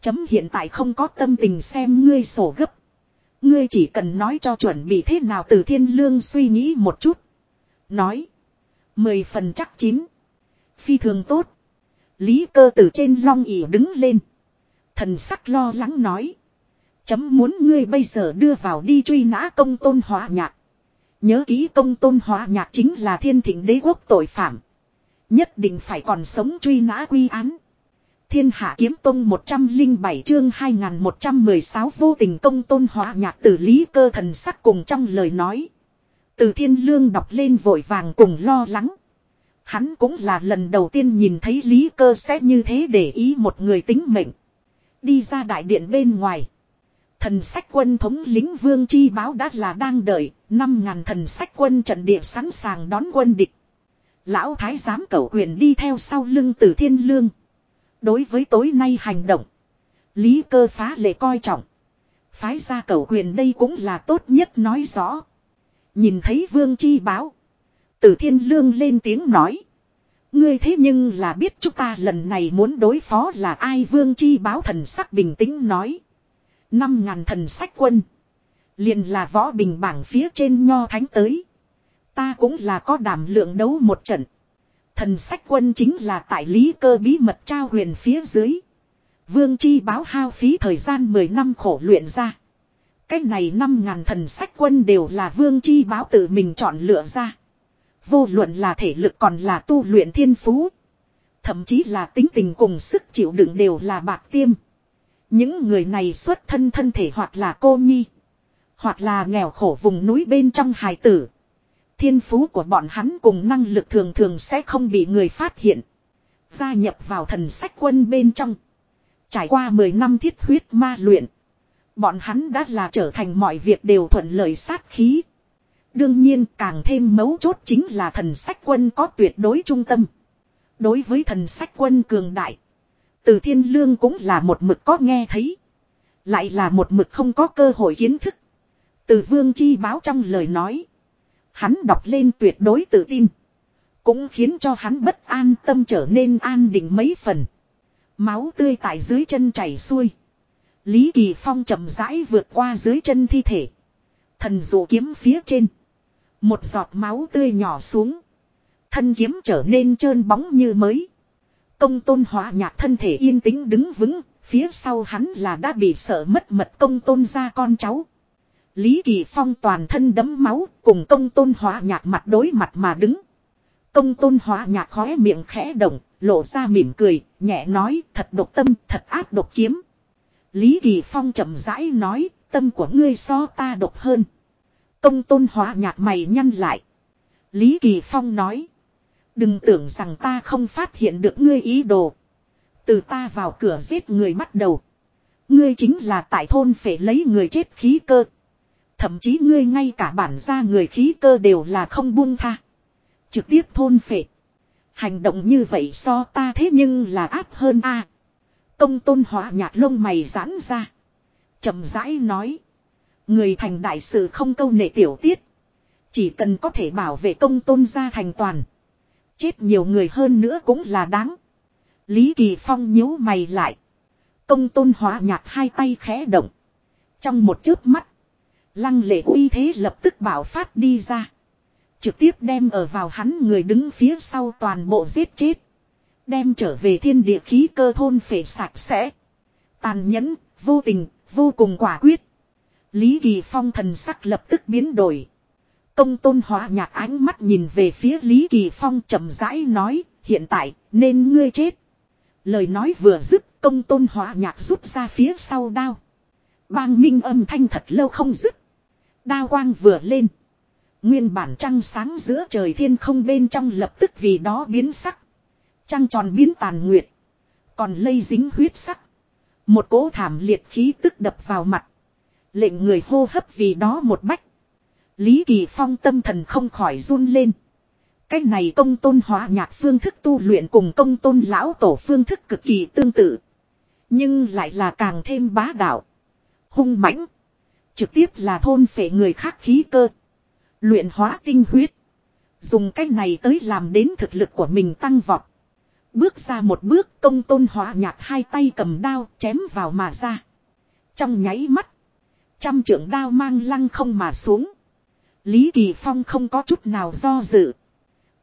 Chấm hiện tại không có tâm tình xem ngươi sổ gấp. Ngươi chỉ cần nói cho chuẩn bị thế nào từ thiên lương suy nghĩ một chút. Nói. Mười phần chắc chín. Phi thường tốt. Lý cơ từ trên long ỉ đứng lên. Thần sắc lo lắng nói. Chấm muốn ngươi bây giờ đưa vào đi truy nã công tôn hóa nhạc. Nhớ ký công tôn hóa nhạc chính là thiên thịnh đế quốc tội phạm. Nhất định phải còn sống truy nã quy án. Thiên hạ kiếm tông 107 chương 2116 vô tình công tôn hóa nhạc tử lý cơ thần sắc cùng trong lời nói. Từ thiên lương đọc lên vội vàng cùng lo lắng. Hắn cũng là lần đầu tiên nhìn thấy lý cơ sẽ như thế để ý một người tính mệnh. Đi ra đại điện bên ngoài. Thần sách quân thống lính vương chi báo đã là đang đợi, năm ngàn thần sách quân trận địa sẵn sàng đón quân địch. Lão thái giám cẩu quyền đi theo sau lưng tử thiên lương. Đối với tối nay hành động. Lý cơ phá lệ coi trọng. Phái ra cầu quyền đây cũng là tốt nhất nói rõ. Nhìn thấy vương chi báo. Tử thiên lương lên tiếng nói. Ngươi thế nhưng là biết chúng ta lần này muốn đối phó là ai vương chi báo thần sắc bình tĩnh nói. Năm ngàn thần sách quân. Liền là võ bình bảng phía trên nho thánh tới. Ta cũng là có đảm lượng đấu một trận. Thần sách quân chính là tại lý cơ bí mật trao huyền phía dưới. Vương chi báo hao phí thời gian 10 năm khổ luyện ra. Cách này 5 ngàn thần sách quân đều là vương chi báo tự mình chọn lựa ra. Vô luận là thể lực còn là tu luyện thiên phú. Thậm chí là tính tình cùng sức chịu đựng đều là bạc tiêm. Những người này xuất thân thân thể hoặc là cô nhi. Hoặc là nghèo khổ vùng núi bên trong hài tử. Thiên phú của bọn hắn cùng năng lực thường thường sẽ không bị người phát hiện. Gia nhập vào thần sách quân bên trong. Trải qua 10 năm thiết huyết ma luyện. Bọn hắn đã là trở thành mọi việc đều thuận lợi sát khí. Đương nhiên càng thêm mấu chốt chính là thần sách quân có tuyệt đối trung tâm. Đối với thần sách quân cường đại. Từ thiên lương cũng là một mực có nghe thấy. Lại là một mực không có cơ hội kiến thức. Từ vương chi báo trong lời nói. Hắn đọc lên tuyệt đối tự tin. Cũng khiến cho hắn bất an tâm trở nên an định mấy phần. Máu tươi tại dưới chân chảy xuôi. Lý Kỳ Phong chậm rãi vượt qua dưới chân thi thể. Thần dụ kiếm phía trên. Một giọt máu tươi nhỏ xuống. Thân kiếm trở nên trơn bóng như mới. Công tôn hóa nhạc thân thể yên tĩnh đứng vững. Phía sau hắn là đã bị sợ mất mật công tôn ra con cháu. Lý Kỳ Phong toàn thân đấm máu cùng công tôn hóa nhạc mặt đối mặt mà đứng. Công tôn hóa nhạc khóe miệng khẽ động, lộ ra mỉm cười, nhẹ nói thật độc tâm, thật ác độc kiếm. Lý Kỳ Phong chậm rãi nói, tâm của ngươi so ta độc hơn. Công tôn hóa nhạc mày nhăn lại. Lý Kỳ Phong nói. Đừng tưởng rằng ta không phát hiện được ngươi ý đồ. Từ ta vào cửa giết người bắt đầu. Ngươi chính là tại thôn phải lấy người chết khí cơ. Thậm chí ngươi ngay cả bản ra người khí cơ đều là không buông tha. Trực tiếp thôn phệ. Hành động như vậy so ta thế nhưng là áp hơn a. Công tôn hóa nhạc lông mày giãn ra. chậm rãi nói. Người thành đại sự không câu nệ tiểu tiết. Chỉ cần có thể bảo vệ công tôn gia thành toàn. Chết nhiều người hơn nữa cũng là đáng. Lý Kỳ Phong nhíu mày lại. Công tôn hóa nhạc hai tay khẽ động. Trong một chớp mắt. Lăng lệ uy thế lập tức bảo phát đi ra. Trực tiếp đem ở vào hắn người đứng phía sau toàn bộ giết chết. Đem trở về thiên địa khí cơ thôn phệ sạch sẽ. Tàn nhẫn, vô tình, vô cùng quả quyết. Lý Kỳ Phong thần sắc lập tức biến đổi. Công tôn hóa nhạc ánh mắt nhìn về phía Lý Kỳ Phong chậm rãi nói, hiện tại, nên ngươi chết. Lời nói vừa dứt, công tôn hóa nhạc rút ra phía sau đao. Bang minh âm thanh thật lâu không dứt. Đao quang vừa lên. Nguyên bản trăng sáng giữa trời thiên không bên trong lập tức vì đó biến sắc. Trăng tròn biến tàn nguyệt. Còn lây dính huyết sắc. Một cỗ thảm liệt khí tức đập vào mặt. Lệnh người hô hấp vì đó một bách. Lý Kỳ Phong tâm thần không khỏi run lên. Cách này công tôn hóa nhạc phương thức tu luyện cùng công tôn lão tổ phương thức cực kỳ tương tự. Nhưng lại là càng thêm bá đạo. Hung mãnh. Trực tiếp là thôn phệ người khác khí cơ. Luyện hóa tinh huyết. Dùng cách này tới làm đến thực lực của mình tăng vọt. Bước ra một bước, công tôn hóa nhạc hai tay cầm đao chém vào mà ra. Trong nháy mắt. Trăm trưởng đao mang lăng không mà xuống. Lý Kỳ Phong không có chút nào do dự.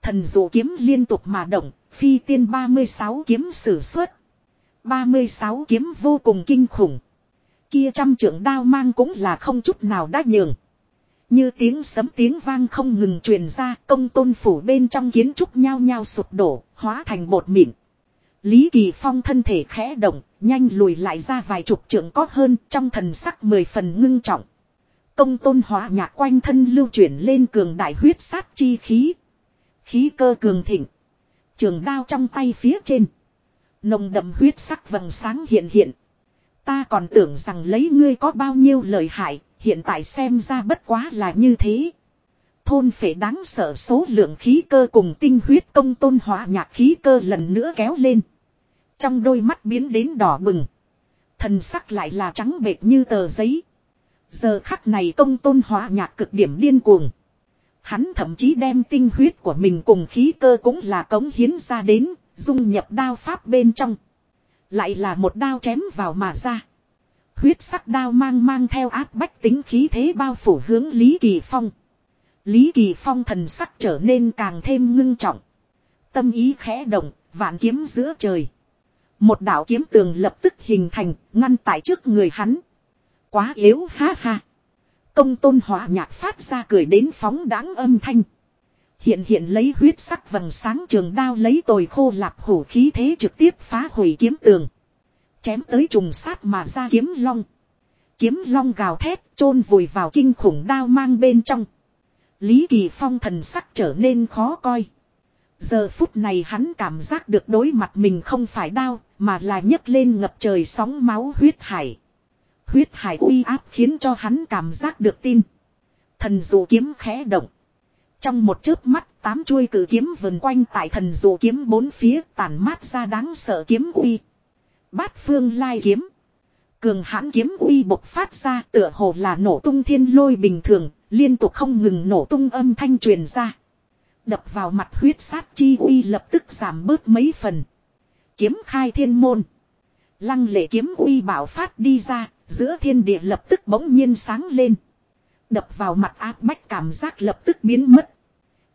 Thần dụ kiếm liên tục mà động, phi tiên 36 kiếm sử xuất. 36 kiếm vô cùng kinh khủng. Kia trăm trưởng đao mang cũng là không chút nào đã nhường. Như tiếng sấm tiếng vang không ngừng truyền ra công tôn phủ bên trong kiến trúc nhao nhao sụp đổ, hóa thành bột mịn. Lý Kỳ Phong thân thể khẽ động, nhanh lùi lại ra vài chục trượng có hơn trong thần sắc mười phần ngưng trọng. Công tôn hóa nhạc quanh thân lưu chuyển lên cường đại huyết sát chi khí. Khí cơ cường thịnh. Trường đao trong tay phía trên. Nồng đậm huyết sắc vầng sáng hiện hiện. Ta còn tưởng rằng lấy ngươi có bao nhiêu lời hại, hiện tại xem ra bất quá là như thế. Thôn phệ đáng sợ số lượng khí cơ cùng tinh huyết công tôn hóa nhạc khí cơ lần nữa kéo lên. Trong đôi mắt biến đến đỏ bừng. Thần sắc lại là trắng bệt như tờ giấy. Giờ khắc này công tôn hóa nhạc cực điểm điên cuồng. Hắn thậm chí đem tinh huyết của mình cùng khí cơ cũng là cống hiến ra đến, dung nhập đao pháp bên trong. Lại là một đao chém vào mà ra. Huyết sắc đao mang mang theo áp bách tính khí thế bao phủ hướng Lý Kỳ Phong. Lý Kỳ Phong thần sắc trở nên càng thêm ngưng trọng. Tâm ý khẽ động, vạn kiếm giữa trời. Một đạo kiếm tường lập tức hình thành, ngăn tại trước người hắn. Quá yếu ha ha. Công tôn hỏa nhạc phát ra cười đến phóng đáng âm thanh. Hiện hiện lấy huyết sắc vầng sáng trường đao lấy tồi khô lạp hổ khí thế trực tiếp phá hủy kiếm tường. Chém tới trùng sát mà ra kiếm long. Kiếm long gào thét chôn vùi vào kinh khủng đao mang bên trong. Lý Kỳ Phong thần sắc trở nên khó coi. Giờ phút này hắn cảm giác được đối mặt mình không phải đao mà là nhấc lên ngập trời sóng máu huyết hải. Huyết hải uy áp khiến cho hắn cảm giác được tin. Thần dụ kiếm khẽ động. Trong một chớp mắt, tám chuôi cử kiếm vần quanh tại thần dụ kiếm bốn phía tàn mát ra đáng sợ kiếm uy. Bát phương lai kiếm. Cường hãn kiếm uy bộc phát ra tựa hồ là nổ tung thiên lôi bình thường, liên tục không ngừng nổ tung âm thanh truyền ra. Đập vào mặt huyết sát chi uy lập tức giảm bớt mấy phần. Kiếm khai thiên môn. Lăng lệ kiếm uy bảo phát đi ra, giữa thiên địa lập tức bỗng nhiên sáng lên. Đập vào mặt áp bách cảm giác lập tức biến mất.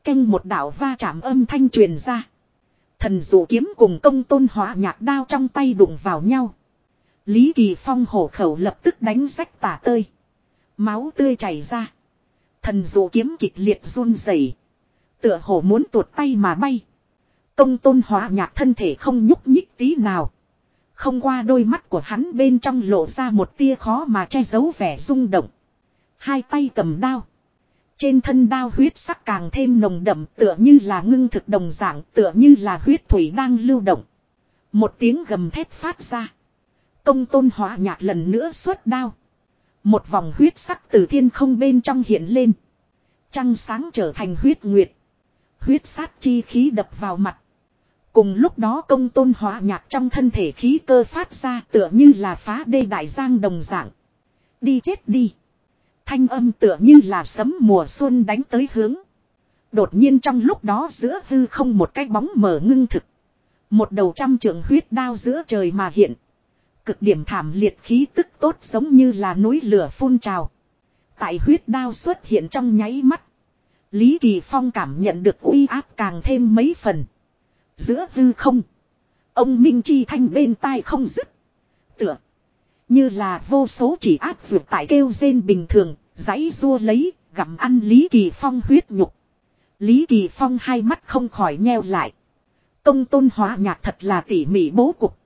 Canh một đảo va chạm âm thanh truyền ra. Thần dụ kiếm cùng công tôn hóa nhạc đao trong tay đụng vào nhau. Lý Kỳ Phong hổ khẩu lập tức đánh rách tả tơi. Máu tươi chảy ra. Thần dụ kiếm kịch liệt run rẩy, Tựa hồ muốn tuột tay mà bay. Công tôn hóa nhạc thân thể không nhúc nhích tí nào. Không qua đôi mắt của hắn bên trong lộ ra một tia khó mà che giấu vẻ rung động. Hai tay cầm đao. Trên thân đao huyết sắc càng thêm nồng đậm tựa như là ngưng thực đồng dạng, tựa như là huyết thủy đang lưu động. Một tiếng gầm thét phát ra. Công tôn hóa nhạc lần nữa xuất đao. Một vòng huyết sắc từ thiên không bên trong hiện lên. Trăng sáng trở thành huyết nguyệt. Huyết sát chi khí đập vào mặt. Cùng lúc đó công tôn hóa nhạc trong thân thể khí cơ phát ra tựa như là phá đê đại giang đồng dạng. Đi chết đi. Thanh âm tựa như là sấm mùa xuân đánh tới hướng. Đột nhiên trong lúc đó giữa hư không một cái bóng mở ngưng thực. Một đầu trăm trượng huyết đao giữa trời mà hiện. Cực điểm thảm liệt khí tức tốt giống như là núi lửa phun trào. Tại huyết đao xuất hiện trong nháy mắt. Lý Kỳ Phong cảm nhận được uy áp càng thêm mấy phần. Giữa hư không. Ông Minh Chi thanh bên tai không dứt. Tựa. Như là vô số chỉ áp vượt tại kêu rên bình thường. Giấy rua lấy. Gặm ăn Lý Kỳ Phong huyết nhục. Lý Kỳ Phong hai mắt không khỏi nheo lại. Công tôn hóa nhạc thật là tỉ mỉ bố cục.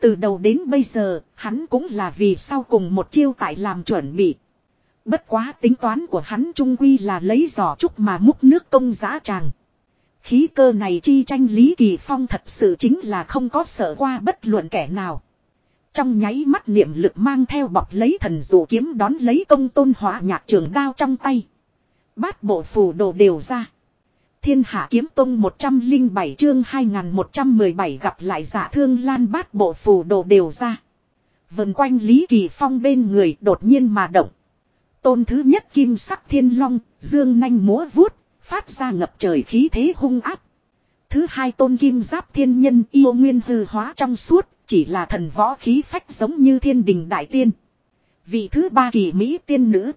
Từ đầu đến bây giờ, hắn cũng là vì sau cùng một chiêu tại làm chuẩn bị. Bất quá tính toán của hắn trung quy là lấy giỏ trúc mà múc nước công giá tràng. Khí cơ này chi tranh Lý Kỳ Phong thật sự chính là không có sợ qua bất luận kẻ nào. Trong nháy mắt niệm lực mang theo bọc lấy thần dụ kiếm đón lấy công tôn hóa nhạc trường đao trong tay. Bát bộ phù đồ đều ra. Thiên hạ kiếm tông 107 chương 2117 gặp lại giả thương lan bát bộ phù đồ đều ra. Vần quanh Lý Kỳ Phong bên người đột nhiên mà động. Tôn thứ nhất kim sắc thiên long, dương nanh múa vuốt, phát ra ngập trời khí thế hung áp. Thứ hai tôn kim giáp thiên nhân yêu nguyên hư hóa trong suốt, chỉ là thần võ khí phách giống như thiên đình đại tiên. Vị thứ ba kỳ mỹ tiên nữ.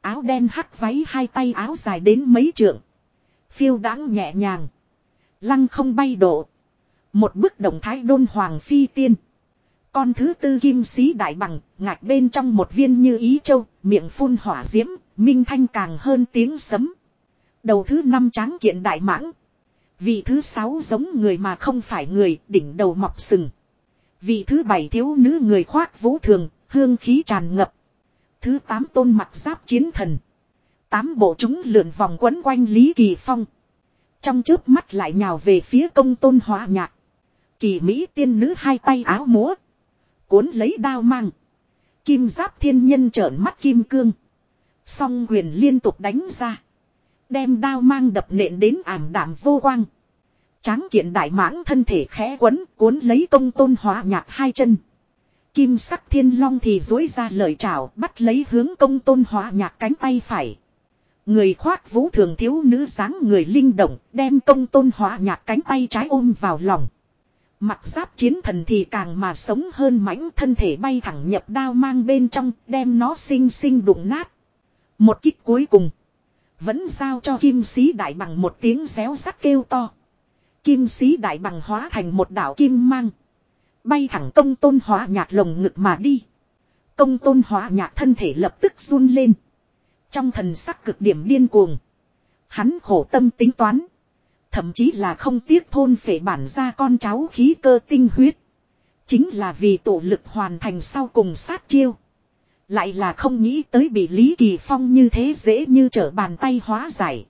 Áo đen hắc váy hai tay áo dài đến mấy trượng. Phiêu đáng nhẹ nhàng. Lăng không bay độ. Một bức động thái đôn hoàng phi tiên. Con thứ tư kim sĩ đại bằng, ngạch bên trong một viên như ý châu, miệng phun hỏa diễm, minh thanh càng hơn tiếng sấm. Đầu thứ năm tráng kiện đại mãng. Vị thứ sáu giống người mà không phải người, đỉnh đầu mọc sừng. Vị thứ bảy thiếu nữ người khoác vũ thường, hương khí tràn ngập. Thứ tám tôn mặt giáp chiến thần. Tám bộ chúng lượn vòng quấn quanh Lý Kỳ Phong. Trong trước mắt lại nhào về phía công tôn hóa nhạc. Kỳ Mỹ tiên nữ hai tay áo múa. Cuốn lấy đao mang. Kim giáp thiên nhân trợn mắt kim cương. Song quyền liên tục đánh ra. Đem đao mang đập nện đến ảm đạm vô quang. Tráng kiện đại mãng thân thể khẽ quấn, cuốn lấy công tôn hóa nhạc hai chân. Kim sắc thiên long thì dối ra lời chào, bắt lấy hướng công tôn hóa nhạc cánh tay phải. Người khoác vũ thường thiếu nữ dáng người linh động, đem công tôn hóa nhạc cánh tay trái ôm vào lòng. Mặc giáp chiến thần thì càng mà sống hơn mãnh thân thể bay thẳng nhập đao mang bên trong, đem nó xinh xinh đụng nát. Một kích cuối cùng. Vẫn giao cho kim sĩ đại bằng một tiếng xéo sắc kêu to. Kim sĩ đại bằng hóa thành một đảo kim mang. Bay thẳng công tôn hóa nhạc lồng ngực mà đi. Công tôn hóa nhạc thân thể lập tức run lên. Trong thần sắc cực điểm điên cuồng. Hắn khổ tâm tính toán. Thậm chí là không tiếc thôn phệ bản ra con cháu khí cơ tinh huyết. Chính là vì tổ lực hoàn thành sau cùng sát chiêu. Lại là không nghĩ tới bị Lý Kỳ Phong như thế dễ như trở bàn tay hóa giải.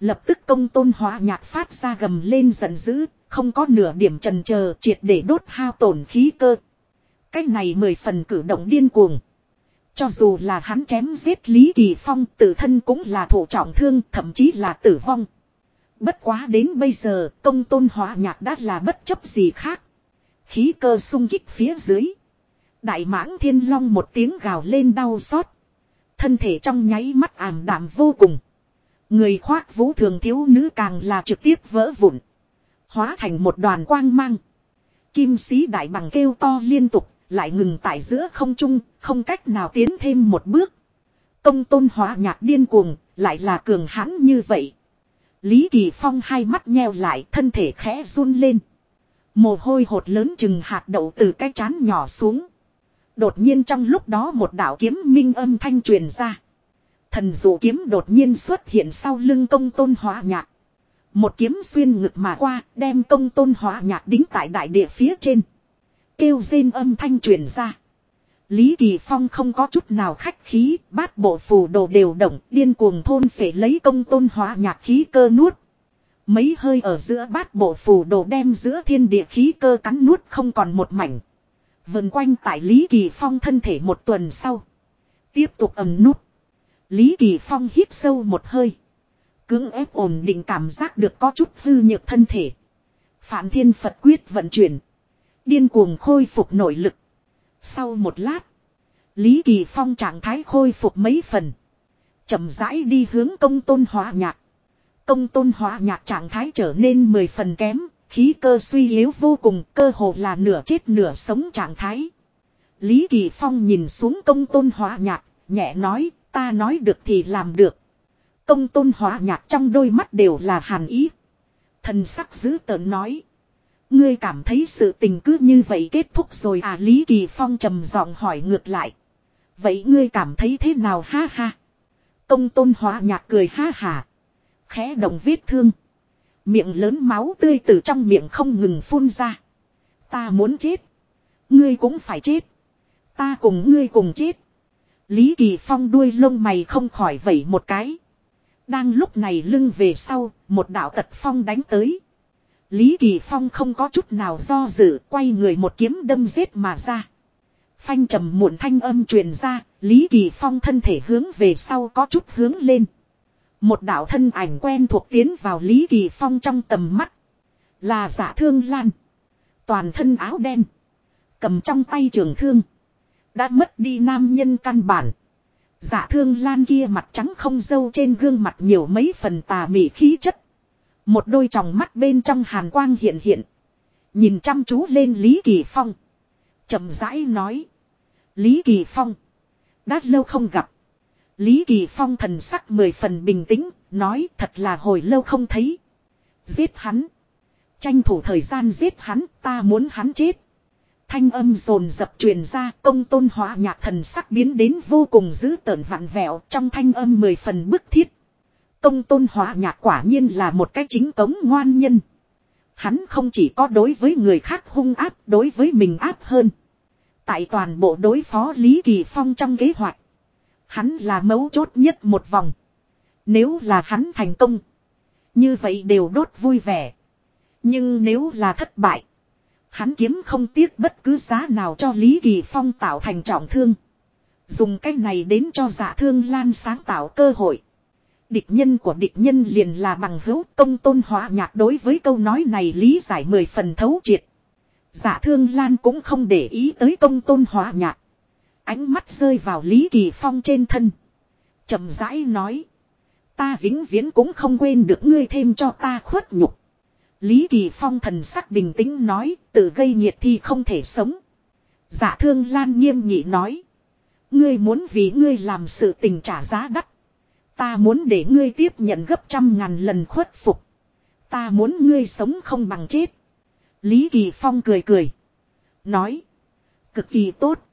Lập tức công tôn hóa nhạc phát ra gầm lên giận dữ, không có nửa điểm trần chờ triệt để đốt hao tổn khí cơ. Cách này mười phần cử động điên cuồng. Cho dù là hắn chém giết Lý Kỳ Phong tự thân cũng là thổ trọng thương thậm chí là tử vong. Bất quá đến bây giờ công tôn hóa nhạc đã là bất chấp gì khác. Khí cơ sung kích phía dưới. Đại mãng thiên long một tiếng gào lên đau xót. Thân thể trong nháy mắt ảm đạm vô cùng. Người khoác vũ thường thiếu nữ càng là trực tiếp vỡ vụn. Hóa thành một đoàn quang mang. Kim sĩ đại bằng kêu to liên tục, lại ngừng tại giữa không trung, không cách nào tiến thêm một bước. Công tôn hóa nhạc điên cuồng, lại là cường hãn như vậy. Lý Kỳ Phong hai mắt nheo lại, thân thể khẽ run lên. Mồ hôi hột lớn chừng hạt đậu từ cái chán nhỏ xuống. Đột nhiên trong lúc đó một đạo kiếm minh âm thanh truyền ra. Thần dụ kiếm đột nhiên xuất hiện sau lưng công tôn hóa nhạc. Một kiếm xuyên ngực mà qua, đem công tôn hóa nhạc đính tại đại địa phía trên. Kêu rên âm thanh truyền ra. Lý Kỳ Phong không có chút nào khách khí, bát bộ phù đồ đều động, điên cuồng thôn phải lấy công tôn hóa nhạc khí cơ nuốt. Mấy hơi ở giữa bát bộ phù đồ đem giữa thiên địa khí cơ cắn nuốt không còn một mảnh. Vần quanh tại Lý Kỳ Phong thân thể một tuần sau. Tiếp tục ầm nút. Lý Kỳ Phong hít sâu một hơi. Cưỡng ép ổn định cảm giác được có chút hư nhược thân thể. Phản thiên Phật quyết vận chuyển. Điên cuồng khôi phục nội lực. Sau một lát. Lý Kỳ Phong trạng thái khôi phục mấy phần. chậm rãi đi hướng công tôn hóa nhạc. Công tôn hóa nhạc trạng thái trở nên mười phần kém. Khí cơ suy yếu vô cùng, cơ hồ là nửa chết nửa sống trạng thái. Lý Kỳ Phong nhìn xuống công tôn hóa nhạc. Nhẹ nói, ta nói được thì làm được. Công tôn hóa nhạc trong đôi mắt đều là hàn ý. Thần sắc dữ tợn nói. Ngươi cảm thấy sự tình cứ như vậy kết thúc rồi à Lý Kỳ Phong trầm giọng hỏi ngược lại. Vậy ngươi cảm thấy thế nào ha ha? Công tôn hóa nhạc cười ha hà. Khẽ động vết thương. Miệng lớn máu tươi từ trong miệng không ngừng phun ra. Ta muốn chết. Ngươi cũng phải chết. Ta cùng ngươi cùng chết. Lý Kỳ Phong đuôi lông mày không khỏi vẩy một cái. Đang lúc này lưng về sau, một đạo tật phong đánh tới. Lý Kỳ Phong không có chút nào do dự, quay người một kiếm đâm giết mà ra. Phanh trầm muộn thanh âm truyền ra, Lý Kỳ Phong thân thể hướng về sau có chút hướng lên. Một đạo thân ảnh quen thuộc tiến vào Lý Kỳ Phong trong tầm mắt. Là giả thương lan. Toàn thân áo đen. Cầm trong tay trường thương. Đã mất đi nam nhân căn bản. Giả thương lan kia mặt trắng không dâu trên gương mặt nhiều mấy phần tà mị khí chất. Một đôi tròng mắt bên trong hàn quang hiện hiện. Nhìn chăm chú lên Lý Kỳ Phong. chậm rãi nói. Lý Kỳ Phong. Đã lâu không gặp. Lý Kỳ Phong thần sắc mười phần bình tĩnh. Nói, thật là hồi lâu không thấy. Giết hắn. Tranh thủ thời gian giết hắn. Ta muốn hắn chết. Thanh âm rồn dập truyền ra, công tôn hóa nhạc thần sắc biến đến vô cùng dữ tợn vặn vẹo, trong thanh âm mười phần bức thiết. Công tôn hóa nhạc quả nhiên là một cái chính cống ngoan nhân. Hắn không chỉ có đối với người khác hung áp, đối với mình áp hơn. Tại toàn bộ đối phó Lý Kỳ Phong trong kế hoạch. Hắn là mấu chốt nhất một vòng. Nếu là hắn thành công. Như vậy đều đốt vui vẻ. Nhưng nếu là thất bại. Hắn kiếm không tiếc bất cứ giá nào cho Lý Kỳ Phong tạo thành trọng thương. Dùng cách này đến cho giả thương lan sáng tạo cơ hội. Địch nhân của địch nhân liền là bằng hữu công tôn hóa nhạc đối với câu nói này lý giải mười phần thấu triệt. Giả thương lan cũng không để ý tới công tôn hóa nhạc. Ánh mắt rơi vào Lý Kỳ Phong trên thân. chậm rãi nói. Ta vĩnh viễn cũng không quên được ngươi thêm cho ta khuất nhục. Lý Kỳ Phong thần sắc bình tĩnh nói, tự gây nhiệt thì không thể sống. Giả thương lan nghiêm nhị nói. Ngươi muốn vì ngươi làm sự tình trả giá đắt. Ta muốn để ngươi tiếp nhận gấp trăm ngàn lần khuất phục. Ta muốn ngươi sống không bằng chết. Lý Kỳ Phong cười cười. Nói. Cực kỳ tốt.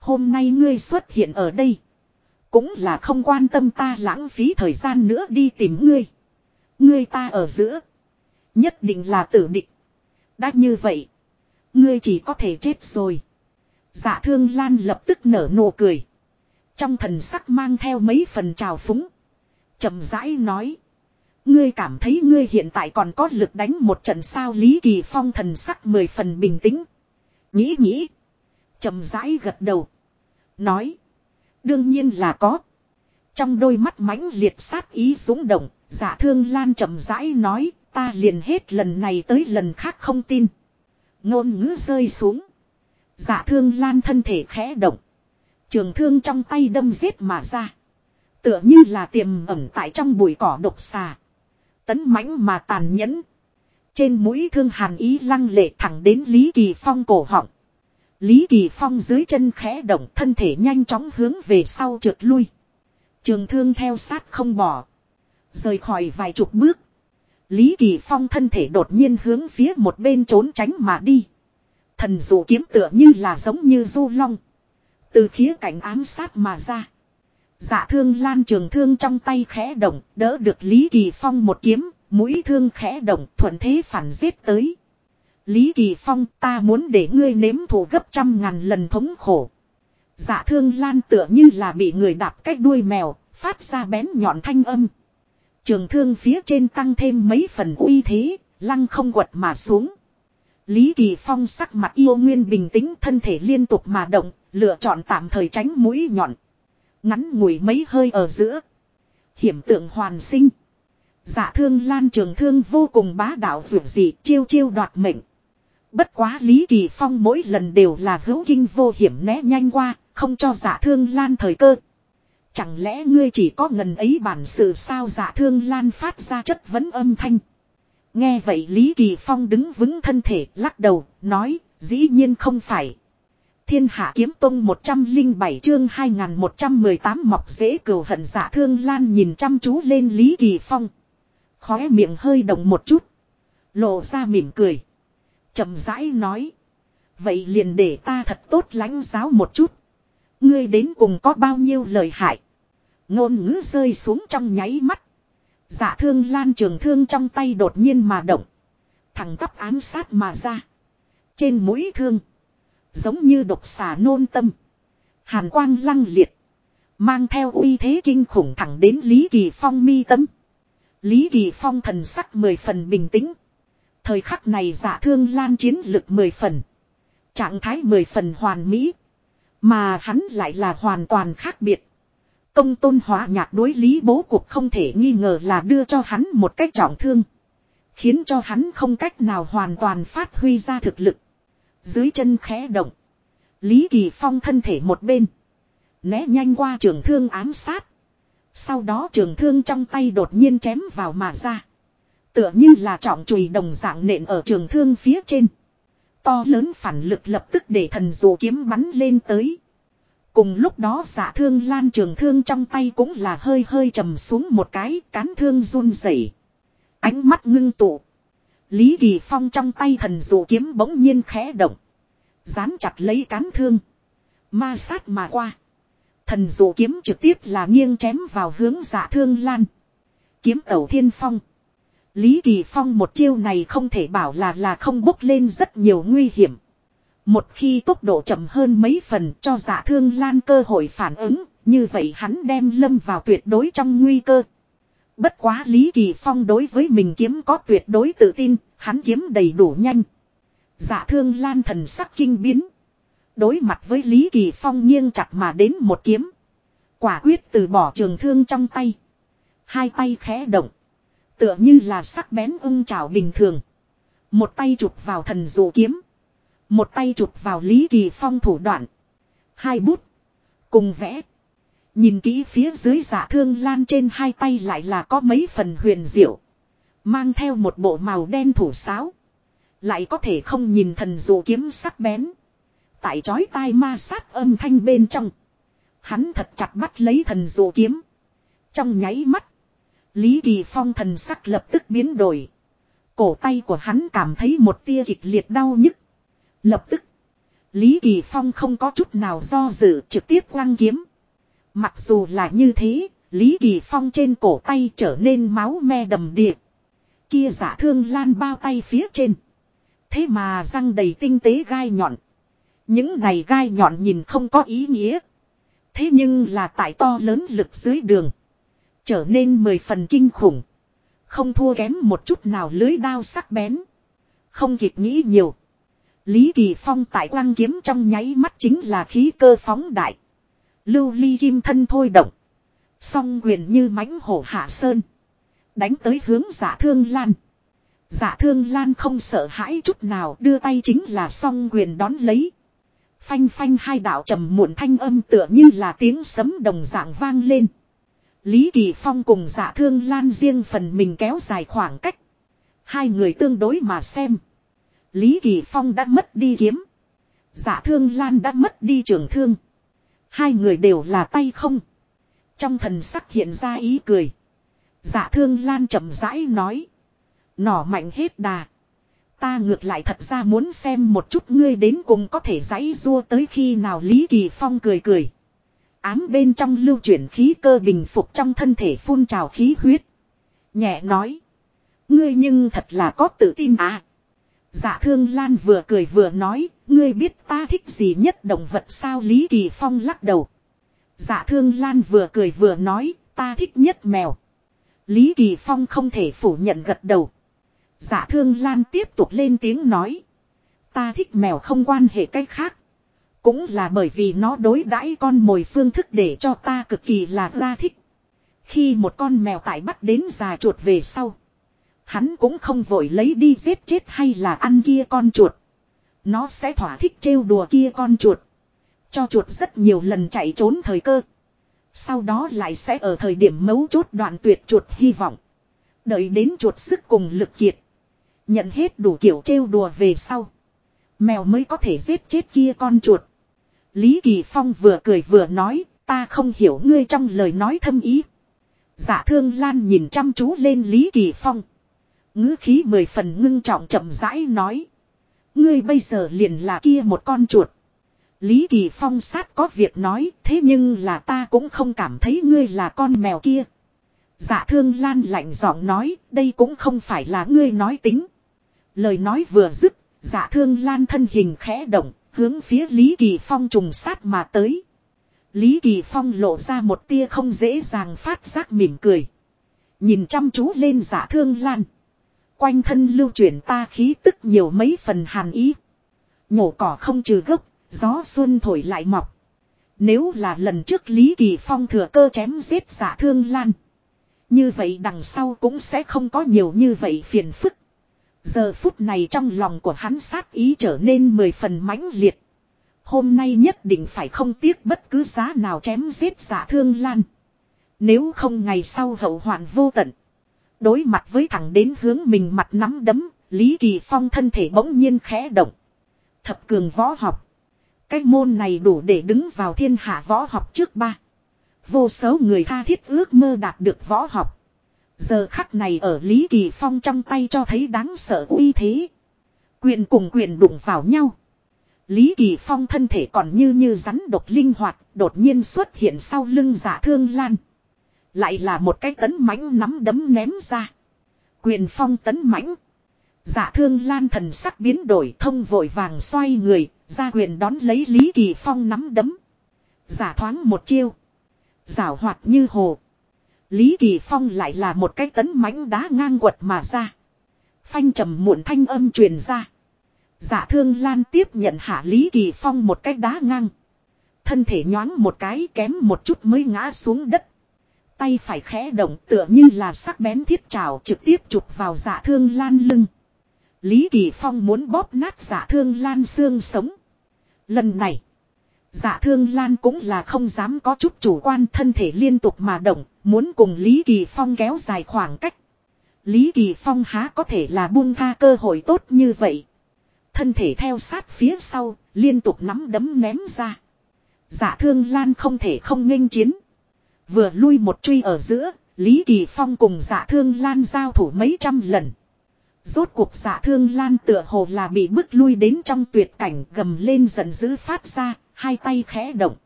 Hôm nay ngươi xuất hiện ở đây. Cũng là không quan tâm ta lãng phí thời gian nữa đi tìm ngươi. Ngươi ta ở giữa. Nhất định là tử địch. Đã như vậy. Ngươi chỉ có thể chết rồi. Dạ thương lan lập tức nở nụ cười. Trong thần sắc mang theo mấy phần trào phúng. chậm rãi nói. Ngươi cảm thấy ngươi hiện tại còn có lực đánh một trận sao Lý Kỳ Phong thần sắc mười phần bình tĩnh. Nghĩ nghĩ chậm rãi gật đầu. Nói. Đương nhiên là có. Trong đôi mắt mãnh liệt sát ý dũng động, giả thương lan chậm rãi nói, ta liền hết lần này tới lần khác không tin. Ngôn ngữ rơi xuống. Giả thương lan thân thể khẽ động. Trường thương trong tay đâm giết mà ra. Tựa như là tiềm ẩn tại trong bụi cỏ độc xà. Tấn mãnh mà tàn nhẫn. Trên mũi thương hàn ý lăng lệ thẳng đến Lý Kỳ Phong cổ họng. Lý Kỳ Phong dưới chân khẽ động thân thể nhanh chóng hướng về sau trượt lui. Trường thương theo sát không bỏ. Rời khỏi vài chục bước. Lý Kỳ Phong thân thể đột nhiên hướng phía một bên trốn tránh mà đi. Thần dụ kiếm tựa như là giống như du long. Từ khía cạnh ám sát mà ra. Dạ thương lan trường thương trong tay khẽ động, đỡ được Lý Kỳ Phong một kiếm, mũi thương khẽ động, thuận thế phản giết tới. Lý Kỳ Phong ta muốn để ngươi nếm thù gấp trăm ngàn lần thống khổ. Dạ thương lan tựa như là bị người đạp cách đuôi mèo, phát ra bén nhọn thanh âm. Trường thương phía trên tăng thêm mấy phần uy thế, lăng không quật mà xuống. Lý Kỳ Phong sắc mặt yêu nguyên bình tĩnh thân thể liên tục mà động, lựa chọn tạm thời tránh mũi nhọn. Ngắn ngủi mấy hơi ở giữa. Hiểm tượng hoàn sinh. Dạ thương lan trường thương vô cùng bá đạo vượt dị chiêu chiêu đoạt mệnh. Bất quá Lý Kỳ Phong mỗi lần đều là hữu kinh vô hiểm né nhanh qua, không cho dạ thương lan thời cơ. Chẳng lẽ ngươi chỉ có ngần ấy bản sự sao dạ thương lan phát ra chất vấn âm thanh. Nghe vậy Lý Kỳ Phong đứng vững thân thể lắc đầu, nói, dĩ nhiên không phải. Thiên hạ kiếm tông 107 chương 2118 mọc dễ cừu hận dạ thương lan nhìn chăm chú lên Lý Kỳ Phong. Khóe miệng hơi động một chút. Lộ ra mỉm cười chậm rãi nói. Vậy liền để ta thật tốt lãnh giáo một chút. Ngươi đến cùng có bao nhiêu lời hại. Ngôn ngữ rơi xuống trong nháy mắt. Dạ thương lan trường thương trong tay đột nhiên mà động. Thằng tắp ám sát mà ra. Trên mũi thương. Giống như độc xà nôn tâm. Hàn quang lăng liệt. Mang theo uy thế kinh khủng thẳng đến Lý Kỳ Phong mi tâm. Lý Kỳ Phong thần sắc mười phần bình tĩnh. Thời khắc này giả thương lan chiến lực mười phần. Trạng thái mười phần hoàn mỹ. Mà hắn lại là hoàn toàn khác biệt. Công tôn hóa nhạc đối lý bố cuộc không thể nghi ngờ là đưa cho hắn một cách trọng thương. Khiến cho hắn không cách nào hoàn toàn phát huy ra thực lực. Dưới chân khẽ động. Lý Kỳ Phong thân thể một bên. Né nhanh qua trường thương ám sát. Sau đó trường thương trong tay đột nhiên chém vào mà ra. Tựa như là trọng chùy đồng dạng nện ở trường thương phía trên. To lớn phản lực lập tức để thần dù kiếm bắn lên tới. Cùng lúc đó giả thương lan trường thương trong tay cũng là hơi hơi trầm xuống một cái, cán thương run rẩy Ánh mắt ngưng tụ. Lý Kỳ Phong trong tay thần dù kiếm bỗng nhiên khẽ động. Dán chặt lấy cán thương. Ma sát mà qua. Thần dù kiếm trực tiếp là nghiêng chém vào hướng giả thương lan. Kiếm tẩu thiên phong. Lý Kỳ Phong một chiêu này không thể bảo là là không bốc lên rất nhiều nguy hiểm. Một khi tốc độ chậm hơn mấy phần cho giả thương lan cơ hội phản ứng, như vậy hắn đem lâm vào tuyệt đối trong nguy cơ. Bất quá Lý Kỳ Phong đối với mình kiếm có tuyệt đối tự tin, hắn kiếm đầy đủ nhanh. Giả thương lan thần sắc kinh biến. Đối mặt với Lý Kỳ Phong nghiêng chặt mà đến một kiếm. Quả quyết từ bỏ trường thương trong tay. Hai tay khẽ động. Tựa như là sắc bén ung trảo bình thường. Một tay chụp vào thần dụ kiếm. Một tay chụp vào Lý Kỳ Phong thủ đoạn. Hai bút. Cùng vẽ. Nhìn kỹ phía dưới giả thương lan trên hai tay lại là có mấy phần huyền diệu. Mang theo một bộ màu đen thủ sáo. Lại có thể không nhìn thần dụ kiếm sắc bén. Tại chói tai ma sát âm thanh bên trong. Hắn thật chặt bắt lấy thần dụ kiếm. Trong nháy mắt. Lý Kỳ Phong thần sắc lập tức biến đổi. Cổ tay của hắn cảm thấy một tia kịch liệt đau nhức. Lập tức. Lý Kỳ Phong không có chút nào do dự trực tiếp quăng kiếm. Mặc dù là như thế, Lý Kỳ Phong trên cổ tay trở nên máu me đầm đìa. Kia giả thương lan bao tay phía trên. Thế mà răng đầy tinh tế gai nhọn. Những này gai nhọn nhìn không có ý nghĩa. Thế nhưng là tại to lớn lực dưới đường. Trở nên mười phần kinh khủng. Không thua kém một chút nào lưới đao sắc bén. Không kịp nghĩ nhiều. Lý Kỳ Phong tại quang kiếm trong nháy mắt chính là khí cơ phóng đại. Lưu ly kim thân thôi động. Song quyền như mãnh hổ hạ sơn. Đánh tới hướng giả thương lan. Giả thương lan không sợ hãi chút nào đưa tay chính là song quyền đón lấy. Phanh phanh hai đạo trầm muộn thanh âm tựa như là tiếng sấm đồng dạng vang lên. Lý Kỳ Phong cùng Dạ thương lan riêng phần mình kéo dài khoảng cách. Hai người tương đối mà xem. Lý Kỳ Phong đã mất đi kiếm. Dạ thương lan đã mất đi trường thương. Hai người đều là tay không. Trong thần sắc hiện ra ý cười. Dạ thương lan chậm rãi nói. Nỏ mạnh hết đà. Ta ngược lại thật ra muốn xem một chút ngươi đến cùng có thể giãy rua tới khi nào Lý Kỳ Phong cười cười. Ám bên trong lưu chuyển khí cơ bình phục trong thân thể phun trào khí huyết. Nhẹ nói. Ngươi nhưng thật là có tự tin à. Dạ thương Lan vừa cười vừa nói, ngươi biết ta thích gì nhất động vật sao Lý Kỳ Phong lắc đầu. Dạ thương Lan vừa cười vừa nói, ta thích nhất mèo. Lý Kỳ Phong không thể phủ nhận gật đầu. Dạ thương Lan tiếp tục lên tiếng nói. Ta thích mèo không quan hệ cách khác. Cũng là bởi vì nó đối đãi con mồi phương thức để cho ta cực kỳ là ra thích. Khi một con mèo tại bắt đến già chuột về sau. Hắn cũng không vội lấy đi giết chết hay là ăn kia con chuột. Nó sẽ thỏa thích trêu đùa kia con chuột. Cho chuột rất nhiều lần chạy trốn thời cơ. Sau đó lại sẽ ở thời điểm mấu chốt đoạn tuyệt chuột hy vọng. Đợi đến chuột sức cùng lực kiệt. Nhận hết đủ kiểu trêu đùa về sau. Mèo mới có thể giết chết kia con chuột. Lý Kỳ Phong vừa cười vừa nói, ta không hiểu ngươi trong lời nói thâm ý. Giả thương lan nhìn chăm chú lên Lý Kỳ Phong ngữ khí mười phần ngưng trọng chậm rãi nói. Ngươi bây giờ liền là kia một con chuột. Lý Kỳ Phong sát có việc nói, thế nhưng là ta cũng không cảm thấy ngươi là con mèo kia. Dạ thương lan lạnh giọng nói, đây cũng không phải là ngươi nói tính. Lời nói vừa dứt, dạ thương lan thân hình khẽ động, hướng phía Lý Kỳ Phong trùng sát mà tới. Lý Kỳ Phong lộ ra một tia không dễ dàng phát giác mỉm cười. Nhìn chăm chú lên dạ thương lan. Quanh thân lưu chuyển ta khí tức nhiều mấy phần hàn ý. Nhổ cỏ không trừ gốc, gió xuân thổi lại mọc. Nếu là lần trước Lý Kỳ Phong thừa cơ chém giết giả thương lan. Như vậy đằng sau cũng sẽ không có nhiều như vậy phiền phức. Giờ phút này trong lòng của hắn sát ý trở nên mười phần mãnh liệt. Hôm nay nhất định phải không tiếc bất cứ giá nào chém giết giả thương lan. Nếu không ngày sau hậu hoạn vô tận. Đối mặt với thẳng đến hướng mình mặt nắm đấm, Lý Kỳ Phong thân thể bỗng nhiên khẽ động. Thập cường võ học. Cái môn này đủ để đứng vào thiên hạ võ học trước ba. Vô số người tha thiết ước mơ đạt được võ học. Giờ khắc này ở Lý Kỳ Phong trong tay cho thấy đáng sợ uy thế. Quyền cùng quyền đụng vào nhau. Lý Kỳ Phong thân thể còn như như rắn độc linh hoạt, đột nhiên xuất hiện sau lưng giả thương lan. Lại là một cái tấn mãnh nắm đấm ném ra. Quyền phong tấn mãnh. Giả thương lan thần sắc biến đổi thông vội vàng xoay người, ra quyền đón lấy Lý Kỳ Phong nắm đấm. Giả thoáng một chiêu. Giảo hoạt như hồ. Lý Kỳ Phong lại là một cái tấn mãnh đá ngang quật mà ra. Phanh trầm muộn thanh âm truyền ra. Giả thương lan tiếp nhận hạ Lý Kỳ Phong một cái đá ngang. Thân thể nhoáng một cái kém một chút mới ngã xuống đất. Tay phải khẽ động tựa như là sắc bén thiết trào trực tiếp chụp vào dạ thương lan lưng. Lý Kỳ Phong muốn bóp nát dạ thương lan xương sống. Lần này, dạ thương lan cũng là không dám có chút chủ quan thân thể liên tục mà động, muốn cùng Lý Kỳ Phong kéo dài khoảng cách. Lý Kỳ Phong há có thể là buông tha cơ hội tốt như vậy. Thân thể theo sát phía sau, liên tục nắm đấm ném ra. Dạ thương lan không thể không nghênh chiến. Vừa lui một truy ở giữa, Lý Kỳ Phong cùng dạ thương lan giao thủ mấy trăm lần. Rốt cuộc dạ thương lan tựa hồ là bị bức lui đến trong tuyệt cảnh gầm lên giận dữ phát ra, hai tay khẽ động.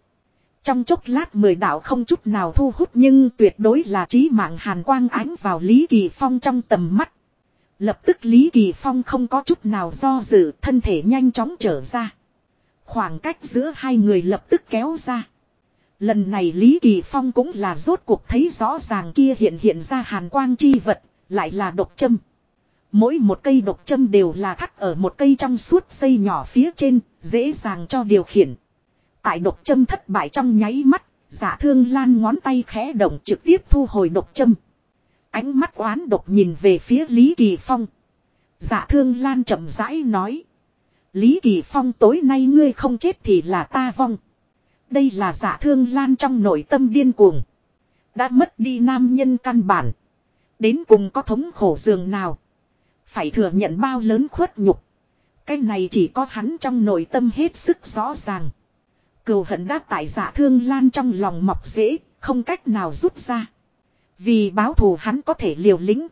Trong chốc lát mười đạo không chút nào thu hút nhưng tuyệt đối là trí mạng hàn quang ánh vào Lý Kỳ Phong trong tầm mắt. Lập tức Lý Kỳ Phong không có chút nào do dự, thân thể nhanh chóng trở ra. Khoảng cách giữa hai người lập tức kéo ra. Lần này Lý Kỳ Phong cũng là rốt cuộc thấy rõ ràng kia hiện hiện ra hàn quang chi vật, lại là độc châm. Mỗi một cây độc châm đều là thắt ở một cây trong suốt xây nhỏ phía trên, dễ dàng cho điều khiển. Tại độc châm thất bại trong nháy mắt, giả thương lan ngón tay khẽ động trực tiếp thu hồi độc châm. Ánh mắt oán độc nhìn về phía Lý Kỳ Phong. Giả thương lan chậm rãi nói. Lý Kỳ Phong tối nay ngươi không chết thì là ta vong. Đây là giả thương lan trong nội tâm điên cuồng. Đã mất đi nam nhân căn bản. Đến cùng có thống khổ giường nào. Phải thừa nhận bao lớn khuất nhục. Cái này chỉ có hắn trong nội tâm hết sức rõ ràng. Cừu hận đã tại dạ thương lan trong lòng mọc dễ, không cách nào rút ra. Vì báo thù hắn có thể liều lĩnh.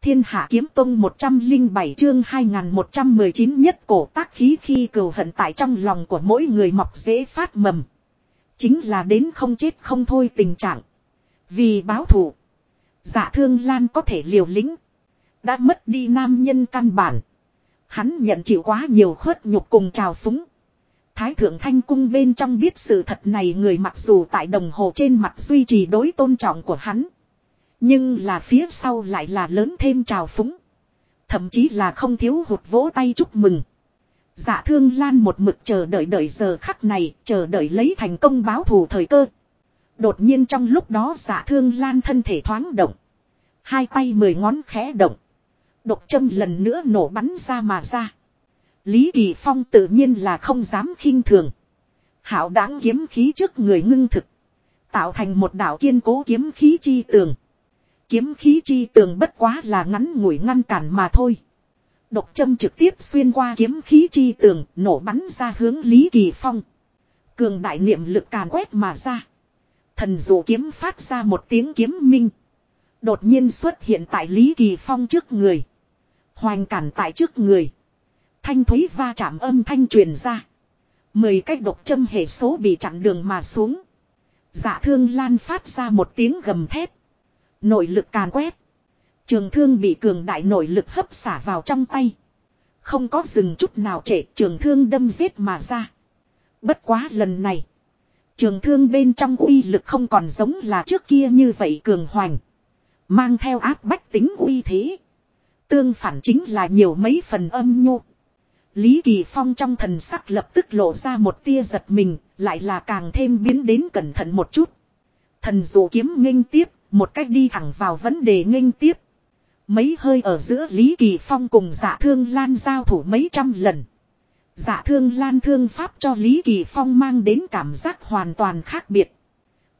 Thiên hạ kiếm tông 107 chương 2119 nhất cổ tác khí khi cừu hận tại trong lòng của mỗi người mọc dễ phát mầm. Chính là đến không chết không thôi tình trạng. Vì báo thù. dạ thương lan có thể liều lĩnh. Đã mất đi nam nhân căn bản. Hắn nhận chịu quá nhiều khuất nhục cùng trào phúng. Thái thượng thanh cung bên trong biết sự thật này người mặc dù tại đồng hồ trên mặt duy trì đối tôn trọng của hắn. Nhưng là phía sau lại là lớn thêm trào phúng. Thậm chí là không thiếu hụt vỗ tay chúc mừng. Dạ thương lan một mực chờ đợi đợi giờ khắc này, chờ đợi lấy thành công báo thù thời cơ. Đột nhiên trong lúc đó dạ thương lan thân thể thoáng động. Hai tay mười ngón khẽ động. Độc châm lần nữa nổ bắn ra mà ra. Lý Kỳ Phong tự nhiên là không dám khinh thường. Hảo đáng kiếm khí trước người ngưng thực. Tạo thành một đảo kiên cố kiếm khí chi tường. Kiếm khí chi tường bất quá là ngắn ngủi ngăn cản mà thôi. Độc châm trực tiếp xuyên qua kiếm khí chi tường, nổ bắn ra hướng Lý Kỳ Phong. Cường đại niệm lực càn quét mà ra. Thần dụ kiếm phát ra một tiếng kiếm minh. Đột nhiên xuất hiện tại Lý Kỳ Phong trước người. Hoành cản tại trước người. Thanh thúy va chạm âm thanh truyền ra. Mười cách độc châm hệ số bị chặn đường mà xuống. Dạ thương lan phát ra một tiếng gầm thép. Nội lực càn quét. Trường thương bị cường đại nội lực hấp xả vào trong tay. Không có dừng chút nào trễ, trường thương đâm giết mà ra. Bất quá lần này. Trường thương bên trong uy lực không còn giống là trước kia như vậy cường hoành. Mang theo áp bách tính uy thế. Tương phản chính là nhiều mấy phần âm nhu. Lý Kỳ Phong trong thần sắc lập tức lộ ra một tia giật mình, lại là càng thêm biến đến cẩn thận một chút. Thần dụ kiếm nghênh tiếp, một cách đi thẳng vào vấn đề nghênh tiếp. Mấy hơi ở giữa Lý Kỳ Phong cùng dạ thương lan giao thủ mấy trăm lần. Dạ thương lan thương pháp cho Lý Kỳ Phong mang đến cảm giác hoàn toàn khác biệt.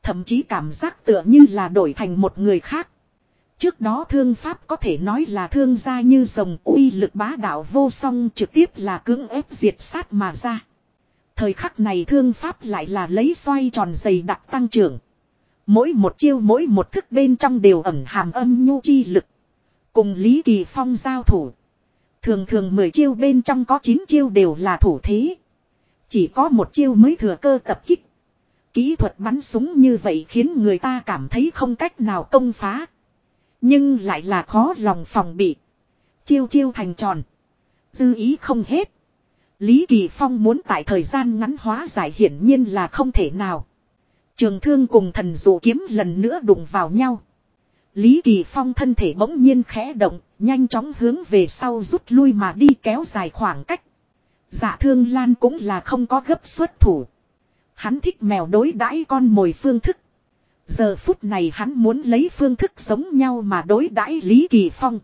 Thậm chí cảm giác tựa như là đổi thành một người khác. Trước đó thương pháp có thể nói là thương gia như rồng uy lực bá đạo vô song trực tiếp là cưỡng ép diệt sát mà ra. Thời khắc này thương pháp lại là lấy xoay tròn dày đặc tăng trưởng. Mỗi một chiêu mỗi một thức bên trong đều ẩn hàm âm nhu chi lực. Cùng Lý Kỳ Phong giao thủ. Thường thường 10 chiêu bên trong có 9 chiêu đều là thủ thế. Chỉ có một chiêu mới thừa cơ tập kích. Kỹ thuật bắn súng như vậy khiến người ta cảm thấy không cách nào công phá. Nhưng lại là khó lòng phòng bị. Chiêu chiêu thành tròn. Dư ý không hết. Lý Kỳ Phong muốn tại thời gian ngắn hóa giải hiển nhiên là không thể nào. Trường thương cùng thần dụ kiếm lần nữa đụng vào nhau. Lý Kỳ Phong thân thể bỗng nhiên khẽ động, nhanh chóng hướng về sau rút lui mà đi kéo dài khoảng cách. Dạ thương lan cũng là không có gấp xuất thủ. Hắn thích mèo đối đãi con mồi phương thức. Giờ phút này hắn muốn lấy phương thức giống nhau mà đối đãi Lý Kỳ Phong.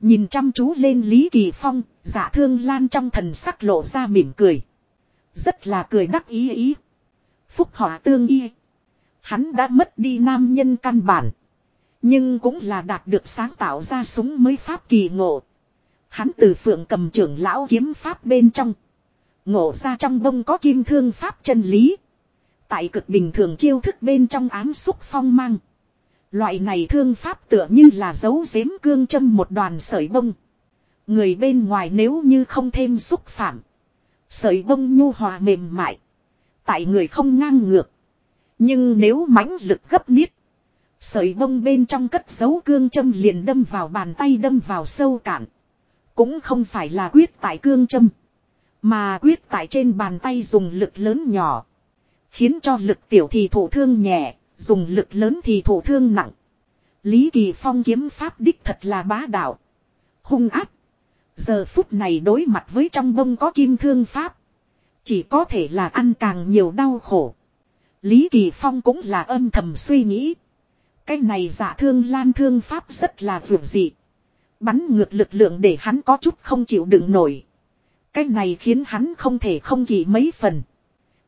Nhìn chăm chú lên Lý Kỳ Phong, giả thương lan trong thần sắc lộ ra mỉm cười. Rất là cười đắc ý ý. Phúc họa tương y. Hắn đã mất đi nam nhân căn bản. Nhưng cũng là đạt được sáng tạo ra súng mới pháp kỳ ngộ. Hắn từ phượng cầm trưởng lão kiếm pháp bên trong. Ngộ ra trong bông có kim thương pháp chân lý. Tại cực bình thường chiêu thức bên trong ám xúc phong mang. Loại này thương pháp tựa như là dấu giếm cương châm một đoàn sợi bông. Người bên ngoài nếu như không thêm xúc phạm. Sợi bông nhu hòa mềm mại. Tại người không ngang ngược. Nhưng nếu mãnh lực gấp niết. Sợi bông bên trong cất dấu cương châm liền đâm vào bàn tay đâm vào sâu cạn. Cũng không phải là quyết tại cương châm. Mà quyết tại trên bàn tay dùng lực lớn nhỏ. Khiến cho lực tiểu thì thổ thương nhẹ, dùng lực lớn thì thổ thương nặng. Lý Kỳ Phong kiếm pháp đích thật là bá đạo. Hung áp. Giờ phút này đối mặt với trong bông có kim thương pháp. Chỉ có thể là ăn càng nhiều đau khổ. Lý Kỳ Phong cũng là âm thầm suy nghĩ. Cái này giả thương lan thương pháp rất là vượt dị. Bắn ngược lực lượng để hắn có chút không chịu đựng nổi. Cái này khiến hắn không thể không kỳ mấy phần.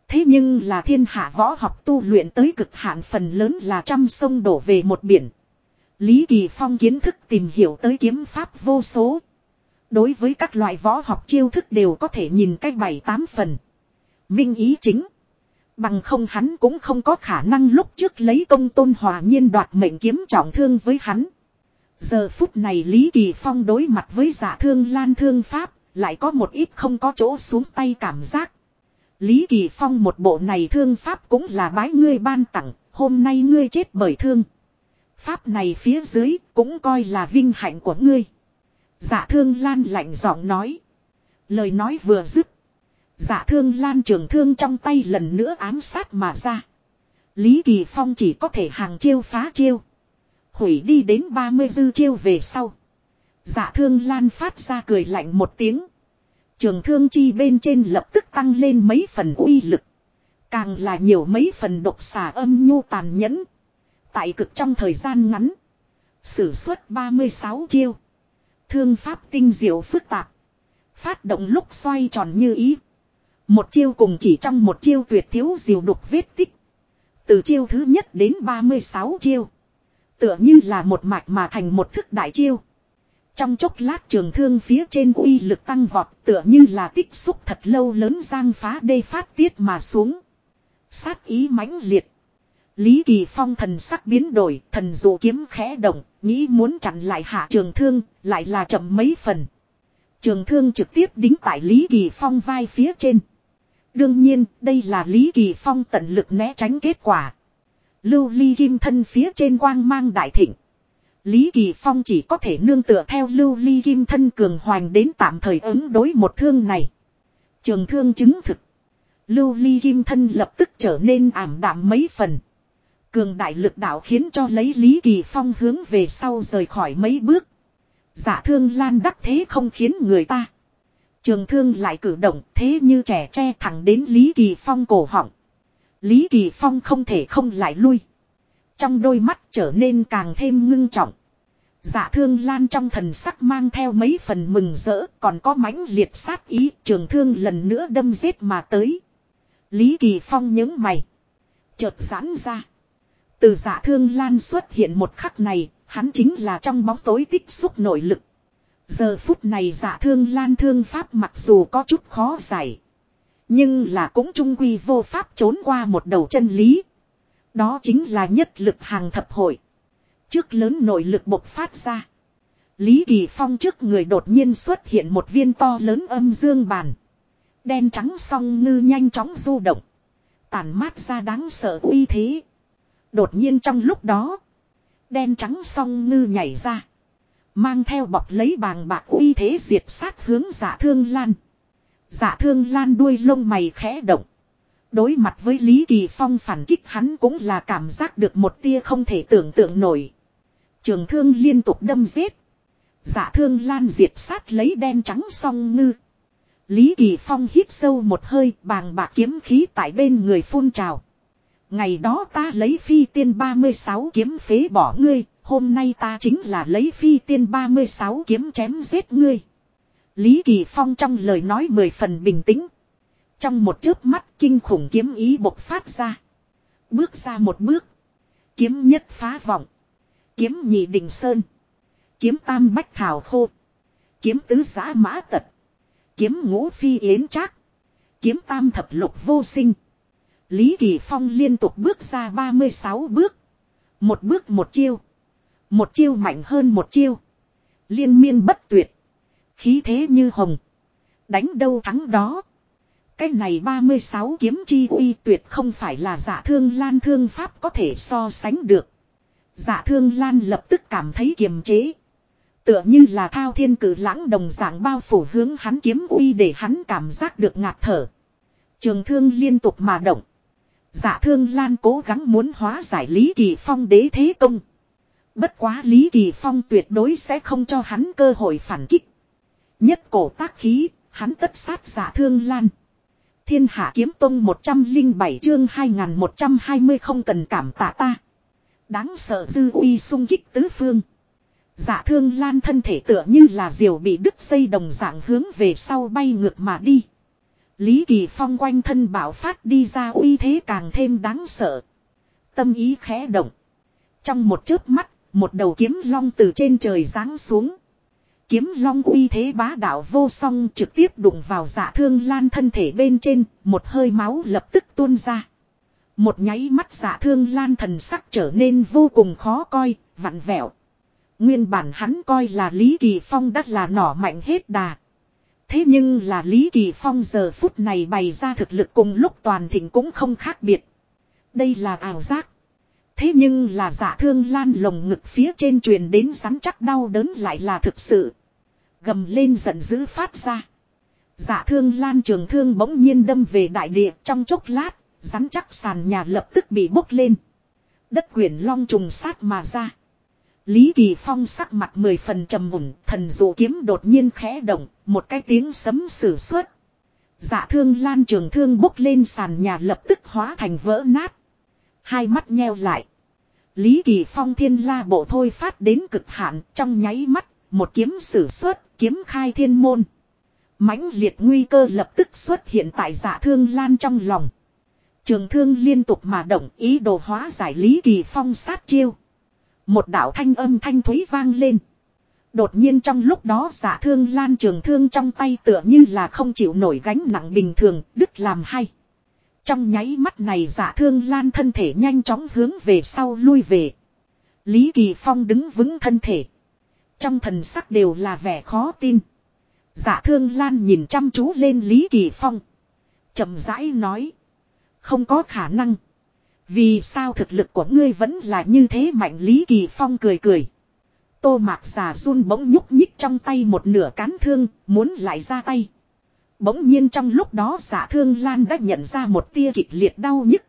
Thế nhưng là thiên hạ võ học tu luyện tới cực hạn phần lớn là trăm sông đổ về một biển. Lý Kỳ Phong kiến thức tìm hiểu tới kiếm pháp vô số. Đối với các loại võ học chiêu thức đều có thể nhìn cách bảy tám phần. Minh ý chính. Bằng không hắn cũng không có khả năng lúc trước lấy công tôn hòa nhiên đoạt mệnh kiếm trọng thương với hắn. Giờ phút này Lý Kỳ Phong đối mặt với giả thương lan thương pháp, lại có một ít không có chỗ xuống tay cảm giác. Lý Kỳ Phong một bộ này thương pháp cũng là bái ngươi ban tặng, hôm nay ngươi chết bởi thương. Pháp này phía dưới cũng coi là vinh hạnh của ngươi. Dạ thương lan lạnh giọng nói. Lời nói vừa dứt. Dạ thương lan trường thương trong tay lần nữa ám sát mà ra. Lý Kỳ Phong chỉ có thể hàng chiêu phá chiêu. Hủy đi đến 30 dư chiêu về sau. Dạ thương lan phát ra cười lạnh một tiếng. Trường thương chi bên trên lập tức tăng lên mấy phần uy lực. Càng là nhiều mấy phần độc xả âm nhu tàn nhẫn. Tại cực trong thời gian ngắn. Sử xuất 36 chiêu. Thương pháp tinh diệu phức tạp. Phát động lúc xoay tròn như ý. Một chiêu cùng chỉ trong một chiêu tuyệt thiếu diều đục vết tích. Từ chiêu thứ nhất đến 36 chiêu. Tựa như là một mạch mà thành một thức đại chiêu. Trong chốc lát trường thương phía trên uy lực tăng vọt tựa như là tích xúc thật lâu lớn giang phá đê phát tiết mà xuống. Sát ý mãnh liệt. Lý Kỳ Phong thần sắc biến đổi, thần dụ kiếm khẽ động, nghĩ muốn chặn lại hạ trường thương, lại là chậm mấy phần. Trường thương trực tiếp đính tại Lý Kỳ Phong vai phía trên. Đương nhiên, đây là Lý Kỳ Phong tận lực né tránh kết quả. Lưu ly kim thân phía trên quang mang đại thịnh. Lý Kỳ Phong chỉ có thể nương tựa theo lưu ly kim thân cường hoành đến tạm thời ứng đối một thương này. Trường thương chứng thực. Lưu ly kim thân lập tức trở nên ảm đạm mấy phần. Cường đại lực đạo khiến cho lấy Lý Kỳ Phong hướng về sau rời khỏi mấy bước. Giả thương lan đắc thế không khiến người ta. Trường thương lại cử động thế như trẻ tre thẳng đến Lý Kỳ Phong cổ họng. Lý Kỳ Phong không thể không lại lui. Trong đôi mắt trở nên càng thêm ngưng trọng. Dạ thương lan trong thần sắc mang theo mấy phần mừng rỡ còn có mãnh liệt sát ý trường thương lần nữa đâm giết mà tới. Lý Kỳ Phong nhớ mày. Chợt giãn ra. Từ dạ thương lan xuất hiện một khắc này, hắn chính là trong bóng tối tích xúc nội lực. Giờ phút này dạ thương lan thương pháp mặc dù có chút khó giải. Nhưng là cũng trung quy vô pháp trốn qua một đầu chân lý. Đó chính là nhất lực hàng thập hội. Trước lớn nội lực bộc phát ra. Lý Kỳ Phong trước người đột nhiên xuất hiện một viên to lớn âm dương bàn. Đen trắng song ngư nhanh chóng du động. Tản mát ra đáng sợ uy thế. Đột nhiên trong lúc đó. Đen trắng song ngư nhảy ra. Mang theo bọc lấy bàng bạc uy thế diệt sát hướng giả thương lan. Giả thương lan đuôi lông mày khẽ động. Đối mặt với Lý Kỳ Phong phản kích hắn cũng là cảm giác được một tia không thể tưởng tượng nổi. Trường thương liên tục đâm giết. Giả thương lan diệt sát lấy đen trắng song ngư. Lý Kỳ Phong hít sâu một hơi bàng bạc kiếm khí tại bên người phun trào. Ngày đó ta lấy phi tiên 36 kiếm phế bỏ ngươi, hôm nay ta chính là lấy phi tiên 36 kiếm chém giết ngươi. Lý Kỳ Phong trong lời nói mười phần bình tĩnh. Trong một chớp mắt kinh khủng kiếm ý bộc phát ra. Bước ra một bước. Kiếm nhất phá vọng. Kiếm nhị đình sơn. Kiếm tam bách thảo khô. Kiếm tứ giã mã tật. Kiếm ngũ phi yến trác. Kiếm tam thập lục vô sinh. Lý Kỳ Phong liên tục bước ra 36 bước. Một bước một chiêu. Một chiêu mạnh hơn một chiêu. Liên miên bất tuyệt. Khí thế như hồng. Đánh đâu thắng đó. Cái này 36 kiếm chi uy tuyệt không phải là giả thương lan thương pháp có thể so sánh được. Giả thương lan lập tức cảm thấy kiềm chế. Tựa như là thao thiên cử lãng đồng dạng bao phủ hướng hắn kiếm uy để hắn cảm giác được ngạt thở. Trường thương liên tục mà động. giả thương lan cố gắng muốn hóa giải Lý Kỳ Phong đế thế công. Bất quá Lý Kỳ Phong tuyệt đối sẽ không cho hắn cơ hội phản kích. Nhất cổ tác khí, hắn tất sát giả thương lan. Thiên hạ kiếm tông 107 chương 2120 không cần cảm tạ ta. Đáng sợ dư uy sung kích tứ phương. Dạ thương lan thân thể tựa như là diều bị đứt dây đồng dạng hướng về sau bay ngược mà đi. Lý Kỳ Phong quanh thân bảo phát đi ra uy thế càng thêm đáng sợ. Tâm ý khẽ động. Trong một chớp mắt, một đầu kiếm long từ trên trời giáng xuống. Kiếm long uy thế bá đạo vô song trực tiếp đụng vào dạ thương lan thân thể bên trên, một hơi máu lập tức tuôn ra. Một nháy mắt dạ thương lan thần sắc trở nên vô cùng khó coi, vặn vẹo. Nguyên bản hắn coi là Lý Kỳ Phong đắt là nỏ mạnh hết đà. Thế nhưng là Lý Kỳ Phong giờ phút này bày ra thực lực cùng lúc toàn thịnh cũng không khác biệt. Đây là ảo giác. Thế nhưng là giả thương lan lồng ngực phía trên truyền đến rắn chắc đau đớn lại là thực sự. Gầm lên giận dữ phát ra. dạ thương lan trường thương bỗng nhiên đâm về đại địa trong chốc lát, rắn chắc sàn nhà lập tức bị bốc lên. Đất quyển long trùng sát mà ra. Lý Kỳ Phong sắc mặt mười phần trầm mùng, thần dụ kiếm đột nhiên khẽ động, một cái tiếng sấm sử xuất. Dạ thương lan trường thương bốc lên sàn nhà lập tức hóa thành vỡ nát. Hai mắt nheo lại. Lý Kỳ Phong thiên la bộ thôi phát đến cực hạn trong nháy mắt, một kiếm sử xuất, kiếm khai thiên môn. mãnh liệt nguy cơ lập tức xuất hiện tại dạ thương lan trong lòng. Trường thương liên tục mà động ý đồ hóa giải Lý Kỳ Phong sát chiêu. Một đạo thanh âm thanh thúy vang lên. Đột nhiên trong lúc đó giả thương lan trường thương trong tay tựa như là không chịu nổi gánh nặng bình thường, đứt làm hay. Trong nháy mắt này giả thương lan thân thể nhanh chóng hướng về sau lui về. Lý Kỳ Phong đứng vững thân thể. Trong thần sắc đều là vẻ khó tin. Giả thương lan nhìn chăm chú lên Lý Kỳ Phong. chậm rãi nói. Không có khả năng. Vì sao thực lực của ngươi vẫn là như thế mạnh Lý Kỳ Phong cười cười. Tô mạc giả run bỗng nhúc nhích trong tay một nửa cán thương, muốn lại ra tay. Bỗng nhiên trong lúc đó giả thương lan đã nhận ra một tia kịch liệt đau nhức.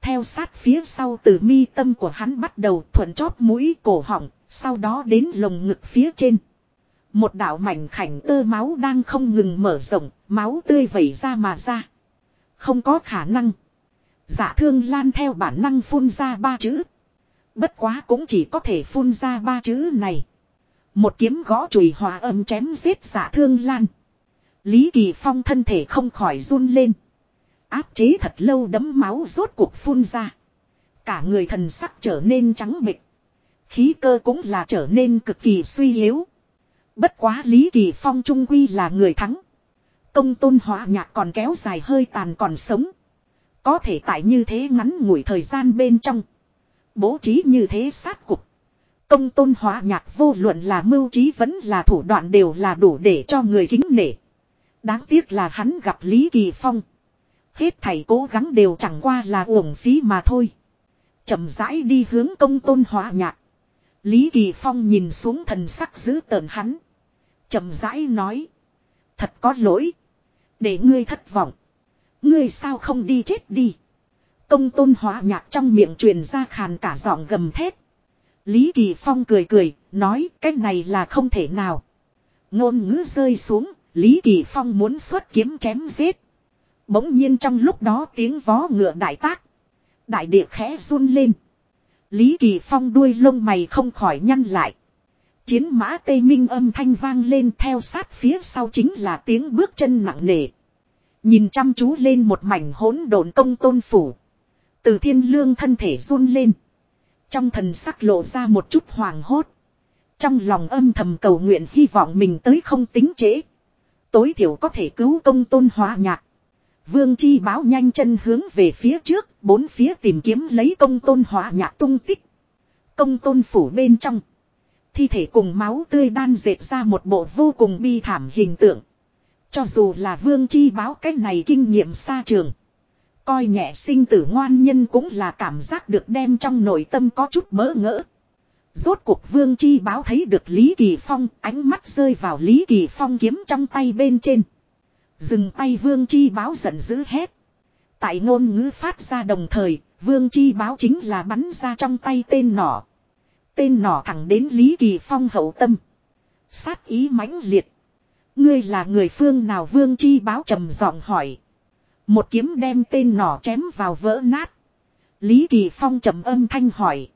Theo sát phía sau từ mi tâm của hắn bắt đầu thuận chóp mũi cổ họng, sau đó đến lồng ngực phía trên. Một đạo mảnh khảnh tơ máu đang không ngừng mở rộng, máu tươi vẩy ra mà ra. Không có khả năng. Dạ thương lan theo bản năng phun ra ba chữ. Bất quá cũng chỉ có thể phun ra ba chữ này. Một kiếm gõ chùy hòa âm chém giết dạ thương lan. Lý Kỳ Phong thân thể không khỏi run lên. Áp chế thật lâu đấm máu rốt cuộc phun ra. Cả người thần sắc trở nên trắng bệch. Khí cơ cũng là trở nên cực kỳ suy yếu. Bất quá Lý Kỳ Phong trung quy là người thắng. Công tôn họa nhạc còn kéo dài hơi tàn còn sống. Có thể tại như thế ngắn ngủi thời gian bên trong. Bố trí như thế sát cục. Công tôn hóa nhạc vô luận là mưu trí vẫn là thủ đoạn đều là đủ để cho người kính nể. Đáng tiếc là hắn gặp Lý Kỳ Phong. Hết thầy cố gắng đều chẳng qua là uổng phí mà thôi. chậm rãi đi hướng công tôn hóa nhạc. Lý Kỳ Phong nhìn xuống thần sắc giữ tợn hắn. chậm rãi nói. Thật có lỗi. Để ngươi thất vọng. Ngươi sao không đi chết đi. Công tôn hóa nhạc trong miệng truyền ra khàn cả giọng gầm thét. Lý Kỳ Phong cười cười, nói cái này là không thể nào. Ngôn ngữ rơi xuống, Lý Kỳ Phong muốn xuất kiếm chém giết. Bỗng nhiên trong lúc đó tiếng vó ngựa đại tác. Đại địa khẽ run lên. Lý Kỳ Phong đuôi lông mày không khỏi nhăn lại. Chiến mã tây minh âm thanh vang lên theo sát phía sau chính là tiếng bước chân nặng nề. Nhìn chăm chú lên một mảnh hỗn độn công tôn phủ. Từ thiên lương thân thể run lên. Trong thần sắc lộ ra một chút hoàng hốt. Trong lòng âm thầm cầu nguyện hy vọng mình tới không tính trễ. Tối thiểu có thể cứu công tôn hóa nhạc. Vương chi báo nhanh chân hướng về phía trước, bốn phía tìm kiếm lấy công tôn hóa nhạc tung tích. Công tôn phủ bên trong. Thi thể cùng máu tươi đan dệt ra một bộ vô cùng bi thảm hình tượng. Cho dù là vương chi báo cách này kinh nghiệm xa trường. Coi nhẹ sinh tử ngoan nhân cũng là cảm giác được đem trong nội tâm có chút bỡ ngỡ. Rốt cuộc vương chi báo thấy được Lý Kỳ Phong, ánh mắt rơi vào Lý Kỳ Phong kiếm trong tay bên trên. Dừng tay vương chi báo giận dữ hét. Tại ngôn ngữ phát ra đồng thời, vương chi báo chính là bắn ra trong tay tên nỏ. Tên nỏ thẳng đến Lý Kỳ Phong hậu tâm. Sát ý mãnh liệt. Ngươi là người phương nào vương chi báo trầm giọng hỏi. Một kiếm đem tên nỏ chém vào vỡ nát. Lý Kỳ Phong trầm âm thanh hỏi.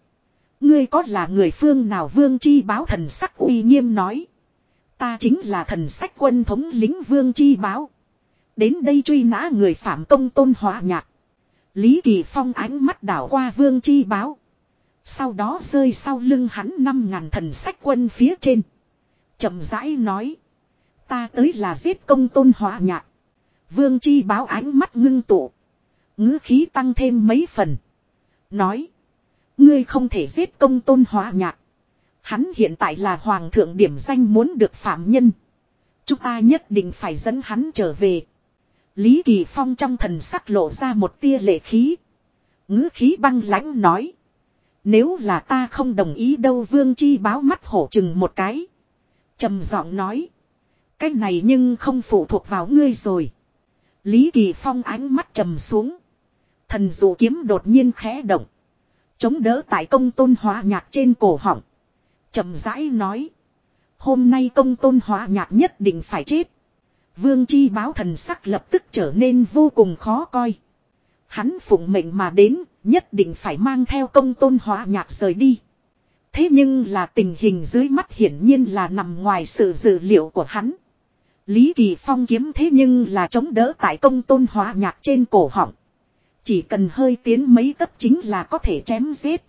Ngươi có là người phương nào vương chi báo thần sắc uy nghiêm nói. Ta chính là thần sách quân thống lính vương chi báo. Đến đây truy nã người phạm công tôn hóa nhạc. Lý Kỳ Phong ánh mắt đảo qua vương chi báo. Sau đó rơi sau lưng hắn năm ngàn thần sách quân phía trên. chậm rãi nói. Ta tới là giết công tôn hóa nhạc. Vương chi báo ánh mắt ngưng tụ. ngữ khí tăng thêm mấy phần. Nói. Ngươi không thể giết công tôn hóa nhạc. Hắn hiện tại là hoàng thượng điểm danh muốn được phạm nhân. Chúng ta nhất định phải dẫn hắn trở về. Lý Kỳ Phong trong thần sắc lộ ra một tia lệ khí. ngữ khí băng lãnh nói. Nếu là ta không đồng ý đâu vương chi báo mắt hổ chừng một cái. trầm giọng nói. Cái này nhưng không phụ thuộc vào ngươi rồi. Lý Kỳ Phong ánh mắt trầm xuống. Thần dụ kiếm đột nhiên khẽ động. Chống đỡ tại công tôn hóa nhạc trên cổ họng. trầm rãi nói. Hôm nay công tôn hóa nhạc nhất định phải chết. Vương chi báo thần sắc lập tức trở nên vô cùng khó coi. Hắn phụng mệnh mà đến, nhất định phải mang theo công tôn hóa nhạc rời đi. Thế nhưng là tình hình dưới mắt hiển nhiên là nằm ngoài sự dự liệu của hắn. Lý Kỳ Phong kiếm thế nhưng là chống đỡ tại công tôn hóa nhạc trên cổ họng. Chỉ cần hơi tiến mấy cấp chính là có thể chém giết.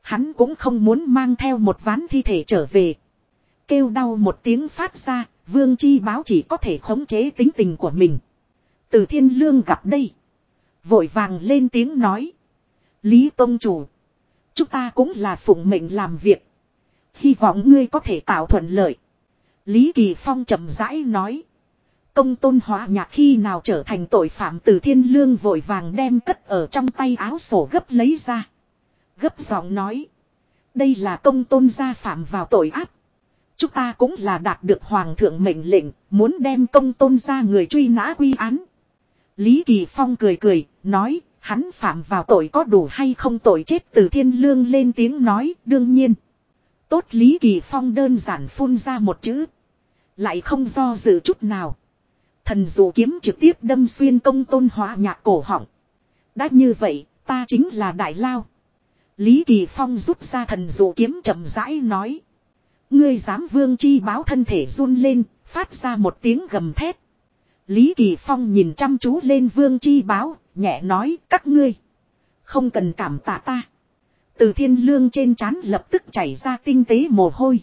Hắn cũng không muốn mang theo một ván thi thể trở về. Kêu đau một tiếng phát ra, vương chi báo chỉ có thể khống chế tính tình của mình. Từ thiên lương gặp đây. Vội vàng lên tiếng nói. Lý Tông Chủ. Chúng ta cũng là phụng mệnh làm việc. Hy vọng ngươi có thể tạo thuận lợi. Lý Kỳ Phong chậm rãi nói. Công tôn hóa nhạc khi nào trở thành tội phạm từ thiên lương vội vàng đem cất ở trong tay áo sổ gấp lấy ra. Gấp giọng nói. Đây là công tôn gia phạm vào tội ác. Chúng ta cũng là đạt được hoàng thượng mệnh lệnh, muốn đem công tôn ra người truy nã quy án. Lý Kỳ Phong cười cười, nói, hắn phạm vào tội có đủ hay không tội chết từ thiên lương lên tiếng nói, đương nhiên. Tốt Lý Kỳ Phong đơn giản phun ra một chữ. Lại không do dự chút nào. Thần dụ kiếm trực tiếp đâm xuyên công tôn hóa nhạc cổ họng. Đã như vậy, ta chính là Đại Lao. Lý Kỳ Phong rút ra thần dụ kiếm chậm rãi nói. Ngươi dám vương chi báo thân thể run lên, phát ra một tiếng gầm thét. Lý Kỳ Phong nhìn chăm chú lên vương chi báo, nhẹ nói các ngươi. Không cần cảm tạ ta. Từ thiên lương trên trán lập tức chảy ra tinh tế mồ hôi.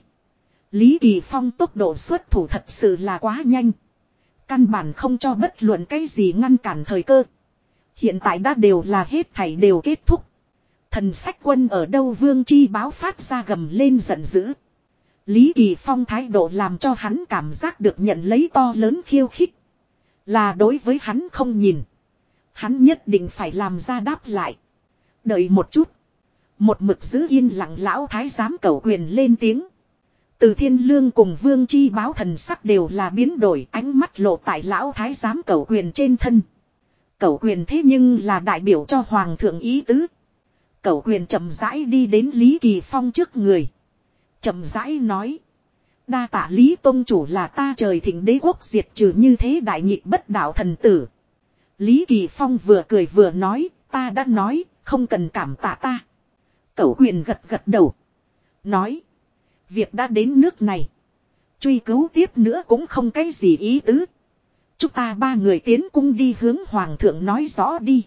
Lý Kỳ Phong tốc độ xuất thủ thật sự là quá nhanh. Căn bản không cho bất luận cái gì ngăn cản thời cơ. Hiện tại đã đều là hết thảy đều kết thúc. Thần sách quân ở đâu vương chi báo phát ra gầm lên giận dữ. Lý Kỳ Phong thái độ làm cho hắn cảm giác được nhận lấy to lớn khiêu khích. Là đối với hắn không nhìn. Hắn nhất định phải làm ra đáp lại. Đợi một chút. Một mực giữ yên lặng lão thái giám cầu quyền lên tiếng. Từ thiên lương cùng vương chi báo thần sắc đều là biến đổi, ánh mắt lộ tại lão thái giám cầu quyền trên thân. Cầu quyền thế nhưng là đại biểu cho hoàng thượng ý tứ. Cầu quyền chậm rãi đi đến Lý Kỳ Phong trước người chậm rãi nói. Đa tạ Lý Tông Chủ là ta trời thịnh đế quốc diệt trừ như thế đại nhị bất đạo thần tử. Lý Kỳ Phong vừa cười vừa nói, ta đã nói, không cần cảm tạ ta. Cậu quyền gật gật đầu. Nói. Việc đã đến nước này. Truy cứu tiếp nữa cũng không cái gì ý tứ. Chúng ta ba người tiến cung đi hướng hoàng thượng nói rõ đi.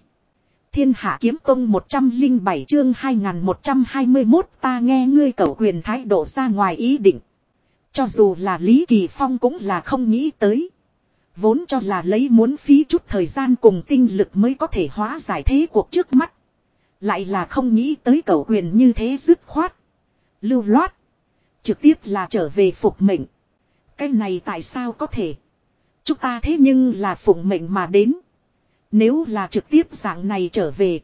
Thiên hạ kiếm tông 107 chương 2121 ta nghe ngươi cầu quyền thái độ ra ngoài ý định. Cho dù là Lý Kỳ Phong cũng là không nghĩ tới. Vốn cho là lấy muốn phí chút thời gian cùng tinh lực mới có thể hóa giải thế cuộc trước mắt. Lại là không nghĩ tới cầu quyền như thế dứt khoát. Lưu loát. Trực tiếp là trở về phục mệnh. Cái này tại sao có thể? Chúng ta thế nhưng là phụng mệnh mà đến. Nếu là trực tiếp dạng này trở về.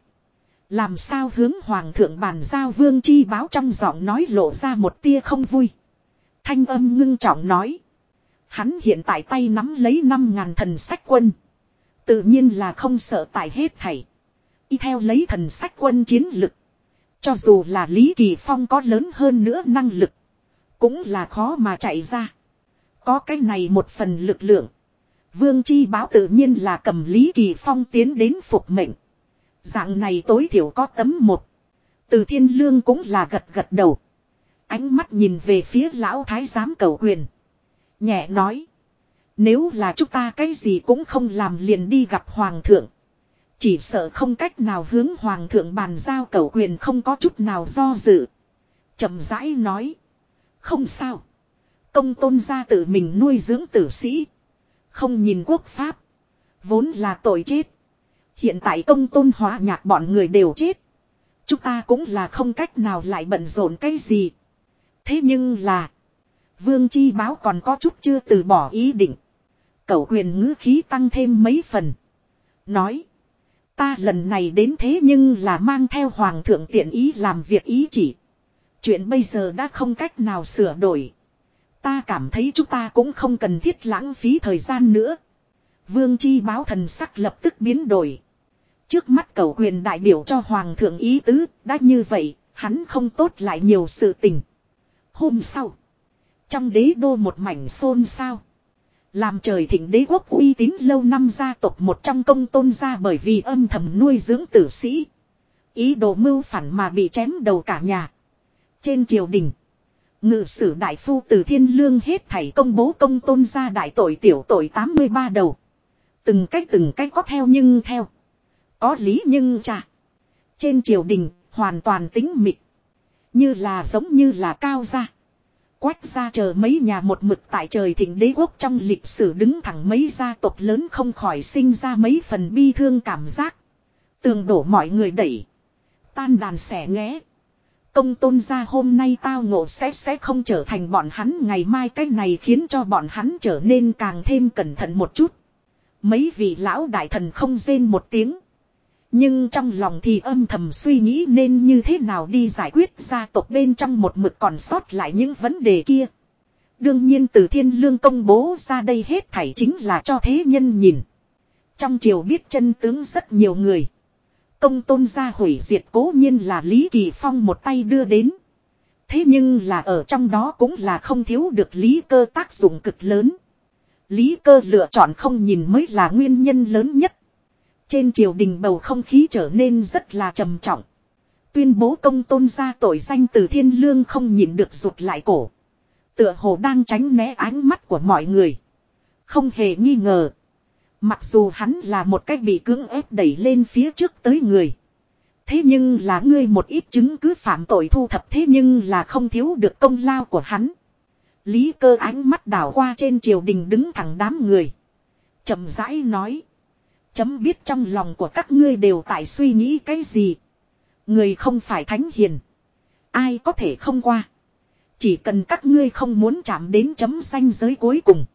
Làm sao hướng hoàng thượng bàn giao vương chi báo trong giọng nói lộ ra một tia không vui. Thanh âm ngưng trọng nói. Hắn hiện tại tay nắm lấy năm ngàn thần sách quân. Tự nhiên là không sợ tại hết thảy. Y theo lấy thần sách quân chiến lực. Cho dù là Lý Kỳ Phong có lớn hơn nữa năng lực. Cũng là khó mà chạy ra. Có cái này một phần lực lượng. Vương Chi báo tự nhiên là cầm Lý Kỳ Phong tiến đến phục mệnh. Dạng này tối thiểu có tấm một. Từ thiên lương cũng là gật gật đầu. Ánh mắt nhìn về phía lão thái giám cầu quyền. Nhẹ nói. Nếu là chúng ta cái gì cũng không làm liền đi gặp hoàng thượng. Chỉ sợ không cách nào hướng hoàng thượng bàn giao cầu quyền không có chút nào do dự. chậm rãi nói. Không sao. Công tôn gia tự mình nuôi dưỡng tử sĩ. Không nhìn quốc pháp. Vốn là tội chết. Hiện tại công tôn hóa nhạc bọn người đều chết. Chúng ta cũng là không cách nào lại bận rộn cái gì. Thế nhưng là. Vương chi báo còn có chút chưa từ bỏ ý định. Cậu quyền ngữ khí tăng thêm mấy phần. Nói. Ta lần này đến thế nhưng là mang theo hoàng thượng tiện ý làm việc ý chỉ. Chuyện bây giờ đã không cách nào sửa đổi. Ta cảm thấy chúng ta cũng không cần thiết lãng phí thời gian nữa. Vương chi báo thần sắc lập tức biến đổi. Trước mắt cầu quyền đại biểu cho hoàng thượng ý tứ, đã như vậy, hắn không tốt lại nhiều sự tình. Hôm sau, trong đế đô một mảnh xôn xao. Làm trời thịnh đế quốc uy tín lâu năm gia tộc một trong công tôn gia bởi vì âm thầm nuôi dưỡng tử sĩ. Ý đồ mưu phản mà bị chém đầu cả nhà. Trên triều đình. Ngự sử đại phu từ thiên lương hết thảy công bố công tôn gia đại tội tiểu tội 83 đầu. Từng cách từng cách có theo nhưng theo. Có lý nhưng chả. Trên triều đình, hoàn toàn tính mịt. Như là giống như là cao gia. Quách gia chờ mấy nhà một mực tại trời thịnh đế quốc trong lịch sử đứng thẳng mấy gia tộc lớn không khỏi sinh ra mấy phần bi thương cảm giác. Tường đổ mọi người đẩy. Tan đàn xẻ nghé. Công tôn gia hôm nay tao ngộ sẽ sẽ không trở thành bọn hắn, ngày mai cái này khiến cho bọn hắn trở nên càng thêm cẩn thận một chút. Mấy vị lão đại thần không rên một tiếng. Nhưng trong lòng thì âm thầm suy nghĩ nên như thế nào đi giải quyết gia tộc bên trong một mực còn sót lại những vấn đề kia. Đương nhiên từ thiên lương công bố ra đây hết thảy chính là cho thế nhân nhìn. Trong triều biết chân tướng rất nhiều người. Công tôn gia hủy diệt cố nhiên là Lý Kỳ Phong một tay đưa đến. Thế nhưng là ở trong đó cũng là không thiếu được lý cơ tác dụng cực lớn. Lý cơ lựa chọn không nhìn mới là nguyên nhân lớn nhất. Trên triều đình bầu không khí trở nên rất là trầm trọng. Tuyên bố công tôn gia tội danh từ thiên lương không nhìn được rụt lại cổ. Tựa hồ đang tránh né ánh mắt của mọi người. Không hề nghi ngờ. Mặc dù hắn là một cách bị cưỡng ép đẩy lên phía trước tới người. Thế nhưng là ngươi một ít chứng cứ phạm tội thu thập thế nhưng là không thiếu được công lao của hắn. Lý cơ ánh mắt đảo qua trên triều đình đứng thẳng đám người. chậm rãi nói. Chấm biết trong lòng của các ngươi đều tại suy nghĩ cái gì. Người không phải thánh hiền. Ai có thể không qua. Chỉ cần các ngươi không muốn chạm đến chấm xanh giới cuối cùng.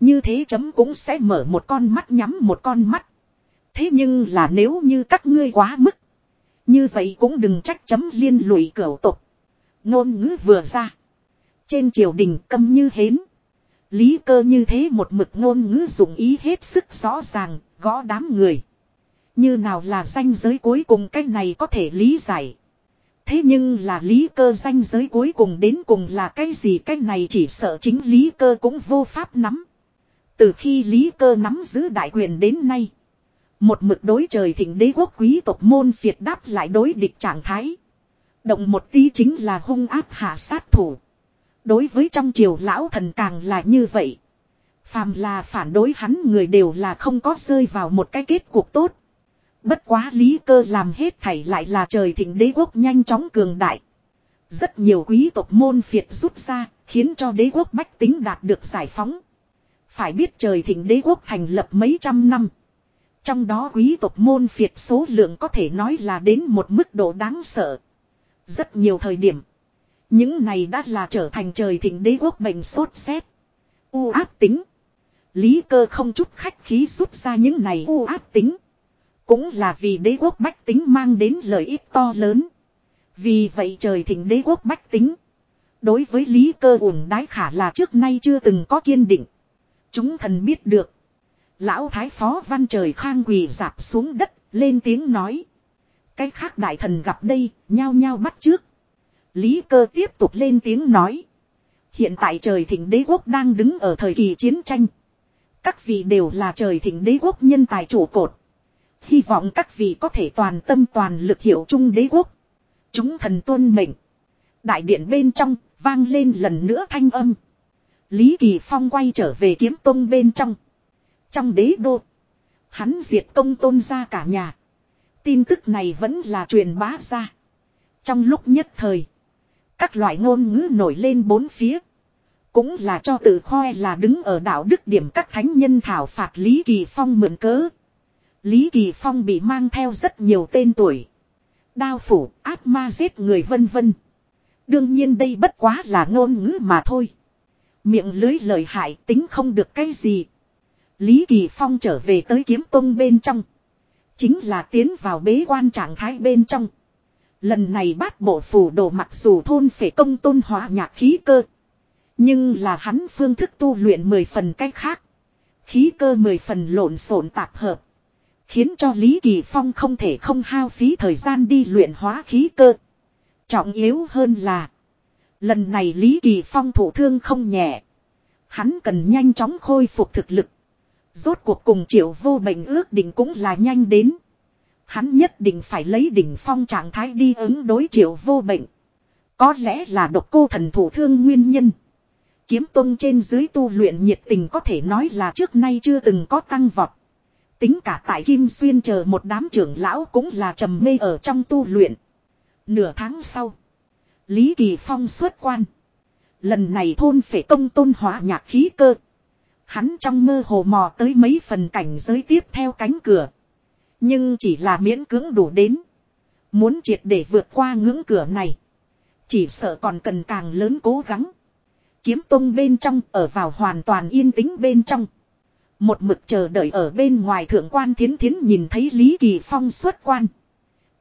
Như thế chấm cũng sẽ mở một con mắt nhắm một con mắt. Thế nhưng là nếu như các ngươi quá mức. Như vậy cũng đừng trách chấm liên lụy cửu tục. Ngôn ngữ vừa ra. Trên triều đình câm như hến. Lý cơ như thế một mực ngôn ngữ dụng ý hết sức rõ ràng, gõ đám người. Như nào là danh giới cuối cùng cái này có thể lý giải. Thế nhưng là lý cơ danh giới cuối cùng đến cùng là cái gì cái này chỉ sợ chính lý cơ cũng vô pháp nắm. Từ khi lý cơ nắm giữ đại quyền đến nay. Một mực đối trời thịnh đế quốc quý tộc môn phiệt đáp lại đối địch trạng thái. Động một tí chính là hung áp hạ sát thủ. Đối với trong triều lão thần càng là như vậy. Phàm là phản đối hắn người đều là không có rơi vào một cái kết cuộc tốt. Bất quá lý cơ làm hết thảy lại là trời thịnh đế quốc nhanh chóng cường đại. Rất nhiều quý tộc môn phiệt rút ra, khiến cho đế quốc bách tính đạt được giải phóng. Phải biết trời thịnh đế quốc thành lập mấy trăm năm. Trong đó quý tộc môn phiệt số lượng có thể nói là đến một mức độ đáng sợ. Rất nhiều thời điểm. Những này đã là trở thành trời thịnh đế quốc bệnh sốt xét. U áp tính. Lý cơ không chút khách khí rút ra những này u áp tính. Cũng là vì đế quốc bách tính mang đến lợi ích to lớn. Vì vậy trời thịnh đế quốc bách tính. Đối với lý cơ ủng đái khả là trước nay chưa từng có kiên định. Chúng thần biết được. Lão thái phó văn trời khang quỳ dạp xuống đất, lên tiếng nói. Cái khác đại thần gặp đây, nhao nhao bắt trước. Lý cơ tiếp tục lên tiếng nói. Hiện tại trời thịnh đế quốc đang đứng ở thời kỳ chiến tranh. Các vị đều là trời thịnh đế quốc nhân tài chủ cột. Hy vọng các vị có thể toàn tâm toàn lực hiểu chung đế quốc. Chúng thần tuân mệnh. Đại điện bên trong, vang lên lần nữa thanh âm. Lý Kỳ Phong quay trở về kiếm tông bên trong. Trong đế đô. Hắn diệt công tôn ra cả nhà. Tin tức này vẫn là truyền bá ra. Trong lúc nhất thời. Các loại ngôn ngữ nổi lên bốn phía. Cũng là cho tự khoe là đứng ở đạo đức điểm các thánh nhân thảo phạt Lý Kỳ Phong mượn cớ. Lý Kỳ Phong bị mang theo rất nhiều tên tuổi. Đao phủ, ác ma giết người vân vân. Đương nhiên đây bất quá là ngôn ngữ mà thôi. Miệng lưới lời hại tính không được cái gì. Lý Kỳ Phong trở về tới kiếm tông bên trong. Chính là tiến vào bế quan trạng thái bên trong. Lần này bát bộ phủ đồ mặc dù thôn phải công tôn hóa nhạc khí cơ. Nhưng là hắn phương thức tu luyện mười phần cách khác. Khí cơ mười phần lộn xộn tạp hợp. Khiến cho Lý Kỳ Phong không thể không hao phí thời gian đi luyện hóa khí cơ. Trọng yếu hơn là. Lần này Lý Kỳ Phong thủ thương không nhẹ. Hắn cần nhanh chóng khôi phục thực lực. Rốt cuộc cùng triệu vô bệnh ước định cũng là nhanh đến. Hắn nhất định phải lấy đỉnh phong trạng thái đi ứng đối triệu vô bệnh. Có lẽ là độc cô thần thủ thương nguyên nhân. Kiếm tông trên dưới tu luyện nhiệt tình có thể nói là trước nay chưa từng có tăng vọt. Tính cả tại Kim Xuyên chờ một đám trưởng lão cũng là trầm mê ở trong tu luyện. Nửa tháng sau. Lý Kỳ Phong xuất quan. Lần này thôn phải công tôn hóa nhạc khí cơ. Hắn trong mơ hồ mò tới mấy phần cảnh giới tiếp theo cánh cửa. Nhưng chỉ là miễn cưỡng đủ đến. Muốn triệt để vượt qua ngưỡng cửa này. Chỉ sợ còn cần càng lớn cố gắng. Kiếm tông bên trong ở vào hoàn toàn yên tĩnh bên trong. Một mực chờ đợi ở bên ngoài thượng quan thiến thiến nhìn thấy Lý Kỳ Phong xuất quan.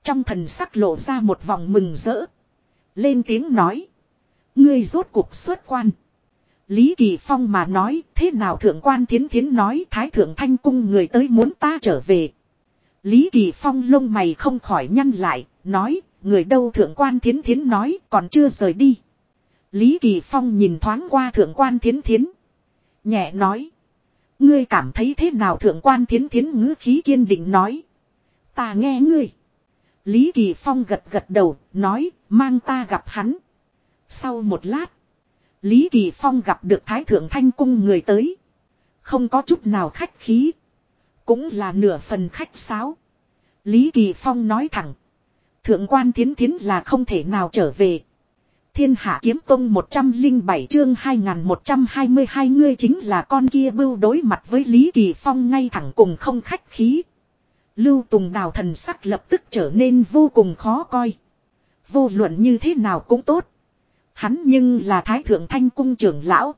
Trong thần sắc lộ ra một vòng mừng rỡ. Lên tiếng nói. Ngươi rốt cuộc xuất quan. Lý Kỳ Phong mà nói thế nào thượng quan thiến thiến nói thái thượng thanh cung người tới muốn ta trở về. Lý Kỳ Phong lông mày không khỏi nhăn lại, nói, người đâu thượng quan thiến thiến nói còn chưa rời đi. Lý Kỳ Phong nhìn thoáng qua thượng quan thiến thiến. Nhẹ nói. Ngươi cảm thấy thế nào thượng quan thiến thiến ngữ khí kiên định nói. Ta nghe ngươi. Lý Kỳ Phong gật gật đầu, nói, mang ta gặp hắn. Sau một lát, Lý Kỳ Phong gặp được Thái Thượng Thanh Cung người tới. Không có chút nào khách khí. Cũng là nửa phần khách sáo. Lý Kỳ Phong nói thẳng. Thượng quan thiến thiến là không thể nào trở về. Thiên hạ kiếm tông 107 chương 2122 ngươi chính là con kia bưu đối mặt với Lý Kỳ Phong ngay thẳng cùng không khách khí. Lưu Tùng Đào thần sắc lập tức trở nên vô cùng khó coi. Vô luận như thế nào cũng tốt. Hắn nhưng là Thái Thượng Thanh Cung trưởng lão.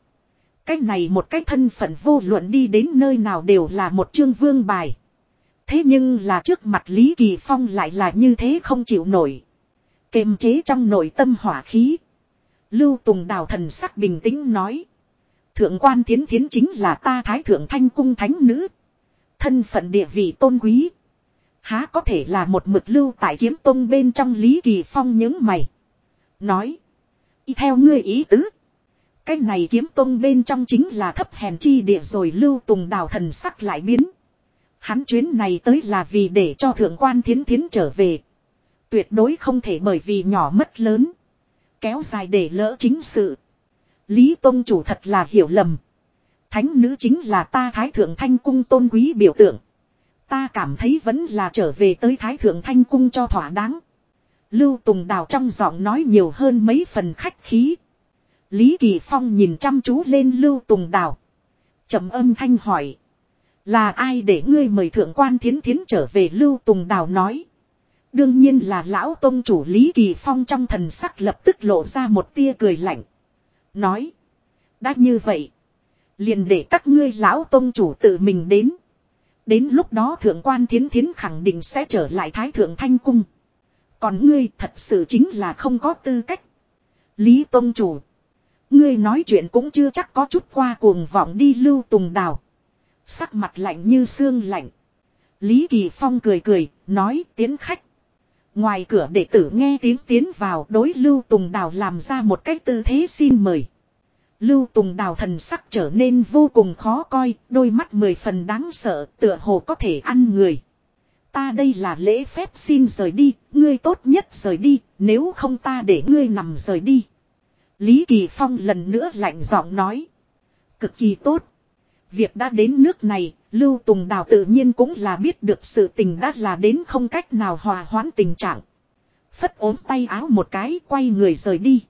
Cái này một cái thân phận vô luận đi đến nơi nào đều là một chương vương bài. Thế nhưng là trước mặt Lý Kỳ Phong lại là như thế không chịu nổi. Kềm chế trong nội tâm hỏa khí. Lưu Tùng Đào thần sắc bình tĩnh nói. Thượng quan thiến thiến chính là ta Thái Thượng Thanh Cung Thánh Nữ. Thân phận địa vị tôn quý. Há có thể là một mực lưu tại kiếm tông bên trong Lý Kỳ Phong những mày. Nói. Y theo ngươi ý tứ. Cái này kiếm tông bên trong chính là thấp hèn chi địa rồi lưu tùng đào thần sắc lại biến. Hắn chuyến này tới là vì để cho thượng quan thiến thiến trở về. Tuyệt đối không thể bởi vì nhỏ mất lớn. Kéo dài để lỡ chính sự. Lý Tông chủ thật là hiểu lầm. Thánh nữ chính là ta Thái Thượng Thanh Cung tôn quý biểu tượng. Ta cảm thấy vẫn là trở về tới Thái Thượng Thanh Cung cho thỏa đáng. Lưu Tùng Đào trong giọng nói nhiều hơn mấy phần khách khí. Lý Kỳ Phong nhìn chăm chú lên Lưu Tùng Đào. trầm âm thanh hỏi. Là ai để ngươi mời thượng quan thiến thiến trở về Lưu Tùng Đào nói. Đương nhiên là lão tông chủ Lý Kỳ Phong trong thần sắc lập tức lộ ra một tia cười lạnh. Nói. Đã như vậy. Liền để các ngươi lão tông chủ tự mình đến. Đến lúc đó thượng quan thiến thiến khẳng định sẽ trở lại thái thượng thanh cung. Còn ngươi thật sự chính là không có tư cách. Lý tông chủ. Ngươi nói chuyện cũng chưa chắc có chút qua cuồng vọng đi lưu tùng đào. Sắc mặt lạnh như xương lạnh. Lý Kỳ Phong cười cười, nói tiến khách. Ngoài cửa đệ tử nghe tiếng tiến vào đối Lưu Tùng Đào làm ra một cách tư thế xin mời. Lưu Tùng Đào thần sắc trở nên vô cùng khó coi, đôi mắt mười phần đáng sợ, tựa hồ có thể ăn người. Ta đây là lễ phép xin rời đi, ngươi tốt nhất rời đi, nếu không ta để ngươi nằm rời đi. Lý Kỳ Phong lần nữa lạnh giọng nói. Cực kỳ tốt. Việc đã đến nước này, Lưu Tùng Đào tự nhiên cũng là biết được sự tình đã là đến không cách nào hòa hoãn tình trạng. Phất ốm tay áo một cái quay người rời đi.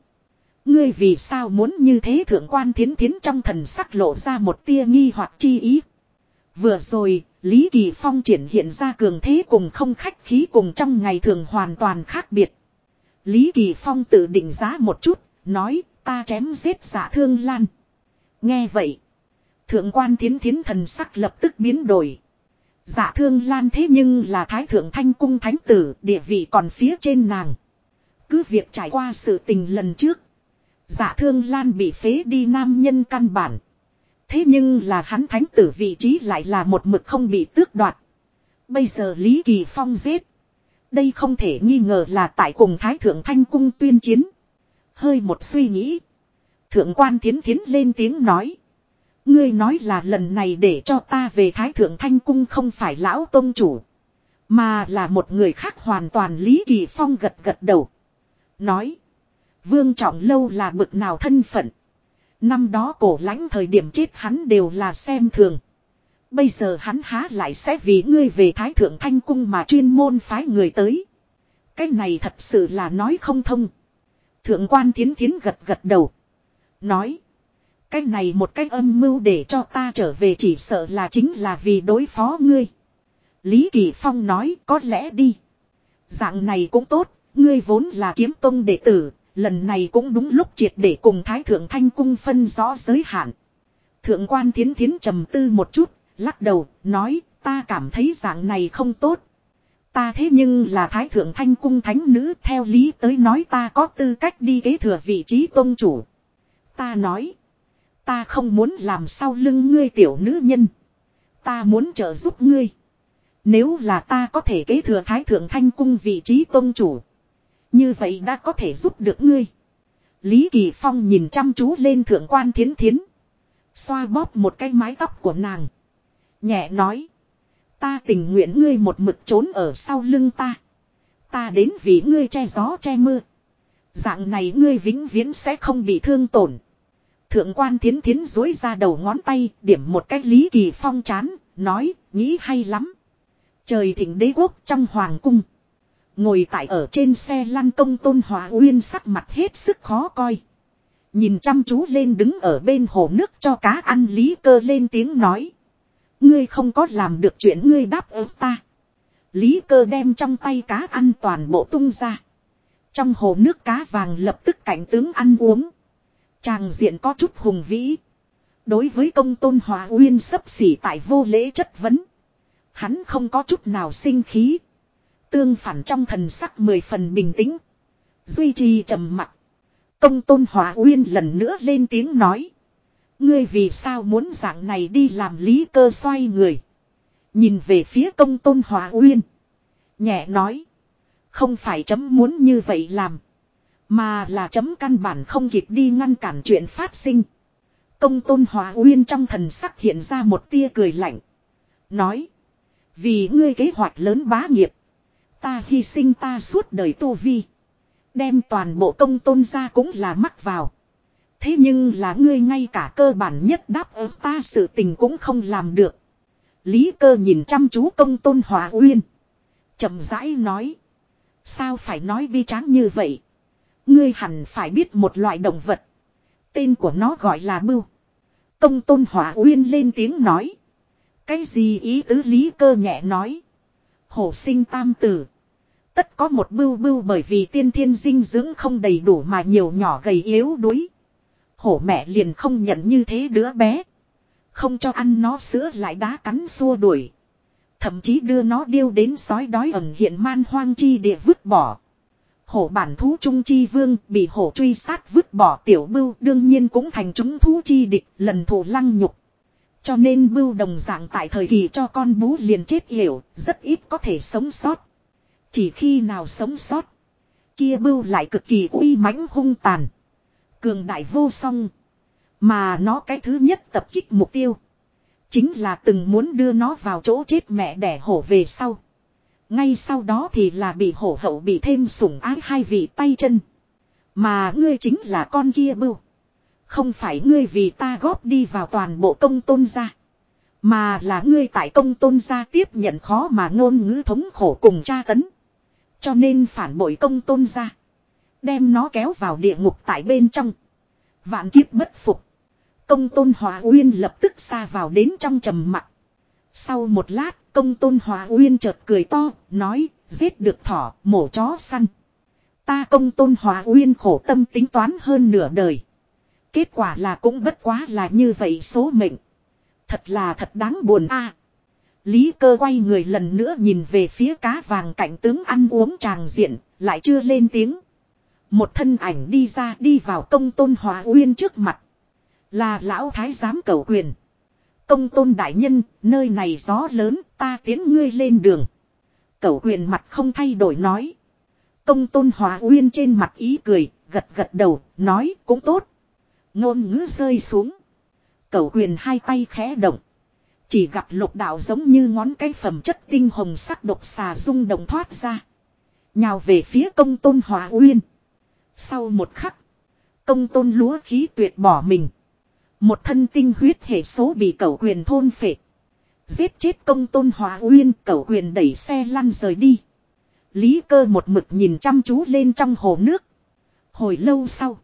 Ngươi vì sao muốn như thế thượng quan thiến thiến trong thần sắc lộ ra một tia nghi hoặc chi ý. Vừa rồi, Lý Kỳ Phong triển hiện ra cường thế cùng không khách khí cùng trong ngày thường hoàn toàn khác biệt. Lý Kỳ Phong tự định giá một chút, nói ta chém giết giả thương lan. Nghe vậy. Thượng quan thiến thiến thần sắc lập tức biến đổi. Giả thương lan thế nhưng là thái thượng thanh cung thánh tử địa vị còn phía trên nàng. Cứ việc trải qua sự tình lần trước. Dạ thương lan bị phế đi nam nhân căn bản. Thế nhưng là hắn thánh tử vị trí lại là một mực không bị tước đoạt. Bây giờ Lý Kỳ Phong giết. Đây không thể nghi ngờ là tại cùng Thái Thượng Thanh Cung tuyên chiến. Hơi một suy nghĩ. Thượng quan thiến thiến lên tiếng nói. Ngươi nói là lần này để cho ta về Thái Thượng Thanh Cung không phải lão tôn chủ. Mà là một người khác hoàn toàn Lý Kỳ Phong gật gật đầu. Nói. Vương Trọng Lâu là bực nào thân phận. Năm đó cổ lãnh thời điểm chết hắn đều là xem thường. Bây giờ hắn há lại sẽ vì ngươi về Thái Thượng Thanh Cung mà chuyên môn phái người tới. Cái này thật sự là nói không thông. Thượng quan thiến thiến gật gật đầu. Nói. Cái này một cách âm mưu để cho ta trở về chỉ sợ là chính là vì đối phó ngươi. Lý Kỳ Phong nói có lẽ đi. Dạng này cũng tốt, ngươi vốn là kiếm tông đệ tử, lần này cũng đúng lúc triệt để cùng Thái Thượng Thanh Cung phân rõ giới hạn. Thượng quan thiến thiến trầm tư một chút, lắc đầu, nói, ta cảm thấy dạng này không tốt. Ta thế nhưng là Thái Thượng Thanh Cung Thánh Nữ theo lý tới nói ta có tư cách đi kế thừa vị trí tôn chủ. Ta nói, ta không muốn làm sau lưng ngươi tiểu nữ nhân. Ta muốn trợ giúp ngươi. Nếu là ta có thể kế thừa Thái Thượng Thanh Cung vị trí tôn chủ. Như vậy đã có thể giúp được ngươi. Lý Kỳ Phong nhìn chăm chú lên thượng quan thiến thiến. Xoa bóp một cái mái tóc của nàng. Nhẹ nói. Ta tình nguyện ngươi một mực trốn ở sau lưng ta. Ta đến vì ngươi che gió che mưa. Dạng này ngươi vĩnh viễn sẽ không bị thương tổn. Thượng quan thiến thiến dối ra đầu ngón tay, điểm một cách Lý Kỳ Phong chán, nói, nghĩ hay lắm. Trời thịnh đế quốc trong hoàng cung. Ngồi tại ở trên xe lăn công tôn hòa uyên sắc mặt hết sức khó coi. Nhìn chăm chú lên đứng ở bên hồ nước cho cá ăn lý cơ lên tiếng nói. Ngươi không có làm được chuyện ngươi đáp ứng ta. Lý cơ đem trong tay cá ăn toàn bộ tung ra. Trong hồ nước cá vàng lập tức cảnh tướng ăn uống. Tràng diện có chút hùng vĩ. Đối với công tôn hòa uyên sấp xỉ tại vô lễ chất vấn. Hắn không có chút nào sinh khí. Tương phản trong thần sắc mười phần bình tĩnh. Duy trì trầm mặc. Công tôn hòa uyên lần nữa lên tiếng nói. Ngươi vì sao muốn dạng này đi làm lý cơ xoay người. Nhìn về phía công tôn hòa uyên. Nhẹ nói. Không phải chấm muốn như vậy làm. Mà là chấm căn bản không kịp đi ngăn cản chuyện phát sinh. Công tôn hòa uyên trong thần sắc hiện ra một tia cười lạnh. Nói. Vì ngươi kế hoạch lớn bá nghiệp. Ta hy sinh ta suốt đời tu vi. Đem toàn bộ công tôn ra cũng là mắc vào. Thế nhưng là ngươi ngay cả cơ bản nhất đáp ứng ta sự tình cũng không làm được. Lý cơ nhìn chăm chú công tôn hòa uyên. chậm rãi nói. Sao phải nói bi tráng như vậy? Ngươi hẳn phải biết một loại động vật. Tên của nó gọi là bưu. Công tôn hỏa uyên lên tiếng nói. Cái gì ý tứ lý cơ nhẹ nói. Hổ sinh tam tử. Tất có một bưu bưu bởi vì tiên thiên dinh dưỡng không đầy đủ mà nhiều nhỏ gầy yếu đuối. Hổ mẹ liền không nhận như thế đứa bé. Không cho ăn nó sữa lại đá cắn xua đuổi. Thậm chí đưa nó điêu đến sói đói ẩn hiện man hoang chi địa vứt bỏ. Hổ bản thú trung chi vương bị hổ truy sát vứt bỏ tiểu bưu đương nhiên cũng thành chúng thú chi địch lần thủ lăng nhục. Cho nên bưu đồng dạng tại thời kỳ cho con bú liền chết hiểu, rất ít có thể sống sót. Chỉ khi nào sống sót, kia bưu lại cực kỳ uy mãnh hung tàn. Cường đại vô song. Mà nó cái thứ nhất tập kích mục tiêu. Chính là từng muốn đưa nó vào chỗ chết mẹ đẻ hổ về sau. Ngay sau đó thì là bị hổ hậu bị thêm sủng ái hai vị tay chân. Mà ngươi chính là con kia bưu. Không phải ngươi vì ta góp đi vào toàn bộ công tôn gia. Mà là ngươi tại công tôn gia tiếp nhận khó mà ngôn ngữ thống khổ cùng tra tấn. Cho nên phản bội công tôn gia. Đem nó kéo vào địa ngục tại bên trong. Vạn kiếp bất phục. Công tôn hòa uyên lập tức xa vào đến trong trầm mặc. Sau một lát, công tôn hòa uyên chợt cười to, nói, giết được thỏ, mổ chó săn. Ta công tôn hòa uyên khổ tâm tính toán hơn nửa đời. Kết quả là cũng bất quá là như vậy số mệnh. Thật là thật đáng buồn a. Lý cơ quay người lần nữa nhìn về phía cá vàng cảnh tướng ăn uống tràng diện, lại chưa lên tiếng. Một thân ảnh đi ra đi vào công tôn hòa uyên trước mặt. Là lão thái giám cầu quyền. Công tôn đại nhân, nơi này gió lớn, ta tiến ngươi lên đường. Cầu quyền mặt không thay đổi nói. Công tôn hòa uyên trên mặt ý cười, gật gật đầu, nói cũng tốt. Ngôn ngữ rơi xuống. Cầu quyền hai tay khẽ động. Chỉ gặp lục đạo giống như ngón cái phẩm chất tinh hồng sắc độc xà rung động thoát ra. Nhào về phía công tôn hòa uyên. Sau một khắc. Công tôn lúa khí tuyệt bỏ mình. Một thân tinh huyết hệ số bị cẩu quyền thôn phệ. Giết chết công tôn hòa uyên, cẩu quyền đẩy xe lăn rời đi. Lý cơ một mực nhìn chăm chú lên trong hồ nước. Hồi lâu sau.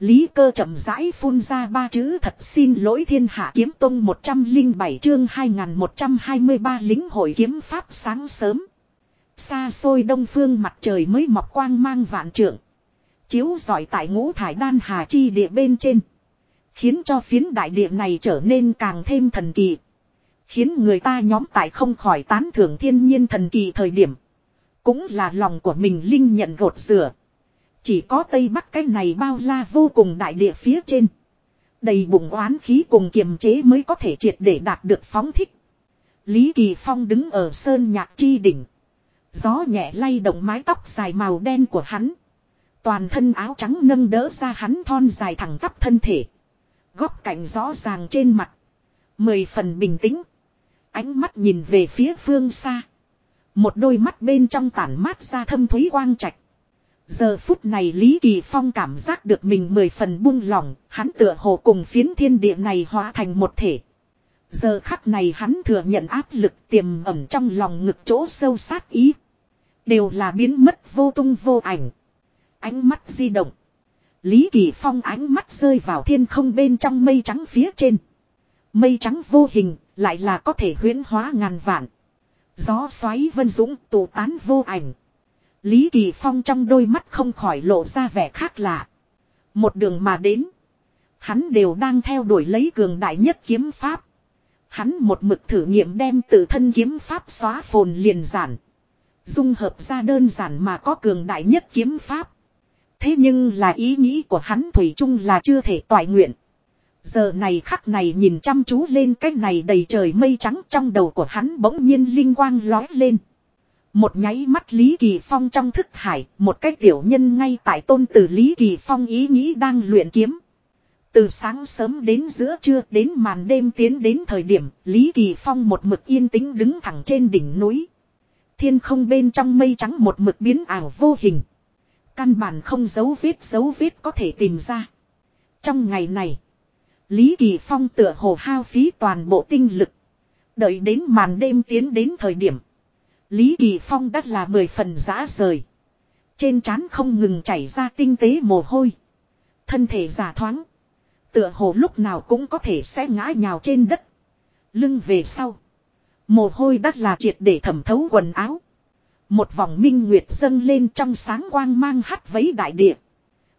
Lý cơ chậm rãi phun ra ba chữ thật xin lỗi thiên hạ kiếm tông 107 chương 2123 lính hội kiếm pháp sáng sớm. Xa xôi đông phương mặt trời mới mọc quang mang vạn trượng. Chiếu giỏi tại ngũ thải đan hà chi địa bên trên. Khiến cho phiến đại địa này trở nên càng thêm thần kỳ. Khiến người ta nhóm tại không khỏi tán thưởng thiên nhiên thần kỳ thời điểm. Cũng là lòng của mình linh nhận gột rửa. Chỉ có Tây Bắc cái này bao la vô cùng đại địa phía trên. Đầy bụng oán khí cùng kiềm chế mới có thể triệt để đạt được phóng thích. Lý Kỳ Phong đứng ở sơn nhạc chi đỉnh. Gió nhẹ lay động mái tóc dài màu đen của hắn. Toàn thân áo trắng nâng đỡ ra hắn thon dài thẳng tắp thân thể. Góc cạnh rõ ràng trên mặt. Mười phần bình tĩnh. Ánh mắt nhìn về phía phương xa. Một đôi mắt bên trong tản mát ra thâm thúy quang trạch. Giờ phút này Lý Kỳ Phong cảm giác được mình mười phần buông lỏng, hắn tựa hồ cùng phiến thiên địa này hóa thành một thể. Giờ khắc này hắn thừa nhận áp lực tiềm ẩn trong lòng ngực chỗ sâu sát ý. Đều là biến mất vô tung vô ảnh. Ánh mắt di động. Lý Kỳ Phong ánh mắt rơi vào thiên không bên trong mây trắng phía trên. Mây trắng vô hình, lại là có thể huyễn hóa ngàn vạn. Gió xoáy vân dũng tụ tán vô ảnh. Lý Kỳ Phong trong đôi mắt không khỏi lộ ra vẻ khác lạ. Một đường mà đến. Hắn đều đang theo đuổi lấy cường đại nhất kiếm pháp. Hắn một mực thử nghiệm đem tự thân kiếm pháp xóa phồn liền giản. Dung hợp ra đơn giản mà có cường đại nhất kiếm pháp. Thế nhưng là ý nghĩ của hắn Thủy chung là chưa thể toại nguyện. Giờ này khắc này nhìn chăm chú lên cái này đầy trời mây trắng trong đầu của hắn bỗng nhiên linh quang lói lên. Một nháy mắt Lý Kỳ Phong trong thức hải, một cái tiểu nhân ngay tại tôn tử Lý Kỳ Phong ý nghĩ đang luyện kiếm. Từ sáng sớm đến giữa trưa đến màn đêm tiến đến thời điểm, Lý Kỳ Phong một mực yên tĩnh đứng thẳng trên đỉnh núi. Thiên không bên trong mây trắng một mực biến ảo vô hình. Căn bản không dấu vết dấu vết có thể tìm ra. Trong ngày này, Lý Kỳ Phong tựa hồ hao phí toàn bộ tinh lực. Đợi đến màn đêm tiến đến thời điểm. Lý Kỳ Phong đắt là mười phần giã rời. Trên trán không ngừng chảy ra tinh tế mồ hôi. Thân thể giả thoáng. Tựa hồ lúc nào cũng có thể sẽ ngã nhào trên đất. Lưng về sau. Mồ hôi đắt là triệt để thẩm thấu quần áo. Một vòng minh nguyệt dâng lên trong sáng quang mang hắt vấy đại địa.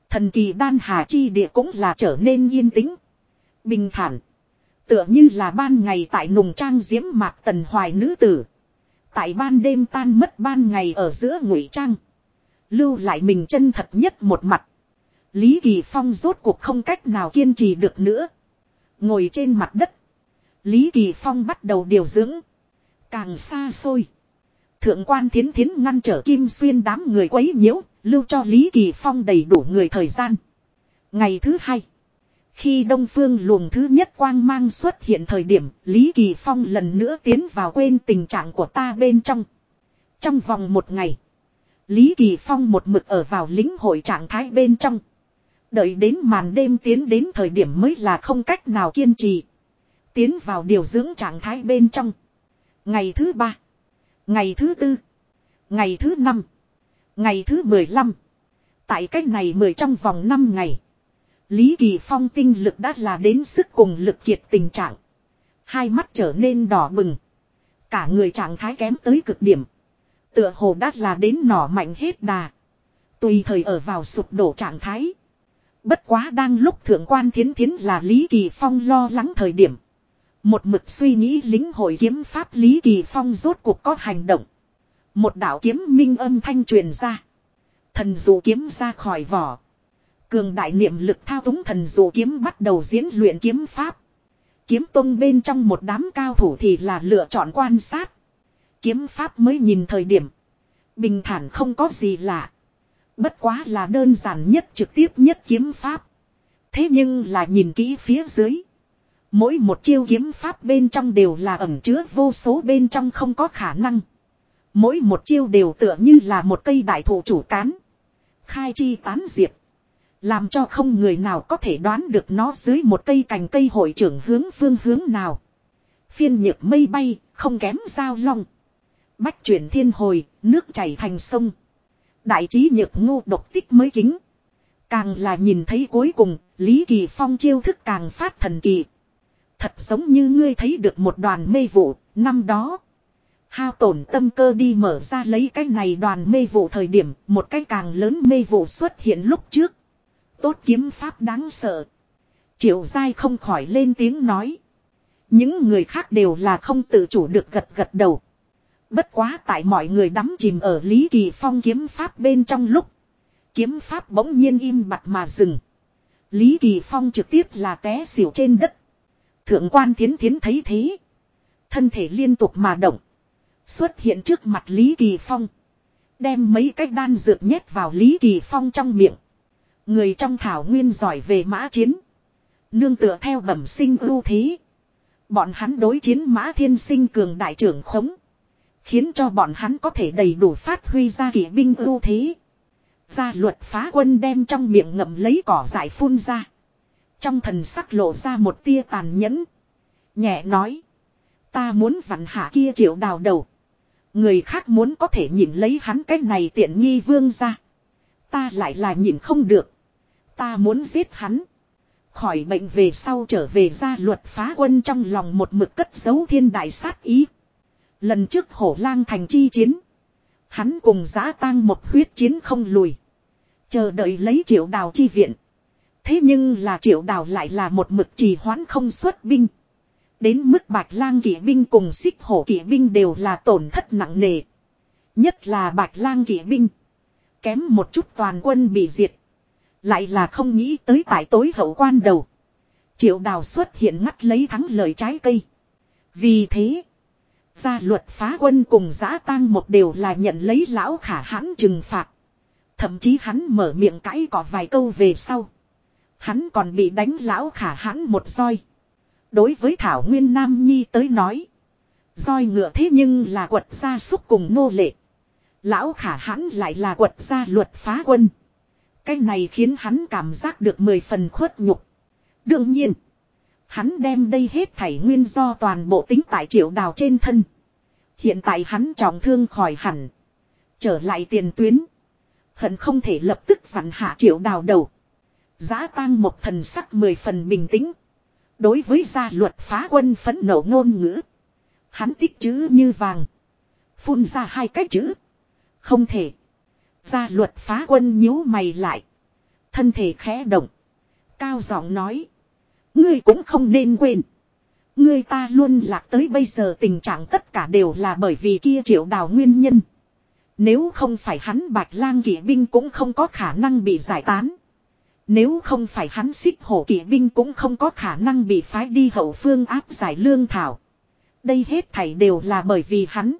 Thần kỳ đan hà chi địa cũng là trở nên yên tĩnh. Bình thản. Tựa như là ban ngày tại nùng trang diễm mạc tần hoài nữ tử. Tại ban đêm tan mất ban ngày ở giữa ngụy trang. Lưu lại mình chân thật nhất một mặt. Lý Kỳ Phong rốt cuộc không cách nào kiên trì được nữa. Ngồi trên mặt đất. Lý Kỳ Phong bắt đầu điều dưỡng. Càng xa xôi. Thượng quan thiến thiến ngăn trở Kim Xuyên đám người quấy nhiễu, lưu cho Lý Kỳ Phong đầy đủ người thời gian. Ngày thứ hai. Khi Đông Phương luồng thứ nhất quang mang xuất hiện thời điểm, Lý Kỳ Phong lần nữa tiến vào quên tình trạng của ta bên trong. Trong vòng một ngày, Lý Kỳ Phong một mực ở vào lính hội trạng thái bên trong. Đợi đến màn đêm tiến đến thời điểm mới là không cách nào kiên trì. Tiến vào điều dưỡng trạng thái bên trong. Ngày thứ ba. Ngày thứ tư. Ngày thứ năm. Ngày thứ mười lăm. Tại cách này mười trong vòng năm ngày. Lý Kỳ Phong tinh lực đã là đến sức cùng lực kiệt tình trạng. Hai mắt trở nên đỏ bừng. Cả người trạng thái kém tới cực điểm. Tựa hồ đã là đến nỏ mạnh hết đà. Tùy thời ở vào sụp đổ trạng thái. Bất quá đang lúc thượng quan thiến thiến là Lý Kỳ Phong lo lắng thời điểm. Một mực suy nghĩ lính hội kiếm pháp Lý Kỳ Phong rốt cuộc có hành động. Một đạo kiếm minh âm thanh truyền ra. Thần dụ kiếm ra khỏi vỏ. Cường đại niệm lực thao túng thần dụ kiếm bắt đầu diễn luyện kiếm pháp. Kiếm tông bên trong một đám cao thủ thì là lựa chọn quan sát. Kiếm pháp mới nhìn thời điểm. Bình thản không có gì lạ. Bất quá là đơn giản nhất trực tiếp nhất kiếm pháp. Thế nhưng là nhìn kỹ phía dưới. Mỗi một chiêu kiếm pháp bên trong đều là ẩn chứa vô số bên trong không có khả năng. Mỗi một chiêu đều tựa như là một cây đại thụ chủ cán. Khai chi tán diệp. Làm cho không người nào có thể đoán được nó dưới một cây cành cây hội trưởng hướng phương hướng nào. Phiên nhược mây bay, không kém giao long. Bách chuyển thiên hồi, nước chảy thành sông. Đại trí nhược ngu độc tích mới kính. Càng là nhìn thấy cuối cùng, Lý Kỳ Phong chiêu thức càng phát thần kỳ. Thật giống như ngươi thấy được một đoàn mê vụ, năm đó. Hao tổn tâm cơ đi mở ra lấy cái này đoàn mê vụ thời điểm, một cái càng lớn mê vụ xuất hiện lúc trước. Tốt kiếm pháp đáng sợ. Triệu dai không khỏi lên tiếng nói. Những người khác đều là không tự chủ được gật gật đầu. Bất quá tại mọi người đắm chìm ở Lý Kỳ Phong kiếm pháp bên trong lúc. Kiếm pháp bỗng nhiên im bặt mà dừng. Lý Kỳ Phong trực tiếp là té xỉu trên đất. Thượng quan thiến thiến thấy thế. Thân thể liên tục mà động. Xuất hiện trước mặt Lý Kỳ Phong. Đem mấy cái đan dược nhét vào Lý Kỳ Phong trong miệng. Người trong thảo nguyên giỏi về mã chiến. Nương tựa theo bẩm sinh ưu thế. Bọn hắn đối chiến mã thiên sinh cường đại trưởng khống. Khiến cho bọn hắn có thể đầy đủ phát huy ra kỷ binh ưu thế. Gia luật phá quân đem trong miệng ngậm lấy cỏ dại phun ra. Trong thần sắc lộ ra một tia tàn nhẫn. Nhẹ nói. Ta muốn vặn hạ kia triệu đào đầu. Người khác muốn có thể nhìn lấy hắn cái này tiện nghi vương ra. Ta lại là nhìn không được. Ta muốn giết hắn. Khỏi bệnh về sau trở về gia luật phá quân trong lòng một mực cất giấu thiên đại sát ý. Lần trước hổ lang thành chi chiến. Hắn cùng giã tang một huyết chiến không lùi. Chờ đợi lấy triệu đào chi viện. Thế nhưng là triệu đào lại là một mực trì hoãn không xuất binh. Đến mức bạch lang kỵ binh cùng xích hổ kỵ binh đều là tổn thất nặng nề. Nhất là bạch lang kỵ binh. Kém một chút toàn quân bị diệt. Lại là không nghĩ tới tại tối hậu quan đầu. Triệu đào xuất hiện ngắt lấy thắng lợi trái cây. Vì thế. Gia luật phá quân cùng giã tang một đều là nhận lấy lão khả hãn trừng phạt. Thậm chí hắn mở miệng cãi có vài câu về sau. Hắn còn bị đánh lão khả hãn một roi. Đối với Thảo Nguyên Nam Nhi tới nói. roi ngựa thế nhưng là quật gia súc cùng nô lệ. Lão khả hãn lại là quật gia luật phá quân. Cái này khiến hắn cảm giác được mười phần khuất nhục. Đương nhiên. Hắn đem đây hết thảy nguyên do toàn bộ tính tại triệu đào trên thân. Hiện tại hắn trọng thương khỏi hẳn. Trở lại tiền tuyến. Hận không thể lập tức vặn hạ triệu đào đầu. Giá tang một thần sắc mười phần bình tĩnh. Đối với gia luật phá quân phấn nộ ngôn ngữ. Hắn tích chữ như vàng. Phun ra hai cái chữ. Không thể. Gia luật phá quân nhíu mày lại. Thân thể khẽ động. Cao giọng nói. Ngươi cũng không nên quên. Ngươi ta luôn lạc tới bây giờ tình trạng tất cả đều là bởi vì kia triệu đào nguyên nhân. Nếu không phải hắn bạch lang kỵ binh cũng không có khả năng bị giải tán. Nếu không phải hắn xích hổ kỵ binh cũng không có khả năng bị phái đi hậu phương áp giải lương thảo. Đây hết thảy đều là bởi vì hắn.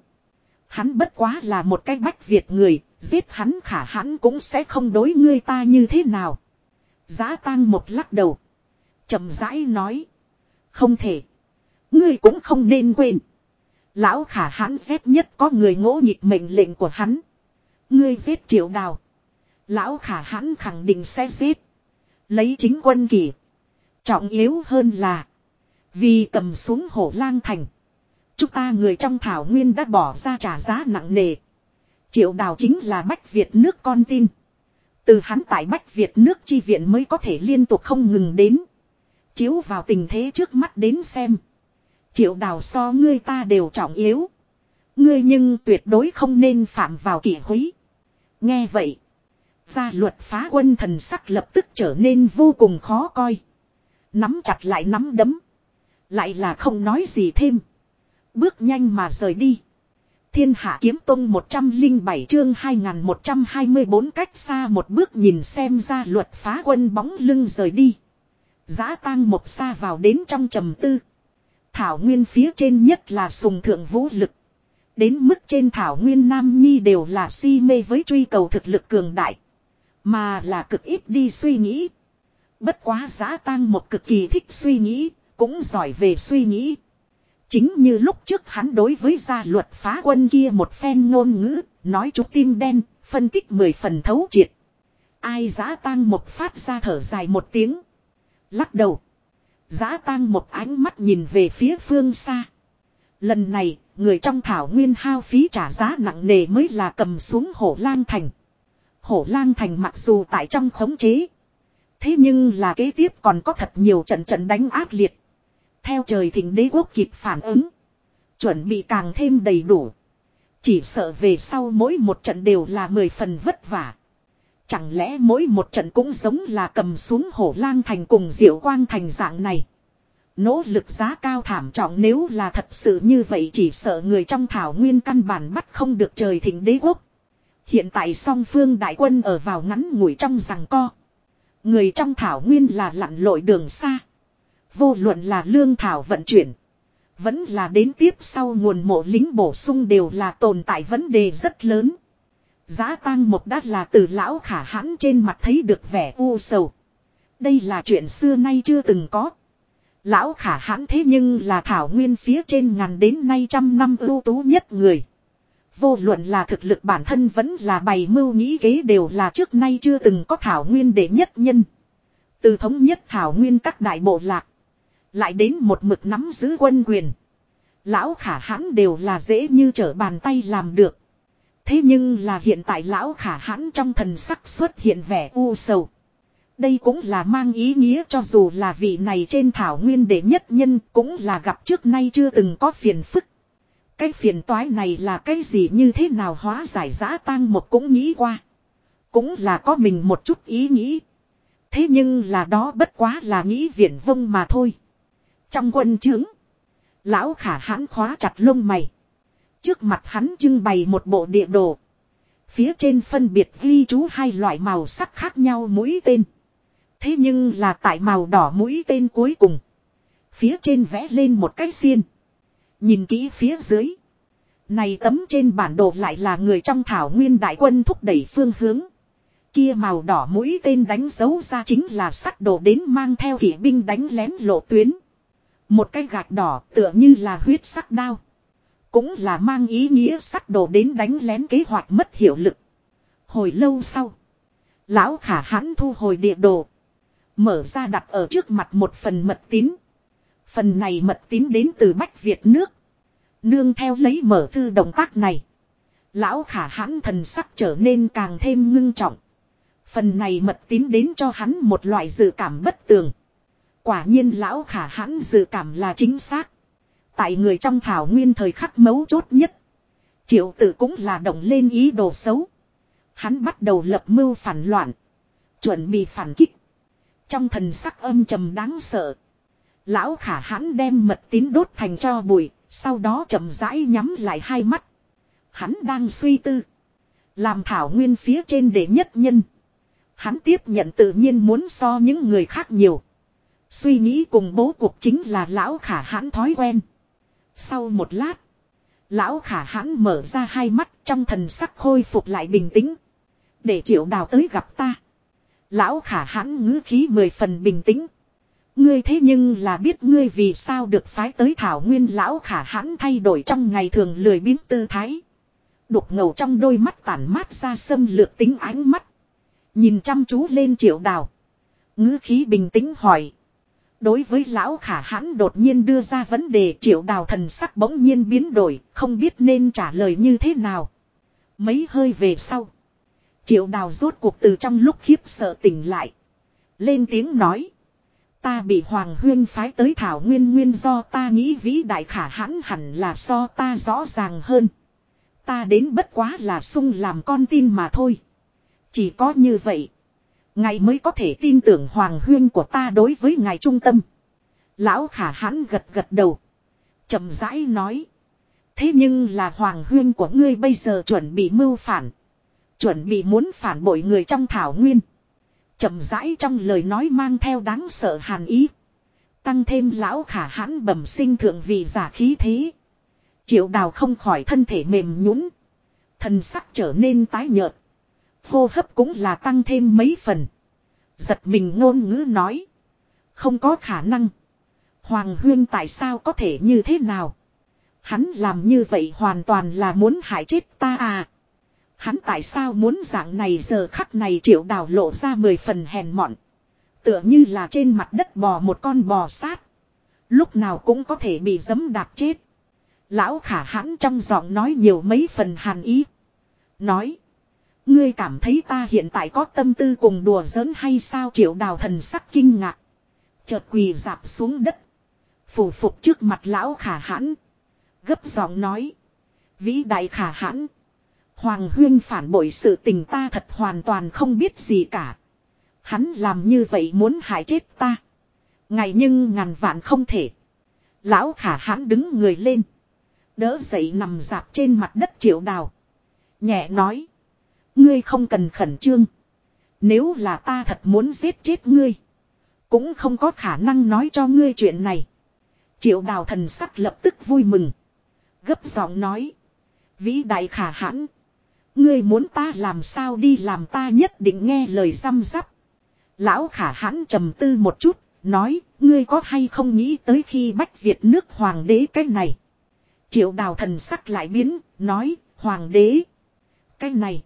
Hắn bất quá là một cái bách Việt người, giết hắn khả hắn cũng sẽ không đối ngươi ta như thế nào. Giá tang một lắc đầu. chậm rãi nói. Không thể. Ngươi cũng không nên quên. Lão khả hãn rét nhất có người ngỗ nhịp mệnh lệnh của hắn. Ngươi giết triệu đào. Lão khả hãn khẳng định sẽ giết. Lấy chính quân kỳ. Trọng yếu hơn là. Vì cầm xuống hổ lang thành. Chúng ta người trong thảo nguyên đã bỏ ra trả giá nặng nề. Triệu đào chính là Bách Việt nước con tin. Từ hắn tại Bách Việt nước chi viện mới có thể liên tục không ngừng đến. Chiếu vào tình thế trước mắt đến xem. Triệu đào so ngươi ta đều trọng yếu. Ngươi nhưng tuyệt đối không nên phạm vào kỷ húy. Nghe vậy. Gia luật phá quân thần sắc lập tức trở nên vô cùng khó coi. Nắm chặt lại nắm đấm. Lại là không nói gì thêm. Bước nhanh mà rời đi. Thiên hạ kiếm tông 107 chương 2124 cách xa một bước nhìn xem ra luật phá quân bóng lưng rời đi. Giá tang một xa vào đến trong trầm tư. Thảo nguyên phía trên nhất là sùng thượng vũ lực. Đến mức trên thảo nguyên Nam Nhi đều là si mê với truy cầu thực lực cường đại. Mà là cực ít đi suy nghĩ. Bất quá giá tang một cực kỳ thích suy nghĩ, cũng giỏi về suy nghĩ. Chính như lúc trước hắn đối với gia luật phá quân kia một phen ngôn ngữ, nói chú tim đen, phân tích mười phần thấu triệt. Ai giá tang một phát ra thở dài một tiếng. Lắc đầu. Giá tang một ánh mắt nhìn về phía phương xa. Lần này, người trong thảo nguyên hao phí trả giá nặng nề mới là cầm xuống hổ lang thành. Hổ lang thành mặc dù tại trong khống chế. Thế nhưng là kế tiếp còn có thật nhiều trận trận đánh ác liệt. Theo trời thịnh đế quốc kịp phản ứng. Chuẩn bị càng thêm đầy đủ. Chỉ sợ về sau mỗi một trận đều là mười phần vất vả. Chẳng lẽ mỗi một trận cũng giống là cầm xuống hổ lang thành cùng diệu quang thành dạng này. Nỗ lực giá cao thảm trọng nếu là thật sự như vậy chỉ sợ người trong thảo nguyên căn bản bắt không được trời thịnh đế quốc. Hiện tại song phương đại quân ở vào ngắn ngủi trong rằng co. Người trong thảo nguyên là lặn lội đường xa. Vô luận là lương thảo vận chuyển. Vẫn là đến tiếp sau nguồn mộ lính bổ sung đều là tồn tại vấn đề rất lớn. Giá tang một đắt là từ lão khả hãn trên mặt thấy được vẻ u sầu. Đây là chuyện xưa nay chưa từng có. Lão khả hãn thế nhưng là thảo nguyên phía trên ngàn đến nay trăm năm ưu tú nhất người. Vô luận là thực lực bản thân vẫn là bày mưu nghĩ kế đều là trước nay chưa từng có thảo nguyên đệ nhất nhân. Từ thống nhất thảo nguyên các đại bộ lạc. Lại đến một mực nắm giữ quân quyền. Lão khả hãn đều là dễ như trở bàn tay làm được. Thế nhưng là hiện tại lão khả hãn trong thần sắc xuất hiện vẻ u sầu. Đây cũng là mang ý nghĩa cho dù là vị này trên thảo nguyên đệ nhất nhân cũng là gặp trước nay chưa từng có phiền phức. Cái phiền toái này là cái gì như thế nào hóa giải giã tang một cũng nghĩ qua. Cũng là có mình một chút ý nghĩ. Thế nhưng là đó bất quá là nghĩ viển vông mà thôi. Trong quân trướng. Lão khả hãn khóa chặt lông mày. Trước mặt hắn trưng bày một bộ địa đồ. Phía trên phân biệt ghi chú hai loại màu sắc khác nhau mũi tên. Thế nhưng là tại màu đỏ mũi tên cuối cùng. Phía trên vẽ lên một cái xiên. Nhìn kỹ phía dưới. Này tấm trên bản đồ lại là người trong thảo nguyên đại quân thúc đẩy phương hướng. Kia màu đỏ mũi tên đánh dấu ra chính là sắt đồ đến mang theo kỵ binh đánh lén lộ tuyến. Một cái gạch đỏ tựa như là huyết sắc đao. Cũng là mang ý nghĩa sắc đồ đến đánh lén kế hoạch mất hiệu lực. Hồi lâu sau. Lão khả hãn thu hồi địa đồ. Mở ra đặt ở trước mặt một phần mật tín. Phần này mật tín đến từ Bách Việt nước. Nương theo lấy mở thư động tác này. Lão khả hãn thần sắc trở nên càng thêm ngưng trọng. Phần này mật tín đến cho hắn một loại dự cảm bất tường. Quả nhiên lão khả hãn dự cảm là chính xác. Tại người trong thảo nguyên thời khắc mấu chốt nhất. Triệu tử cũng là động lên ý đồ xấu. Hắn bắt đầu lập mưu phản loạn. Chuẩn bị phản kích. Trong thần sắc âm trầm đáng sợ. Lão khả hãn đem mật tín đốt thành cho bụi. Sau đó chậm rãi nhắm lại hai mắt. Hắn đang suy tư. Làm thảo nguyên phía trên để nhất nhân. Hắn tiếp nhận tự nhiên muốn so những người khác nhiều. Suy nghĩ cùng bố cục chính là lão khả hãn thói quen. Sau một lát. Lão khả hãn mở ra hai mắt trong thần sắc khôi phục lại bình tĩnh. Để triệu đào tới gặp ta. Lão khả hãn ngữ khí mười phần bình tĩnh. Ngươi thế nhưng là biết ngươi vì sao được phái tới thảo nguyên lão khả hãn thay đổi trong ngày thường lười biếng tư thái. Đục ngầu trong đôi mắt tản mát ra xâm lược tính ánh mắt. Nhìn chăm chú lên triệu đào. ngữ khí bình tĩnh hỏi. Đối với lão khả hãn đột nhiên đưa ra vấn đề triệu đào thần sắc bỗng nhiên biến đổi, không biết nên trả lời như thế nào. Mấy hơi về sau. Triệu đào rốt cuộc từ trong lúc khiếp sợ tỉnh lại. Lên tiếng nói. Ta bị Hoàng Huyên phái tới Thảo Nguyên Nguyên do ta nghĩ vĩ đại khả hãn hẳn là so ta rõ ràng hơn. Ta đến bất quá là sung làm con tin mà thôi. Chỉ có như vậy. Ngài mới có thể tin tưởng Hoàng Huyên của ta đối với ngài trung tâm. Lão khả hãn gật gật đầu. chậm rãi nói. Thế nhưng là Hoàng Huyên của ngươi bây giờ chuẩn bị mưu phản. Chuẩn bị muốn phản bội người trong thảo nguyên. chậm rãi trong lời nói mang theo đáng sợ hàn ý. Tăng thêm lão khả hãn bẩm sinh thượng vị giả khí thế. Triệu đào không khỏi thân thể mềm nhũn Thần sắc trở nên tái nhợt. Hô hấp cũng là tăng thêm mấy phần. Giật mình ngôn ngữ nói. Không có khả năng. Hoàng huyên tại sao có thể như thế nào? Hắn làm như vậy hoàn toàn là muốn hại chết ta à? Hắn tại sao muốn dạng này giờ khắc này triệu đào lộ ra mười phần hèn mọn. Tựa như là trên mặt đất bò một con bò sát. Lúc nào cũng có thể bị dấm đạp chết. Lão khả hãn trong giọng nói nhiều mấy phần hàn ý. Nói. Ngươi cảm thấy ta hiện tại có tâm tư cùng đùa giỡn hay sao triệu đào thần sắc kinh ngạc. Chợt quỳ dạp xuống đất. Phủ phục trước mặt lão khả hãn. Gấp giọng nói. Vĩ đại khả hãn. Hoàng huyên phản bội sự tình ta thật hoàn toàn không biết gì cả. Hắn làm như vậy muốn hại chết ta. Ngày nhưng ngàn vạn không thể. Lão khả hãn đứng người lên. Đỡ dậy nằm dạp trên mặt đất triệu đào. Nhẹ nói. Ngươi không cần khẩn trương. Nếu là ta thật muốn giết chết ngươi. Cũng không có khả năng nói cho ngươi chuyện này. Triệu đào thần sắc lập tức vui mừng. Gấp giọng nói. Vĩ đại khả hãn. Ngươi muốn ta làm sao đi làm ta nhất định nghe lời răm rắp. Lão khả hãn trầm tư một chút. Nói. Ngươi có hay không nghĩ tới khi bách Việt nước hoàng đế cái này. Triệu đào thần sắc lại biến. Nói. Hoàng đế. Cái này.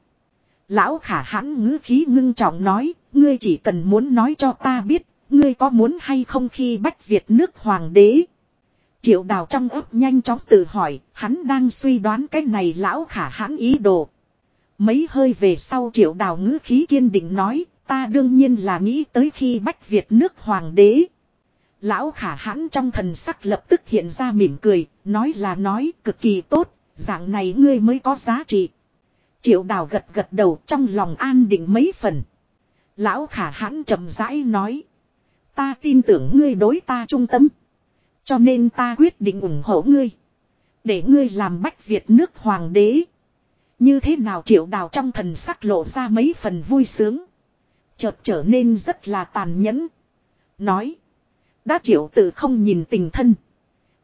Lão khả hãn ngữ khí ngưng trọng nói, ngươi chỉ cần muốn nói cho ta biết, ngươi có muốn hay không khi bách Việt nước hoàng đế. Triệu đào trong ấp nhanh chóng tự hỏi, hắn đang suy đoán cái này lão khả hãn ý đồ. Mấy hơi về sau triệu đào ngữ khí kiên định nói, ta đương nhiên là nghĩ tới khi bách Việt nước hoàng đế. Lão khả hãn trong thần sắc lập tức hiện ra mỉm cười, nói là nói cực kỳ tốt, dạng này ngươi mới có giá trị. Triệu đào gật gật đầu trong lòng an định mấy phần. Lão khả hãn chậm rãi nói. Ta tin tưởng ngươi đối ta trung tâm. Cho nên ta quyết định ủng hộ ngươi. Để ngươi làm bách Việt nước hoàng đế. Như thế nào triệu đào trong thần sắc lộ ra mấy phần vui sướng. Chợt trở nên rất là tàn nhẫn. Nói. Đã triệu tự không nhìn tình thân.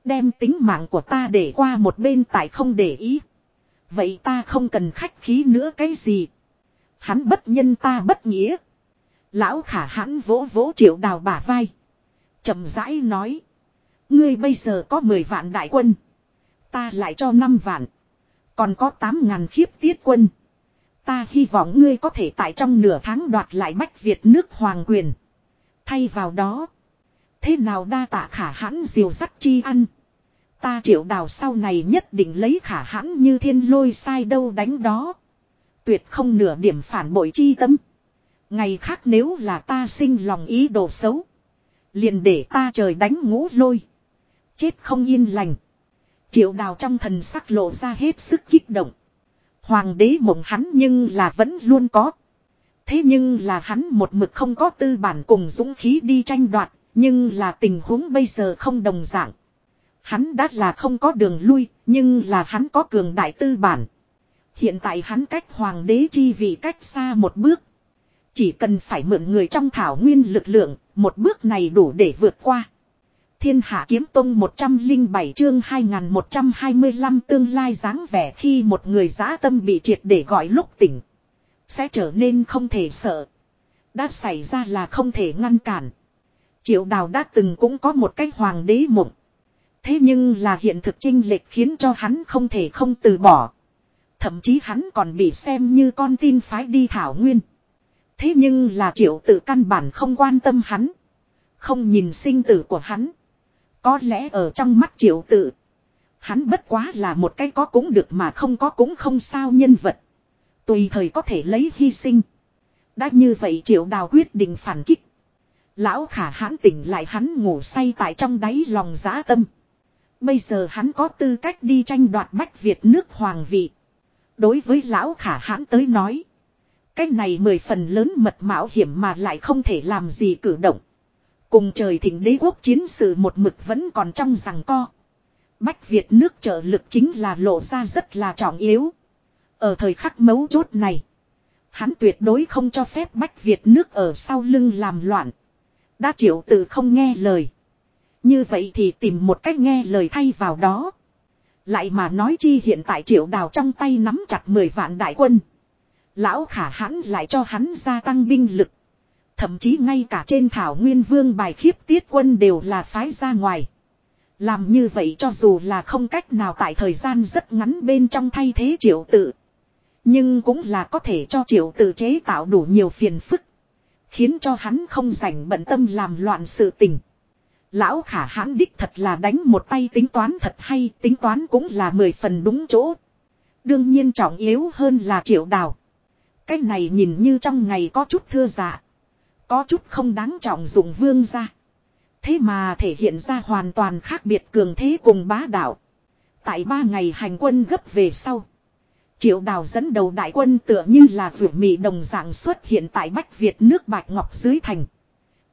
Đem tính mạng của ta để qua một bên tại không để ý. Vậy ta không cần khách khí nữa cái gì. Hắn bất nhân ta bất nghĩa. Lão khả hắn vỗ vỗ triệu đào bả vai. chậm rãi nói. Ngươi bây giờ có 10 vạn đại quân. Ta lại cho 5 vạn. Còn có 8 ngàn khiếp tiết quân. Ta hy vọng ngươi có thể tại trong nửa tháng đoạt lại Bách Việt nước hoàng quyền. Thay vào đó. Thế nào đa tạ khả hãn diều sắt chi ăn. Ta triệu đào sau này nhất định lấy khả hãn như thiên lôi sai đâu đánh đó. Tuyệt không nửa điểm phản bội chi tâm. Ngày khác nếu là ta sinh lòng ý đồ xấu. Liền để ta trời đánh ngũ lôi. Chết không yên lành. Triệu đào trong thần sắc lộ ra hết sức kích động. Hoàng đế mộng hắn nhưng là vẫn luôn có. Thế nhưng là hắn một mực không có tư bản cùng dũng khí đi tranh đoạt. Nhưng là tình huống bây giờ không đồng dạng. Hắn đã là không có đường lui, nhưng là hắn có cường đại tư bản. Hiện tại hắn cách hoàng đế chi vị cách xa một bước. Chỉ cần phải mượn người trong thảo nguyên lực lượng, một bước này đủ để vượt qua. Thiên Hạ Kiếm Tông 107 chương 2125 tương lai dáng vẻ khi một người giã tâm bị triệt để gọi lúc tỉnh. Sẽ trở nên không thể sợ. Đã xảy ra là không thể ngăn cản. Triệu đào đã từng cũng có một cách hoàng đế mộng. Thế nhưng là hiện thực trinh lệch khiến cho hắn không thể không từ bỏ. Thậm chí hắn còn bị xem như con tin phái đi thảo nguyên. Thế nhưng là triệu tự căn bản không quan tâm hắn. Không nhìn sinh tử của hắn. Có lẽ ở trong mắt triệu tự. Hắn bất quá là một cái có cũng được mà không có cũng không sao nhân vật. Tùy thời có thể lấy hy sinh. Đã như vậy triệu đào quyết định phản kích. Lão khả hãn tỉnh lại hắn ngủ say tại trong đáy lòng giá tâm. Bây giờ hắn có tư cách đi tranh đoạt bách Việt nước hoàng vị. Đối với lão khả hãn tới nói. Cái này mười phần lớn mật mạo hiểm mà lại không thể làm gì cử động. Cùng trời thịnh đế quốc chiến sự một mực vẫn còn trong rằng co. Bách Việt nước trợ lực chính là lộ ra rất là trọng yếu. Ở thời khắc mấu chốt này. Hắn tuyệt đối không cho phép Bách Việt nước ở sau lưng làm loạn. Đã triệu tự không nghe lời. Như vậy thì tìm một cách nghe lời thay vào đó. Lại mà nói chi hiện tại triệu đào trong tay nắm chặt 10 vạn đại quân. Lão khả hãn lại cho hắn gia tăng binh lực. Thậm chí ngay cả trên thảo nguyên vương bài khiếp tiết quân đều là phái ra ngoài. Làm như vậy cho dù là không cách nào tại thời gian rất ngắn bên trong thay thế triệu tự. Nhưng cũng là có thể cho triệu tự chế tạo đủ nhiều phiền phức. Khiến cho hắn không rảnh bận tâm làm loạn sự tình. Lão khả hãn đích thật là đánh một tay tính toán thật hay, tính toán cũng là mười phần đúng chỗ. Đương nhiên trọng yếu hơn là triệu đào. Cái này nhìn như trong ngày có chút thưa dạ. Có chút không đáng trọng dụng vương ra. Thế mà thể hiện ra hoàn toàn khác biệt cường thế cùng bá đạo. Tại ba ngày hành quân gấp về sau. Triệu đào dẫn đầu đại quân tựa như là vượt mị đồng dạng xuất hiện tại Bách Việt nước Bạch Ngọc dưới thành.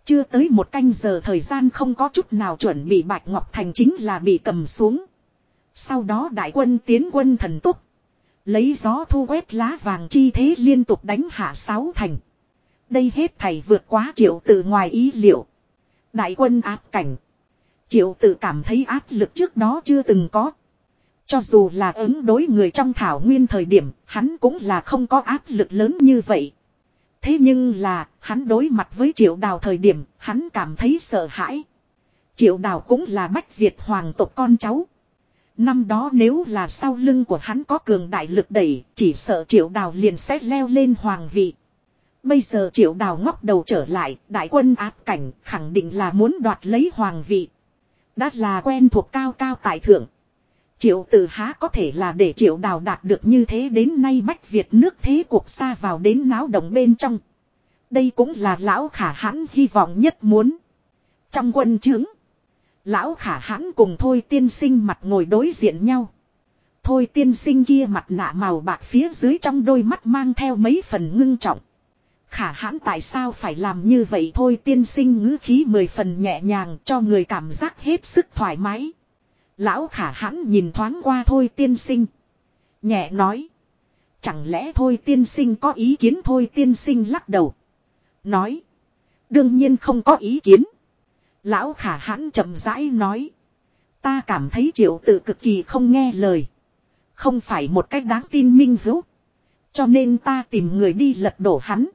Chưa tới một canh giờ thời gian không có chút nào chuẩn bị Bạch Ngọc Thành chính là bị cầm xuống. Sau đó đại quân tiến quân thần túc. Lấy gió thu quét lá vàng chi thế liên tục đánh hạ sáu thành. Đây hết thầy vượt quá triệu tự ngoài ý liệu. Đại quân áp cảnh. Triệu tự cảm thấy áp lực trước đó chưa từng có. Cho dù là ứng đối người trong thảo nguyên thời điểm, hắn cũng là không có áp lực lớn như vậy. Thế nhưng là, hắn đối mặt với triệu đào thời điểm, hắn cảm thấy sợ hãi. Triệu đào cũng là bách Việt hoàng tộc con cháu. Năm đó nếu là sau lưng của hắn có cường đại lực đẩy, chỉ sợ triệu đào liền sẽ leo lên hoàng vị. Bây giờ triệu đào ngóc đầu trở lại, đại quân áp cảnh, khẳng định là muốn đoạt lấy hoàng vị. Đã là quen thuộc cao cao tại thượng. Triệu tử há có thể là để triệu đào đạt được như thế đến nay Bách Việt nước thế cuộc xa vào đến náo động bên trong. Đây cũng là lão khả hãn hy vọng nhất muốn. Trong quân chứng, lão khả hãn cùng thôi tiên sinh mặt ngồi đối diện nhau. Thôi tiên sinh kia mặt nạ màu bạc phía dưới trong đôi mắt mang theo mấy phần ngưng trọng. Khả hãn tại sao phải làm như vậy thôi tiên sinh ngữ khí mười phần nhẹ nhàng cho người cảm giác hết sức thoải mái. Lão khả hãn nhìn thoáng qua thôi tiên sinh. Nhẹ nói. Chẳng lẽ thôi tiên sinh có ý kiến thôi tiên sinh lắc đầu. Nói. Đương nhiên không có ý kiến. Lão khả hãn chậm rãi nói. Ta cảm thấy triệu tự cực kỳ không nghe lời. Không phải một cách đáng tin minh hữu. Cho nên ta tìm người đi lật đổ hắn.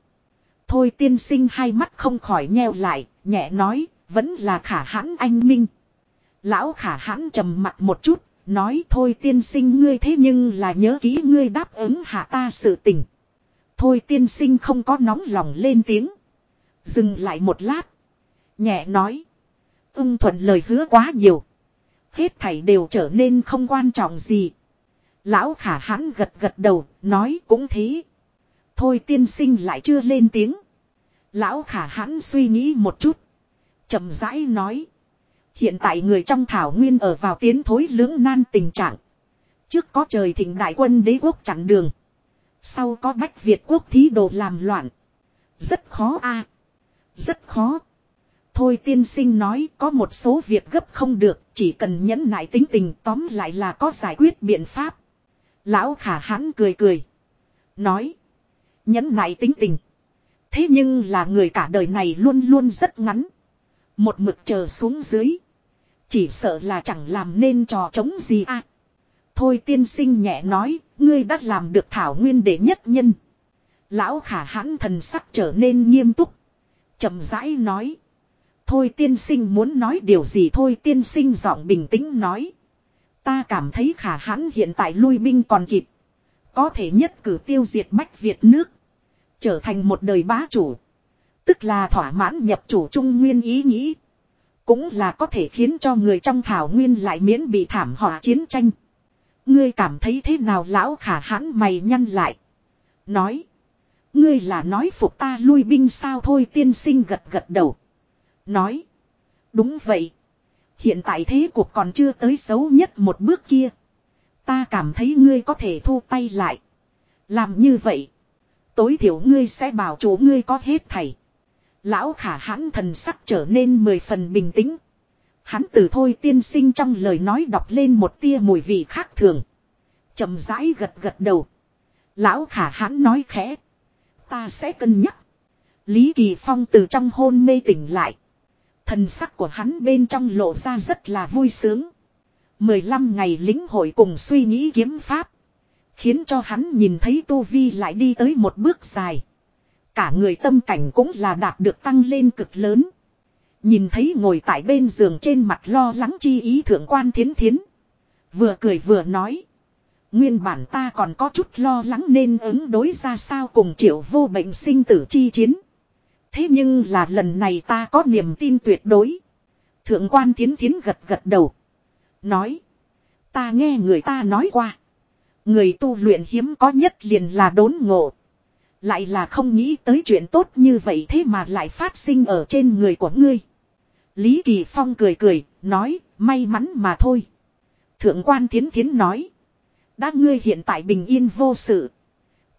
Thôi tiên sinh hai mắt không khỏi nheo lại, nhẹ nói, vẫn là khả hãn anh minh. Lão khả hãn trầm mặt một chút, nói thôi tiên sinh ngươi thế nhưng là nhớ kỹ ngươi đáp ứng hạ ta sự tình. Thôi tiên sinh không có nóng lòng lên tiếng. Dừng lại một lát. Nhẹ nói. Ưng thuận lời hứa quá nhiều. Hết thảy đều trở nên không quan trọng gì. Lão khả hãn gật gật đầu, nói cũng thế. Thôi tiên sinh lại chưa lên tiếng. Lão khả hãn suy nghĩ một chút. chậm rãi nói. Hiện tại người trong thảo nguyên ở vào tiến thối lưỡng nan tình trạng. Trước có trời thịnh đại quân đế quốc chặn đường. Sau có bách Việt quốc thí đồ làm loạn. Rất khó a Rất khó. Thôi tiên sinh nói có một số việc gấp không được, chỉ cần nhẫn nại tính tình tóm lại là có giải quyết biện pháp. Lão khả hãn cười cười. Nói. Nhẫn nại tính tình. Thế nhưng là người cả đời này luôn luôn rất ngắn. Một mực chờ xuống dưới. Chỉ sợ là chẳng làm nên trò chống gì à. Thôi tiên sinh nhẹ nói, ngươi đã làm được thảo nguyên đệ nhất nhân. Lão khả hãn thần sắc trở nên nghiêm túc. chậm rãi nói. Thôi tiên sinh muốn nói điều gì thôi tiên sinh giọng bình tĩnh nói. Ta cảm thấy khả hãn hiện tại lui binh còn kịp. Có thể nhất cử tiêu diệt Bách Việt nước. Trở thành một đời bá chủ. Tức là thỏa mãn nhập chủ trung nguyên ý nghĩ. Cũng là có thể khiến cho người trong thảo nguyên lại miễn bị thảm họa chiến tranh. Ngươi cảm thấy thế nào lão khả hãn mày nhăn lại. Nói. Ngươi là nói phục ta lui binh sao thôi tiên sinh gật gật đầu. Nói. Đúng vậy. Hiện tại thế cuộc còn chưa tới xấu nhất một bước kia. Ta cảm thấy ngươi có thể thu tay lại. Làm như vậy. Tối thiểu ngươi sẽ bảo chủ ngươi có hết thầy. Lão khả hãn thần sắc trở nên mười phần bình tĩnh. Hắn từ thôi tiên sinh trong lời nói đọc lên một tia mùi vị khác thường. chậm rãi gật gật đầu. Lão khả hãn nói khẽ. Ta sẽ cân nhắc. Lý Kỳ Phong từ trong hôn mê tỉnh lại. Thần sắc của hắn bên trong lộ ra rất là vui sướng. 15 ngày lính hội cùng suy nghĩ kiếm pháp. Khiến cho hắn nhìn thấy Tu Vi lại đi tới một bước dài. Cả người tâm cảnh cũng là đạt được tăng lên cực lớn. Nhìn thấy ngồi tại bên giường trên mặt lo lắng chi ý thượng quan thiến thiến. Vừa cười vừa nói. Nguyên bản ta còn có chút lo lắng nên ứng đối ra sao cùng triệu vô bệnh sinh tử chi chiến. Thế nhưng là lần này ta có niềm tin tuyệt đối. Thượng quan thiến thiến gật gật đầu. Nói. Ta nghe người ta nói qua. Người tu luyện hiếm có nhất liền là đốn ngộ. Lại là không nghĩ tới chuyện tốt như vậy thế mà lại phát sinh ở trên người của ngươi. Lý Kỳ Phong cười cười, nói, may mắn mà thôi. Thượng quan thiến thiến nói. Đã ngươi hiện tại bình yên vô sự.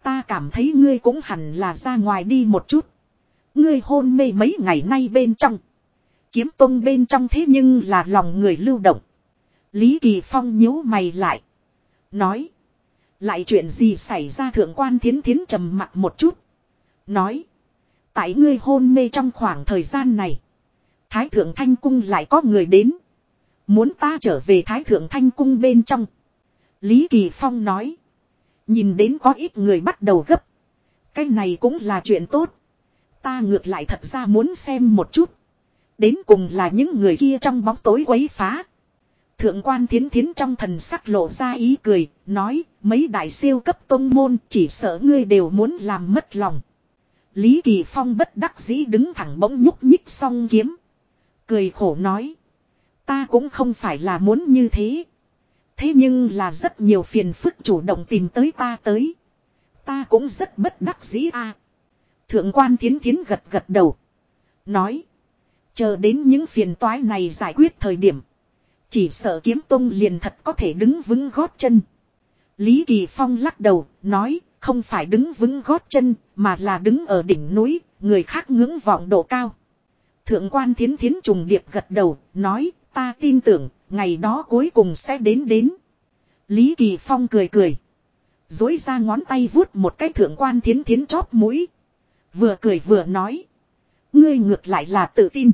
Ta cảm thấy ngươi cũng hẳn là ra ngoài đi một chút. Ngươi hôn mê mấy ngày nay bên trong. Kiếm tông bên trong thế nhưng là lòng người lưu động. Lý Kỳ Phong nhíu mày lại. Nói. Lại chuyện gì xảy ra thượng quan thiến thiến trầm mặt một chút. Nói. Tại ngươi hôn mê trong khoảng thời gian này. Thái thượng thanh cung lại có người đến. Muốn ta trở về thái thượng thanh cung bên trong. Lý Kỳ Phong nói. Nhìn đến có ít người bắt đầu gấp. Cái này cũng là chuyện tốt. Ta ngược lại thật ra muốn xem một chút. Đến cùng là những người kia trong bóng tối quấy phá. Thượng quan thiến thiến trong thần sắc lộ ra ý cười, nói, mấy đại siêu cấp tôn môn chỉ sợ ngươi đều muốn làm mất lòng. Lý Kỳ Phong bất đắc dĩ đứng thẳng bỗng nhúc nhích song kiếm. Cười khổ nói, ta cũng không phải là muốn như thế. Thế nhưng là rất nhiều phiền phức chủ động tìm tới ta tới. Ta cũng rất bất đắc dĩ a. Thượng quan thiến thiến gật gật đầu. Nói. Chờ đến những phiền toái này giải quyết thời điểm. Chỉ sợ kiếm tông liền thật có thể đứng vững gót chân. Lý Kỳ Phong lắc đầu, nói, không phải đứng vững gót chân, mà là đứng ở đỉnh núi, người khác ngưỡng vọng độ cao. Thượng quan thiến thiến trùng điệp gật đầu, nói, ta tin tưởng, ngày đó cuối cùng sẽ đến đến. Lý Kỳ Phong cười cười. Dối ra ngón tay vuốt một cái thượng quan thiến thiến chóp mũi. Vừa cười vừa nói. Ngươi ngược lại là tự tin.